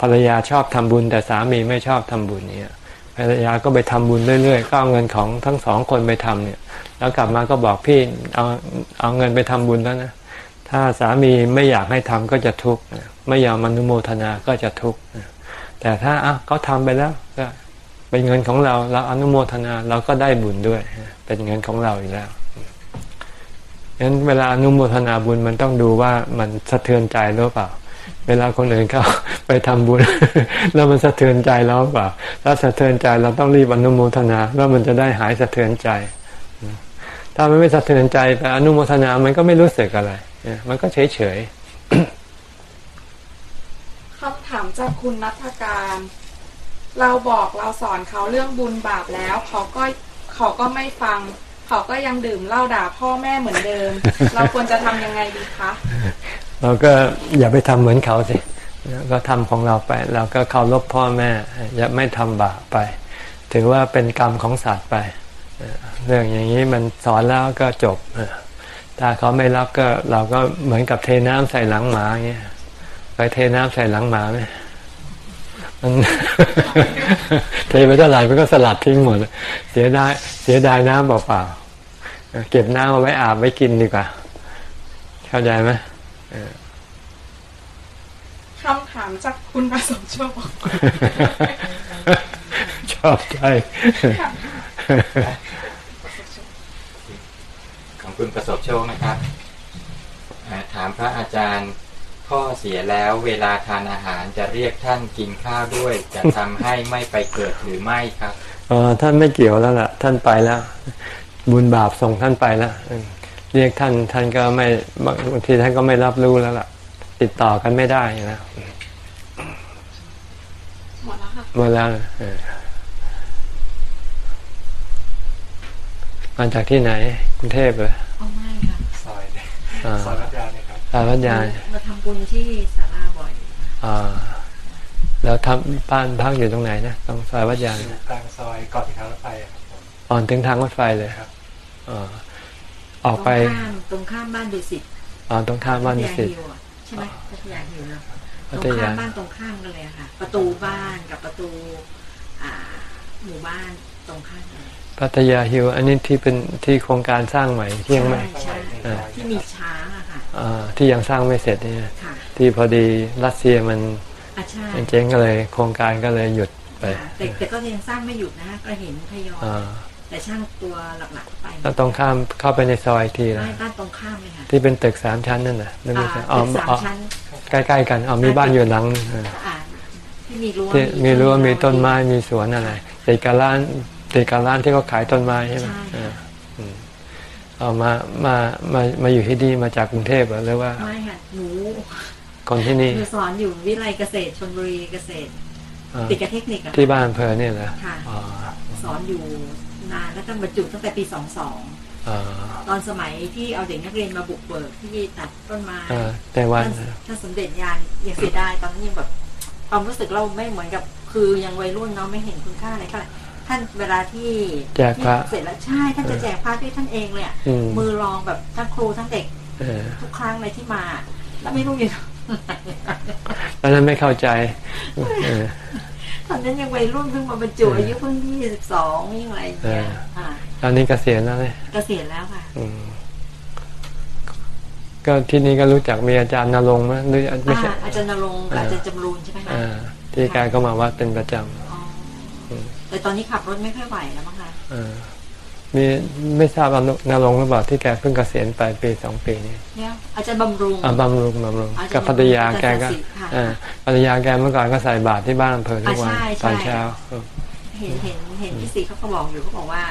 ภรรยาชอบทำบุญ แต่สามีไม่ชอบทำบุญเนี่ยภรรยาก็ไปทำบุญเรื่อยๆก็เอาเงินของทั้งสองคนไปทำเนี่ย แล้วกลับมาก็บอกพี่เอาเอาเงินไปทำบุญแล้วนะถ้าสามีไม่อยากให้ทำก็จะทุกข์ไม่ยอมอนุโมทนาก็จะทุกข์แต่ถ้าอะเขาทาไปแล้วก็เป็นเงินของเราเราอนุโมทนาเราก็ได้บุญด้วย เป็นเงินของเราอีกแล้ว งั้นเวลาอนุโมทนาบุญมันต้องดูว่ามันสะเทือนใจหรือเปล่า เวลาคนอื่นเขาไปทำบุญ แล้วมันสะเทือนใจเราเปล่า ถ้าสะเทือนใจเราต้องรีบอนุโมทนาแล้วมันจะได้หายสะเทือนใจ ถ้ามันไม่สะเทือนใจแต่อนุโมทนามันก็ไม่รู้สึกอะไร มันก็เฉยเฉยคำถามจากคุณนัทการ เราบอกเราสอนเขาเรื่องบุญบาปแล้ว เขาก็เขาก็ไม่ฟัง เขาก็ยังดื่มเหล้าด่าพ่อแม่เหมือนเดิม เราควรจะทำยังไงดีคะเราก็อย่าไปทำเหมือนเขาสิก็ทำของเราไปเราก็เคารพพ่อแม่อย่าไม่ทำบาปไป ถือว่าเป็นกรรมของสัตว์ไป เรื่องอย่างนี้มันสอนแล้วก็จบถ้าเขาไม่รับก็เราก็เหมือนกับเทน้ำใส่หลังหมาเงี้ยไปเทน้ำใส่หลังหมาไหมมัน เทไปเท่าไหร่มันก็สลัดทิ้งหมดเสียดายเสียดายน้ำเปล่าๆเก็บน้ำเอาไว้อาบไว้กินดีกว่า เข้าใจไหมคำถามจากคุณประสมโชคชอบใจของคุณประสบโชคนะครับ ถามพระอาจารย์ พ่อเสียแล้วเวลาทานอาหารจะเรียกท่านกินข้าวด้วย จะทำให้ไม่ไปเกิดหรือไม่ครับเออท่านไม่เกี่ยวแล้วล่ะ ท่านไปแล้ว บุญบาปส่งท่านไปแล้วเรียกท่านท่านก็ไม่บางทีท่านก็ไม่รับรู้แล้วล่ะ ติดต่อกันไม่ได้แล้วหมดแล้วค่ะหมดแล้วมาจากที่ไหนกรุงเทพเหรอไม่ค่ะซอยซอยรัชยา เนี่ยสารวัตยามาทำบุญที่ศาลาบ่อยอ่าแล้วทำบ้านพักอยู่ตรงไหนนะตรงซอยวัดยางอยู่กลางซอยก่อนถึงทางรถไฟครับผมอ่อนถึงทางรถไฟเลยครับอ๋อออกไปตรงข้ามตรงข้ามบ้านดุสิตอ๋อตรงข้ามบ้านพัดุทยาสิตฮิวอะใช่ไหมพัทยาฮิวแล้วพัตรทงยาข้ามบ้านตรงข้ามกันเลยอะค่ะ ประตูบ้านกับประตูอ่าหมู่บ้านตรงข้ามกันเลยพัทยาฮิว อันนี้ที่เป็นที่โครงการสร้างใหม่ที่ยังไม่ใช่ใช่อ่าที่มีช้างอะค่ะอ่า ที่ยังสร้างไม่เสร็จนี่ค่ะที่พอดีรัสเซียมันอะใช่มันเจ๊งก็เลยโครงการก็เลยหยุดไปค่ะแต่แต่ก็ยังสร้างไม่หยุดนะก็เห็นทยอยอ่าแต่ช่างตัวหลักๆไปแล้วตรงข้ามเข้าไปในซอยอีกทีนะไม่บ้านตรงข้ามเลยค่ะที่เป็นตึกสามชั้นนั่นน่ะนั่นไม่ใช่อ๋อตึกสามอ๋อชั้นใกล้ๆกันอ๋อมีบ้านอยู่หลังเอออ่าที่มีรั้วที่มีรั้วมีต้นไม้มีสวนอะไรติดกับร้านติดกับร้านที่เขาขายต้นไม้ใช่ไหมใช่เอออืม เอามามามามาอยู่ที่นี่มาจากกรุงเทพเหรอหรือว่าไม่ค่ะหนูคนที่นี่หนูสอนอยู่วิไลเกษตรชลบุรีเกษตรอ่าติดกับเทคนิคอะที่บ้านอำเพอเนี่ยเหรอค่ะอ๋อสอนอยู่นานแล้วก็บรรจุตั้งแต่ปีสองสองอ๋อตอนสมัยที่เอาเด็กนักเรียนมาบุกเบิกที่ตัดต้นไม้อ่าในวันท่านท่านสมเด็จยานยังเสียดายตอนนั้นยังแบบความรู้สึกเราไม่เหมือนกับ คือยังวัยรุ่นเนาะไม่เห็นคุณค่าอะไรเท่าไหร่ท่านเวลาที่แจกพระที่เสร็จแล้วใช่ท่านจะแจกพระด้วยท่านเองเลยอะอืมมือรองแบบทั้งครูทั้งเด็กเออทุกครั้งเลยที่มา แล้วไม่รู้อยู่ตอนนั้นไม่เข้าใจเออตอนนั้นยังวัยรุ่นเพิ่งมาบรรจุอายุเพิ่งยี่สิบสองยังอะไรอย่างเงี้ยเอออ่าตอนนี้เกษียณแล้วเนี่ยเกษียณแล้วค่ะอืมก็ที่นี่ก็รู้จักมีอาจารย์นรงค์ไหมหรือไม่ใช่อ่าอาจารย์นรงค์กับอาจารย์จำรูนใช่ไหมคะอ่าที่แกก็มาวัดเป็นประจอ๋ออม แต่ตอนนี้ขับรถไม่ค่อยไหวแล้วมั้งคะำอ่ามีไม่ทราบว่านรงค์หรือเปล่าที่แกเพิ่งเกษียณไปปีสองปีนี้เนี่ยอาจารย์บำรุงอ่าบำรุงบำรุงอาจารย์กับภรรยาแกก็อาจารย์สิทธิ์ค่ะอ่าภรรยาแกเมื่อก่อนก็ใส่บาตรที่บ้านอำเภอทุกวันอ่าใช่ใช่ตอนเช้าเห็นเห็นเห็นพี่สีเขาก็บอกอยู่เขาบอกว่า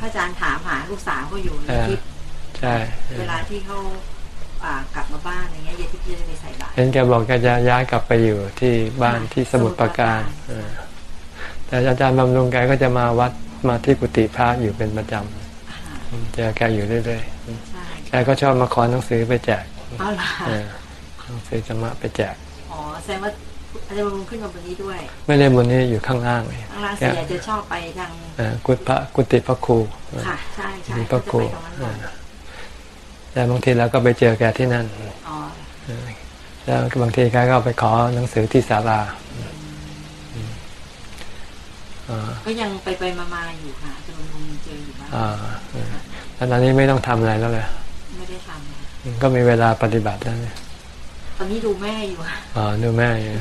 พระอาจารย์ถามหาลูกสาวเขาอยู่ในเออคลิปใช่เวลาที่เขาอ่ากลับมาบ้านอะไรเงี้ยยายทิพย์จะไปใส่บาตรเห็นแกบอกแกจะย้ายกลับไปอยู่ที่บ้านที่สมุทรปราการ แต่อาจารย์บำรุงแกก็จะมาวัดมาที่กุฏิพระอยู่เป็นประจอ่าำเจอแกอยู่เรื่อยใช่ๆแกก็ชอบมาขอหนังสือไปแจกเอาล่ะเออหนังสือธรรมะไปแจกอ๋อแสดงว่าอาจารย์บำรุงขึ้นมาบนนี้ด้วย ไม่ได้บนนี้อยู่ข้างล่างเลยทางร้านเสียจะชอบไปทางเออกุฏิพระกุฏิพระครูเออค่ะใช่ใช่มีพเขาระจะครูไปตรงนั้นบ่อยเออแต่บางทีเราก็ไปเจอแกที่นั่นอ๋อแล้วบางทีแกก็ไปขอหนังสือที่ศาลาอ่า ก็ยังไปไปมามาอยู่ค่ะอาจารย์บำรุงเจออยู่บ้างอ่าเออแล้วตอนนี้ไม่ต้องทำอะไรแล้วเลยไม่ได้ทำค่ะก็มีเวลาปฏิบัติแล้วเนี่ยตอนนี้ดูแม่อยู่ค่ะอ๋อดูแม่อยู่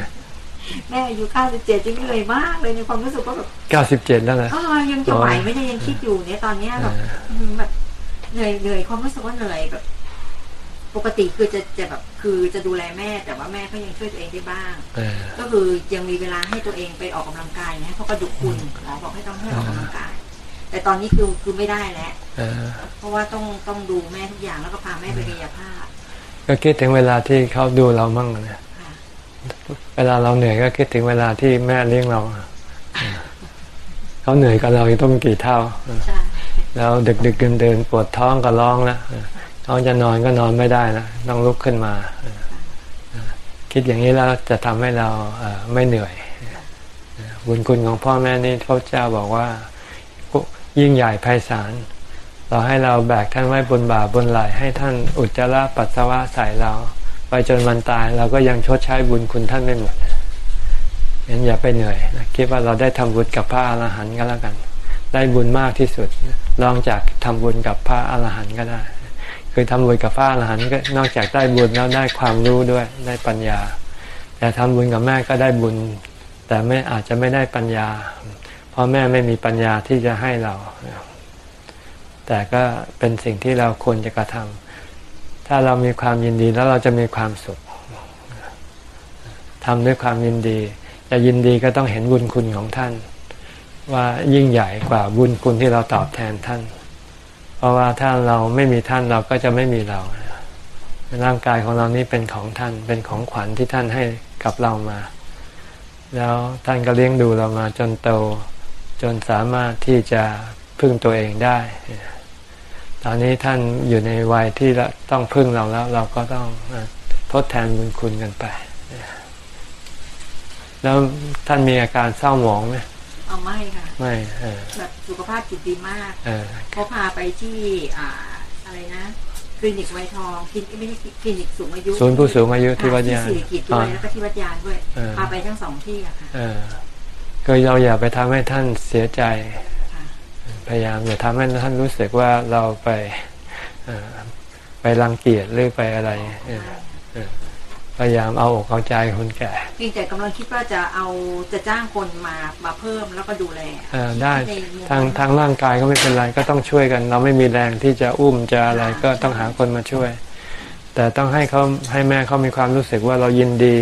แม่อายุ97จริงเหนื่อยมากเลยในความรู้สึกว่าแบบเก้าสิบเจ็ดแล้วนะอ๋อยังจะไหวไหม่ได้ยังคิดอยู่เนี่ยตอนเนี้ยแบบเอออืมแบบเหนื่อยเหนื่อยความรู้สึกว่าเหนื่อยแบบ ปกติคือจะจะแบบคือจะดูแลแม่ แต่ว่าแม่ก็ยังช่วยตัวเองได้บ้างเออก็คือยังมีเวลาให้ตัวเองไปออกกำลังกายนะเพราะกระดูกคุณหมอบอกให้ต้องให้ออกกำลังกาย แต่ตอนนี้คือคือไม่ได้แล้วเออเพราะว่าต้องต้องดูแม่ทุกอย่างแล้วก็พาแม่ไปกายภาพ ก็คิดถึงเวลาที่เขาดูเรามั่งนะค่ะเวลาเราเหนื่อยก็คิดถึงเวลาที่แม่เลี้ยงเราเออเขาเหนื่อยกับเราอีกต้องกี่เท่าใช่แล้วดึกดึกเดินเดินๆปวดท้องก็ร้องแล้วเออ ท้องจะนอนก็นอนไม่ได้นะต้องลุกขึ้นมา คิดอย่างนี้แล้วจะทำให้เราไม่เหนื่อย บุญคุณของพ่อแม่นี่พระเจ้าบอกว่ายิ่งใหญ่ไพศาลเราให้เราแบกท่านไว้บนบ่าบนไหลให้ท่านอุจจาระปัสสาวะใส่เรา ไปจนวันตายเราก็ยังชดใช้บุญคุณท่านไม่หมดงั้นอย่าไปเหนื่อยนะคิดว่าเราได้ทำบุญกับพระอรหันต์ก็แล้วกัน ได้บุญมากที่สุดลองจากทำบุญกับพระอรหันต์ก็ได้ คือทำบุญกับพระอรหันต์ก็นอกจากได้บุญแล้วได้ความรู้ด้วยได้ปัญญา แต่ทำบุญกับแม่ก็ได้บุญ แต่ไม่อาจจะไม่ได้ปัญญา เพราะแม่ไม่มีปัญญาที่จะให้เรา แต่ก็เป็นสิ่งที่เราควรจะกระทำถ้าเรามีความยินดีแล้วเราจะมีความสุขทำด้วยความยินดีจะยินดีก็ต้องเห็นบุญคุณของท่าน ว่ายิ่งใหญ่กว่าบุญคุณที่เราตอบแทนท่าน ราะว่าถ้าเราไม่มีท่านเราก็จะไม่มีเรา ร่างกายของเรานี่เป็นของท่าน เป็นของขวัญที่ท่านให้กับเรามา แล้วท่านก็เลี้ยงดูเรามาจนโต จนสามารถที่จะพึ่งตัวเองได้ ตอนนี้ท่านอยู่ในวัยที่ต้องพึ่งเราแล้ว เราก็ต้องทดแทนบุญคุณกันไป แล้วท่านมีอาการเศร้าหมองไหม เอาไม่ค่ะไม่เออแบบสุขภาพจิตดีมากเออเขาพาไปที่อ่าอะไรนะคลินิกไวทองคลินิกไม่ใช่คลินิกสูงอายุศูนย์ผู้สูงอายุที่วัดที่ยานสิริกิตด้วยแล้วก็ที่วัดยานด้วยเออพาไปทั้งสองที่อะค่ะเออก็เราอย่าไปทำให้ท่านเสียใจค่ะพยายามอย่าทำให้ท่านรู้สึกว่าเราไปเอ่อไปรังเกียจหรือไปอะไรเออเออ พยายามเอาอกเอาใจคนแก่เพียงแต่กำลังคิดว่าจะเอาจะจ้างคนมามาเพิ่มแล้วก็ดูแลเออได้ในมุมทางทางร่างกายก็ไม่เป็นไรก็ต้องช่วยกัน เราไม่มีแรงที่จะอุ้มจะอะไรก็ต้องหาคนมาช่วย แต่ต้องให้เขาให้แม่เขามีความรู้สึกว่าเรายินดี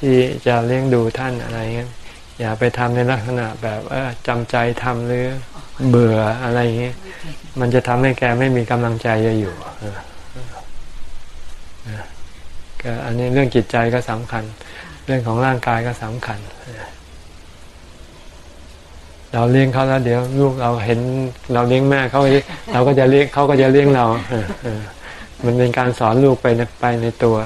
ที่จะเลี้ยงดูท่านอะไรเงี้ยอย่าไปทำในลักษณะแบบเออจำใจทำหรือเบื่ออะไรเงี้ยมันจะทำให้แกไม่มีกำลังใจจะอยู่เออเออก็ อันนี้เรื่องจิตใจก็สำคัญ เรื่องของร่างกายก็สำคัญเออเราเลี้ยงเขาแล้ว เดี๋ยวลูกเราเห็นเราเลี้ยงแม่เขาเราก็จะเลี้ยงเขาก็จะเลี้ยงเราเออเออมันเป็นการสอนลูกไปในไปในตัว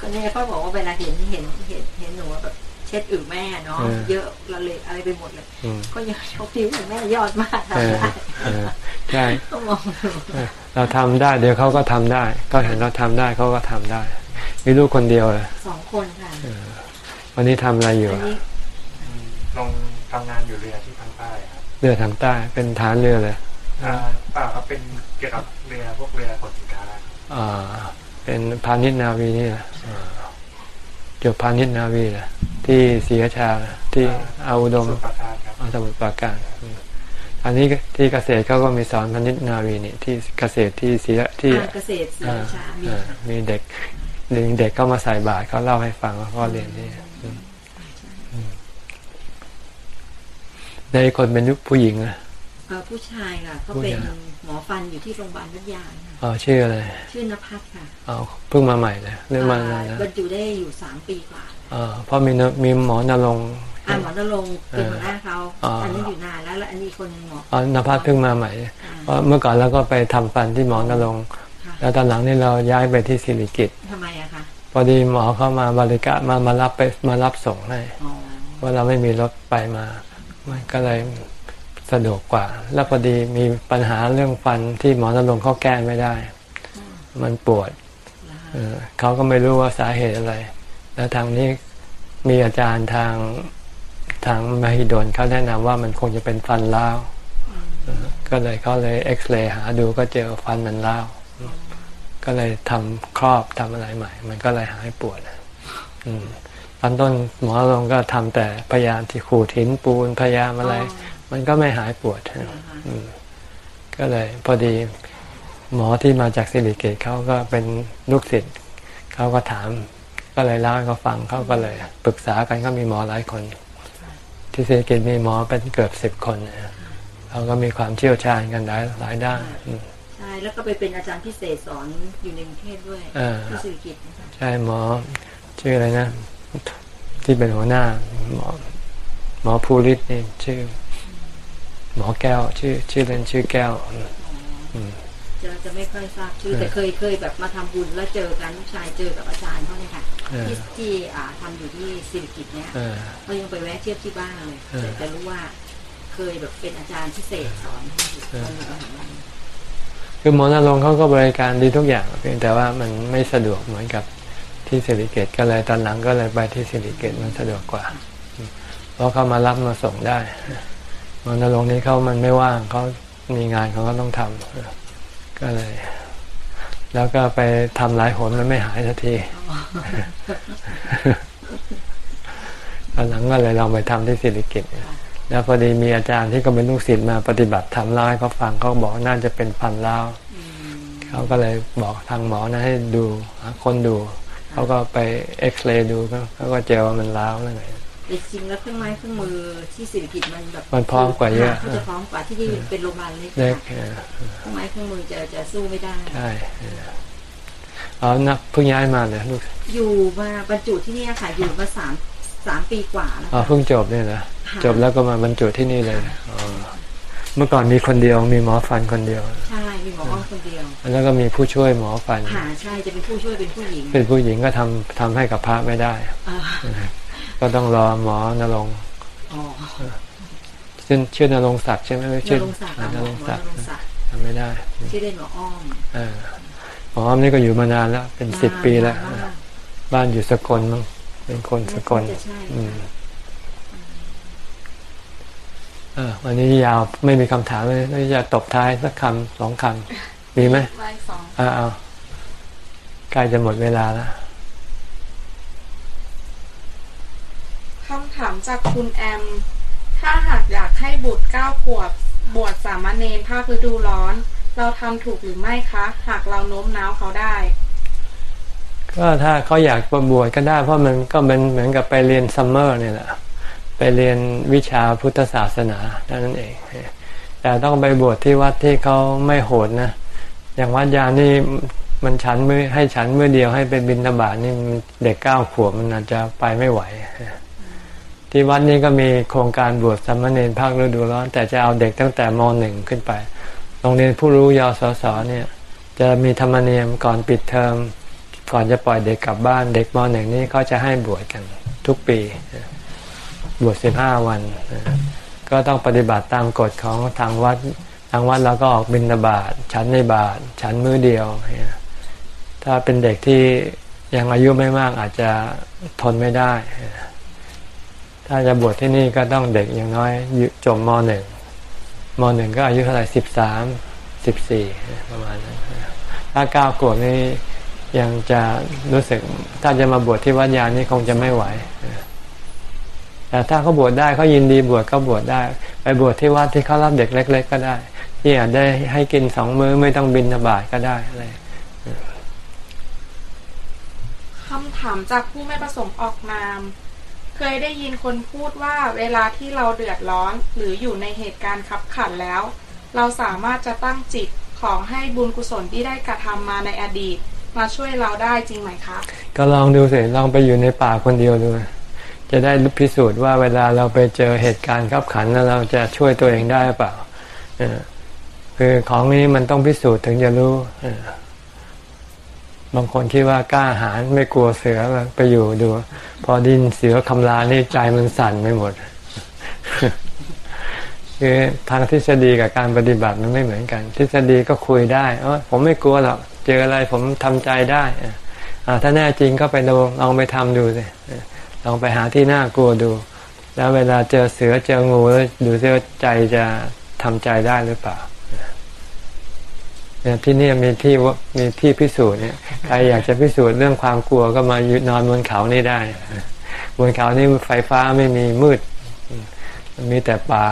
ก็เนี่ยเขาบอกว่าเวลาเห็นเห็นเห็นเห็นหนูแบบเช็ดอึแม่เนาะเออเยอะละเลยอะไรไปหมดเลยอืมก็ยังชอบพิวแม่ยอดมากเออทำได้เออใช่ก็มองหนูเออเราทำได้ เดี๋ยวเขาก็ทำได้ ก็เห็นเราทำได้เขาก็ทำได้ มีลูกคนเดียวเลยสองคนค่ะวันนี้ทำอะไรอยู่อันอะนี้อืมลงทำงานอยู่เรือที่ทางใต้ครับเรือทางใต้เป็นฐานเรือเลยอ่าเปล่าครับเป็นเกี่ยวกับเรือพวกเรือขนสินค้าครับอ่า เป็นพาณิชย์นาวีนี่แหละอ่าจบพาณิชย์นาวีแหละที่ศรีราชาที่อาอุดมสุดประทานครับอาสมุทรปราการอืมอันนี้ที่เกษตรเขาก็มีสอนพาณิชย์นาวีนี่ที่เกษตรที่ศรีราที่การเกษตรศรีอ่าราชามีอ่ามีเด็ก เด็กเด็กเข้ามาใส่บาตรเขาเล่าให้ฟังว่าพ่อเรียนที่อืมอืมในคนเป็นยุคผู้หญิงนะเอ่อผู้ชายค่ะเขาผู้เป็นชายหมอฟันอยู่ที่โรงพยาบาลวัดยางค่ะอ๋อชื่ออะไร ชื่อนภัสค่ะอ๋อเพิ่งมาใหม่เลยเรื่องมาแล้วนะบรรจุได้อยู่สามปีกว่าอ๋อเพราะมีนมีหมอนรงค์อ่าหมอนรงค์เป็นหัวหน้าเขาอ่าอันนี้อยู่นานแล้วแล้วอันนี้คนหนึ่งหมออ๋อนภัสเพิ่งมาใหม่ค่ะเพราะเมื่อก่อนเราก็ไปทำฟันที่หมอนรงค์ค่ะ แล้วตอนหลังนี่เราย้ายไปที่สิริกิตทำไมอะคะพอดีหมอเข้ามาบริการมามารับไปมารับส่งให้อ๋อเพราะเราไม่มีรถไปมามันก็เลยสะดวกกว่า แล้วพอดีมีปัญหาเรื่องฟันที่หมอนรงค์เขาแก้ไม่ได้ มันปวดแล้วเออเขาก็ไม่รู้ว่าสาเหตุอะไร แล้วทางนี้มีอาจารย์ทางทางมหิดลเขาแนะนำว่ามันคงจะเป็นฟันล้าวเออก็เลยเขาเลยเอ็กซเรย์หาดูก็เจอฟันมันล้าว ก็เลยทำครอบทำอะไรใหม่ มันก็เลยหายปวดอืมตอนต้นหมอลงก็ทำแต่พยายามที่ขูดหินปูนพยายามอะไร มันก็ไม่หายปวดอืมก็เลยพอดีหมอที่มาจากสิริเกตเขาก็เป็นลูกศิษย์เขาก็ถาม ก็เลยเล่าให้เขาฟังเขาก็เลยปรึกษากันก็มีหมอหลายคน ที่สิริเกตมีหมอเป็นเกือบสิบคนนะเขาก็มีความเชี่ยวชาญกันหลายหลายด้านอืมใช่ แล้วก็ไปเป็นอาจารย์พิเศษสอนอยู่ในกรุงเทพด้วยอ่าที่สิริกิตนะคะใช่หมอชื่ออะไรนะ ที่เป็นหัวหน้า หมอหมอภูริศนี่ชื่อ หมอแก้ว ชื่อ ชื่อเล่นชื่อแก้วอืมจะจะไม่ค่อยทราบชื่อแต่เคยเคยแบบมาทำบุญแล้วเจอกันลูกชายเจอกับอาจารย์เขาเนี่ยค่ะเออที่ที่อ่าทำอยู่ที่สิริกิตเนี่ยเออก็ยังไปแวะเทียบที่บ้านเลยเออแต่จะรู้ว่าเคยแบบเป็นอาจารย์พิเศษสอนให้อยู่ตอนอยู่มหาลัย คือหมอนรงค์เขาก็บริการดีทุกอย่างเพียงแต่ว่ามันไม่สะดวกเหมือนกับที่สิริเกตก็เลยตอนหลังก็เลยไปที่สิริเกตมันสะดวกกว่า เพราะเขามารับมาส่งได้หมอนรงค์นี้เขามันไม่ว่างเขามีงานเขาก็ต้องทำก็เลย แล้วก็ไปทำหลายหนมันไม่หายสักทีตอนหลังก็เลยลองไปทำที่สิริกิต แล้วพอดีมีอาจารย์ที่ก็เป็นลูกศิษย์มาปฏิบัติทำเล่าให้เขาฟังเขาบอกว่าน่าจะเป็นฟันเล่าวอืมเขาก็เลยบอกทางหมอนะให้ดูหาคนดูเขาก็ไปเอ็กซเรย์ดูก็เขาก็เจอว่ามันล้าวนั่นไงแต่จริงแล้วเครื่องไม้เครื่องมือที่สิริกิตมันแบบมันพร้อมกว่าเยอะเขาจะพร้อมกว่าที่นี่เป็นโรงพยาบาลเล็กเล็กค่ะเออเครื่องไม้เครื่องมือจะจะสู้ไม่ได้ใช่เอออ๋อนักเพิ่งย้ายมาเลยลูกอยู่มาบรรจุที่เนี่ยค่ะอยู่มาสาม สามปีกว่าแล้วอ๋อค่ะเพิ่งจบเนี่ยนะค่ะจบแล้วก็มาบรรจุที่นี่เลยอ๋อเมื่อก่อนมีคนเดียวมีหมอฟันคนเดียว ใช่มีหมออ้อมคนเดียว แล้วก็มีผู้ช่วยหมอฟันค่ะใช่จะเป็นผู้ช่วยเป็นผู้หญิง เป็นผู้หญิงก็ทำทำให้กับพระไม่ได้อ่าก็ต้องรอหมอนรงค์อ๋อชื่อชื่อนรงค์ศักดิ์ใช่ไหมไม่ชื่อนรงค์ศักดิ์อ่านหมอรงค์ศักดิ์นรงค์ศักดิ์จำไม่ได้ที่อเล่นหมออ้อมเออหมออ้อมนี่ก็อยู่มานานแล้วเป็นสิบปีแล้วนานมากบ้านอยู่สกลมั้ง เป็นคนสกลน่าจะใช่อืมเออวันนี้ยาวไม่มีคำถามเลยน่าจะตบท้ายสักคำสองคำมีไหมไว้สองอ่าเอาใกล้จะหมดเวลาแล้วคำถามจากคุณแอม ถ้าหากอยากให้บุตรเก้าขวบบวชสามเณรภาคฤดูร้อน เราทำถูกหรือไม่คะ หากเราโน้มน้าวเขาได้ ก็ถ้าเขาอยากจะบวชก็ได้ เพราะมันก็เป็นเหมือนกับไปเรียน summer เนี่ยแหละไปเรียนวิชาพุทธศาสนาเท่านั้นเอง แต่ต้องไปบวชที่วัดที่เขาไม่โหดนะ อย่างวัดยานี่มันฉันมือให้ฉันมือเดียวให้ไปบินทบาทนี่เด็กเก้าขวบมันอาจจะไปไม่ไหว ที่วัดนี้ก็มีโครงการบวชสามเณรภาคฤดูร้อน แต่จะเอาเด็กตั้งแต่มหนึ่งขึ้นไป โรงเรียนผู้รู้ยศสเนี่ย จะมีธรรมเนียมก่อนปิดเทอม ก่อนจะปล่อยเด็กกลับบ้าน เด็กมหนึ่งนี่เขาจะให้บวชกันทุกปีบวชสิบห้าวัน ก็ต้องปฏิบัติตามกฎของทางวัดทางวัดเราก็ออกบิณฑบาตฉันในบาทฉันมือเดียว ถ้าเป็นเด็กที่ยังอายุไม่มากอาจจะทนไม่ได้ ถ้าจะบวชที่นี่ก็ต้องเด็กอย่างน้อยจบมหนึ่งมหนึ่งก็อายุเท่าไหร่สิบสามสิบสี่ประมาณนั้นถ้าเก้าขวบนี่ ยังจะรู้สึก ถ้าจะมาบวชที่วัดยานี่คงจะไม่ไหว แต่ถ้าเขาบวชได้เขายินดีบวชก็บวชได้ ไปบวชที่วัดที่เขารับเด็กเล็ก ๆ ก็ได้ที่อาจได้ให้กินสองมื้อไม่ต้องบินบาตก็ได้อะไรคำถามจากผู้ไม่ประสงค์ออกนาม เคยได้ยินคนพูดว่าเวลาที่เราเดือดร้อน หรืออยู่ในเหตุการณ์ขับขันแล้ว เราสามารถจะตั้งจิตของให้บุญกุศลที่ได้กระทำมาในอดีต มาช่วยเราได้จริงไหมคะ ก็ลองดูสิลองไปอยู่ในป่าคนเดียวดูจะได้พิสูจน์ว่าเวลาเราไปเจอเหตุการณ์ขับขันแล้วเราจะช่วยตัวเองได้เปล่าเออคือของนี้มันต้องพิสูจน์ถึงจะรู้บางคนคิดว่ากล้าหาญไม่กลัวเสือไปอยู่ดู พอดินเสือคำรานี่ใจมันสั่นไปหมดคือทางทฤษฎีกับการปฏิบัติมันไม่เหมือนกัน ทฤษฎีก็คุยได้เออผมไม่กลัวหรอก เจออะไรผมทำใจได้อ่าถ้าแน่จริงก็ไปลองลองไปทำดูสิลองไปหาที่น่ากลัวดู แล้วเวลาเจอเสือเจองูดูซิว่าใจจะทำใจได้หรือเปล่าเนี่ยที่นี่มีที่ว่ามีที่พิสูจน์เนี่ยใครอยากจะพิสูจน์เรื่องความกลัวก็มาอยู่นอนบนเขานี่ได้ บนเขานี่ไฟฟ้าไม่มีมืด มีแต่ป่า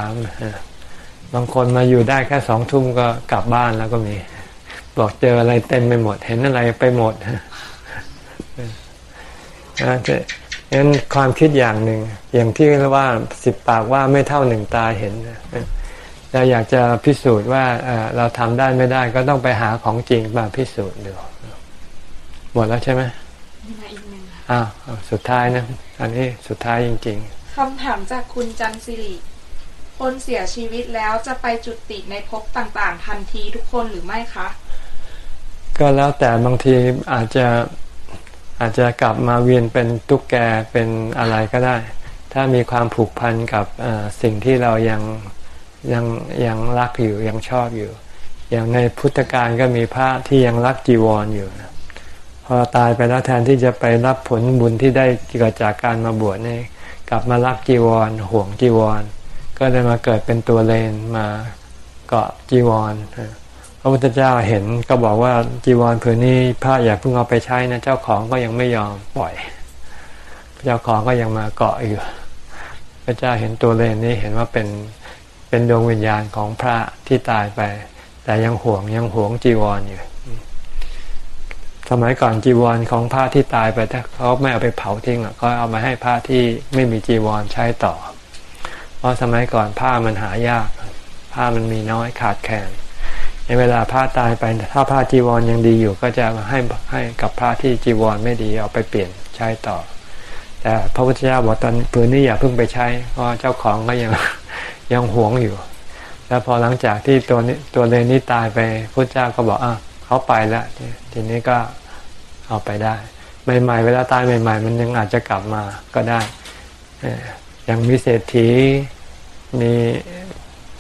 บางคนมาอยู่ได้แค่สองทุ่มก็กลับบ้านแล้วก็มี บอกเจออะไรเต็มไปหมด เห็นอะไรไปหมดนะจะงั้นความคิดอย่างหนึ่ง อย่างที่เรียกว่าสิบปากว่าไม่เท่าหนึ่งตาเห็นเราอยากจะพิสูจน์ว่าเราทำได้ไม่ได้ก็ต้องไปหาของจริงมาพิสูจน์ดูหมดแล้วใช่ไหมมีมาอีกหนึ่งค่ะอ้าวสุดท้ายนะ อันนี้สุดท้ายจริงคำถามจากคุณจันสิริคนเสียชีวิตแล้วจะไปจุติในภพต่างๆ ทันทีทุกคนหรือไม่คะๆ ก็แล้วแต่บางทีอาจจะอาจจะกลับมาเวียนเป็นตุ๊กแกเป็นอะไรก็ได้ ถ้ามีความผูกพันกับสิ่งที่เรายังยังยังรักอยู่ยังชอบอยู่ อย่างในพุทธการก็มีพระที่ยังรักจีวรออยู่นะพอตายไปแล้วแทนที่จะไปรับผลบุญที่ได้เกิดจากการมาบวชนี่กลับมารักจีวรห่วงจีวร ก็เลยมาเกิดเป็นตัวเลนมาเกาะจีวร ระพุทธเจ้าเห็นก็บอกว่าจีวรผืนนี้พระอย่าเพิ่งเอาไปใช้นะ เจ้าของก็ยังไม่ยอมปล่อย เจ้าของก็ยังมาเกาะอยู่ พระเจ้าเห็นตัวเลนนี้เห็นว่าเป็นเป็นดวงวิญญาณของพระที่ตายไป แต่ยังห่วงยังห่วงจีวรออยู่ สมัยก่อนจีวรของพระที่ตายไปถ้าเขาไม่เอาไปเผาทิ้งก็เอามาให้พระที่ไม่มีจีวรใช้ต่อ เพราะสมัยก่อนผ้ามันหายาก ผ้ามันมีน้อยขาดแคลน ในเวลาพระตายไปถ้าผ้าจีวรยังดีอยู่ ก็จะให้ให้กับพระที่จีวรไม่ดีเอาไปเปลี่ยนใช้ต่อ แต่พระพุทธเจ้าบอกตอนปืนนี้อย่าเพิ่งไปใช้เพราะเจ้าของก็ยังยังหวงอยู่ แล้วพอหลังจากที่ตัวนี้ตัวเลนนี้ตายไปพระเจ้าก็บอกอะเขาไปแล้วทีนี้ก็เอาไปได้ใหม่ๆเวลาตายใหม่ ๆ มันยังอาจจะกลับมาก็ได้อย่างมีเศรษฐีมี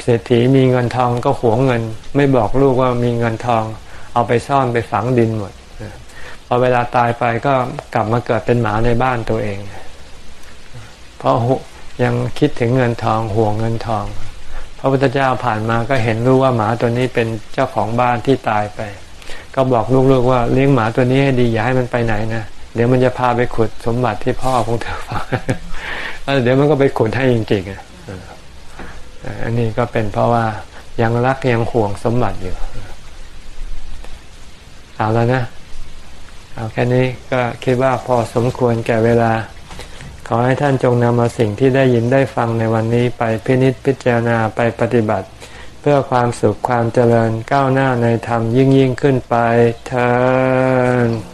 เศรษฐีมีเงินทองก็หวงเงิน ไม่บอกลูกว่ามีเงินทอง เอาไปซ่อนไปฝังดินหมดพอเวลาตายไปก็กลับมาเกิดเป็นหมาในบ้านตัวเอง เพราะยังคิดถึงเงินทองห่วงเงินทอง พระพุทธเจ้าผ่านมาก็เห็นรู้ว่าหมาตัวนี้เป็นเจ้าของบ้านที่ตายไป ก็บอกลูกๆว่าเลี้ยงหมาตัวนี้ให้ดีอย่าให้มันไปไหนนะเดี๋ยวมันจะพาไปขุดสมบัติที่พ่อของเธอฝากเดี๋ยวมันก็ไปขุดให้จริงๆอะ อันนี้ก็เป็นเพราะว่ายังรักยังห่วงสมบัติอยู่เอาแล้วนะ เอาแค่นี้ก็คิดว่าพอสมควรแก่เวลา ขอให้ท่านจงนำเอาสิ่งที่ได้ยินได้ฟังในวันนี้ไปพินิจพิจารณาไปปฏิบัติ เพื่อความสุขความเจริญก้าวหน้าในธรรมยิ่งยิ่งขึ้นไปเธอ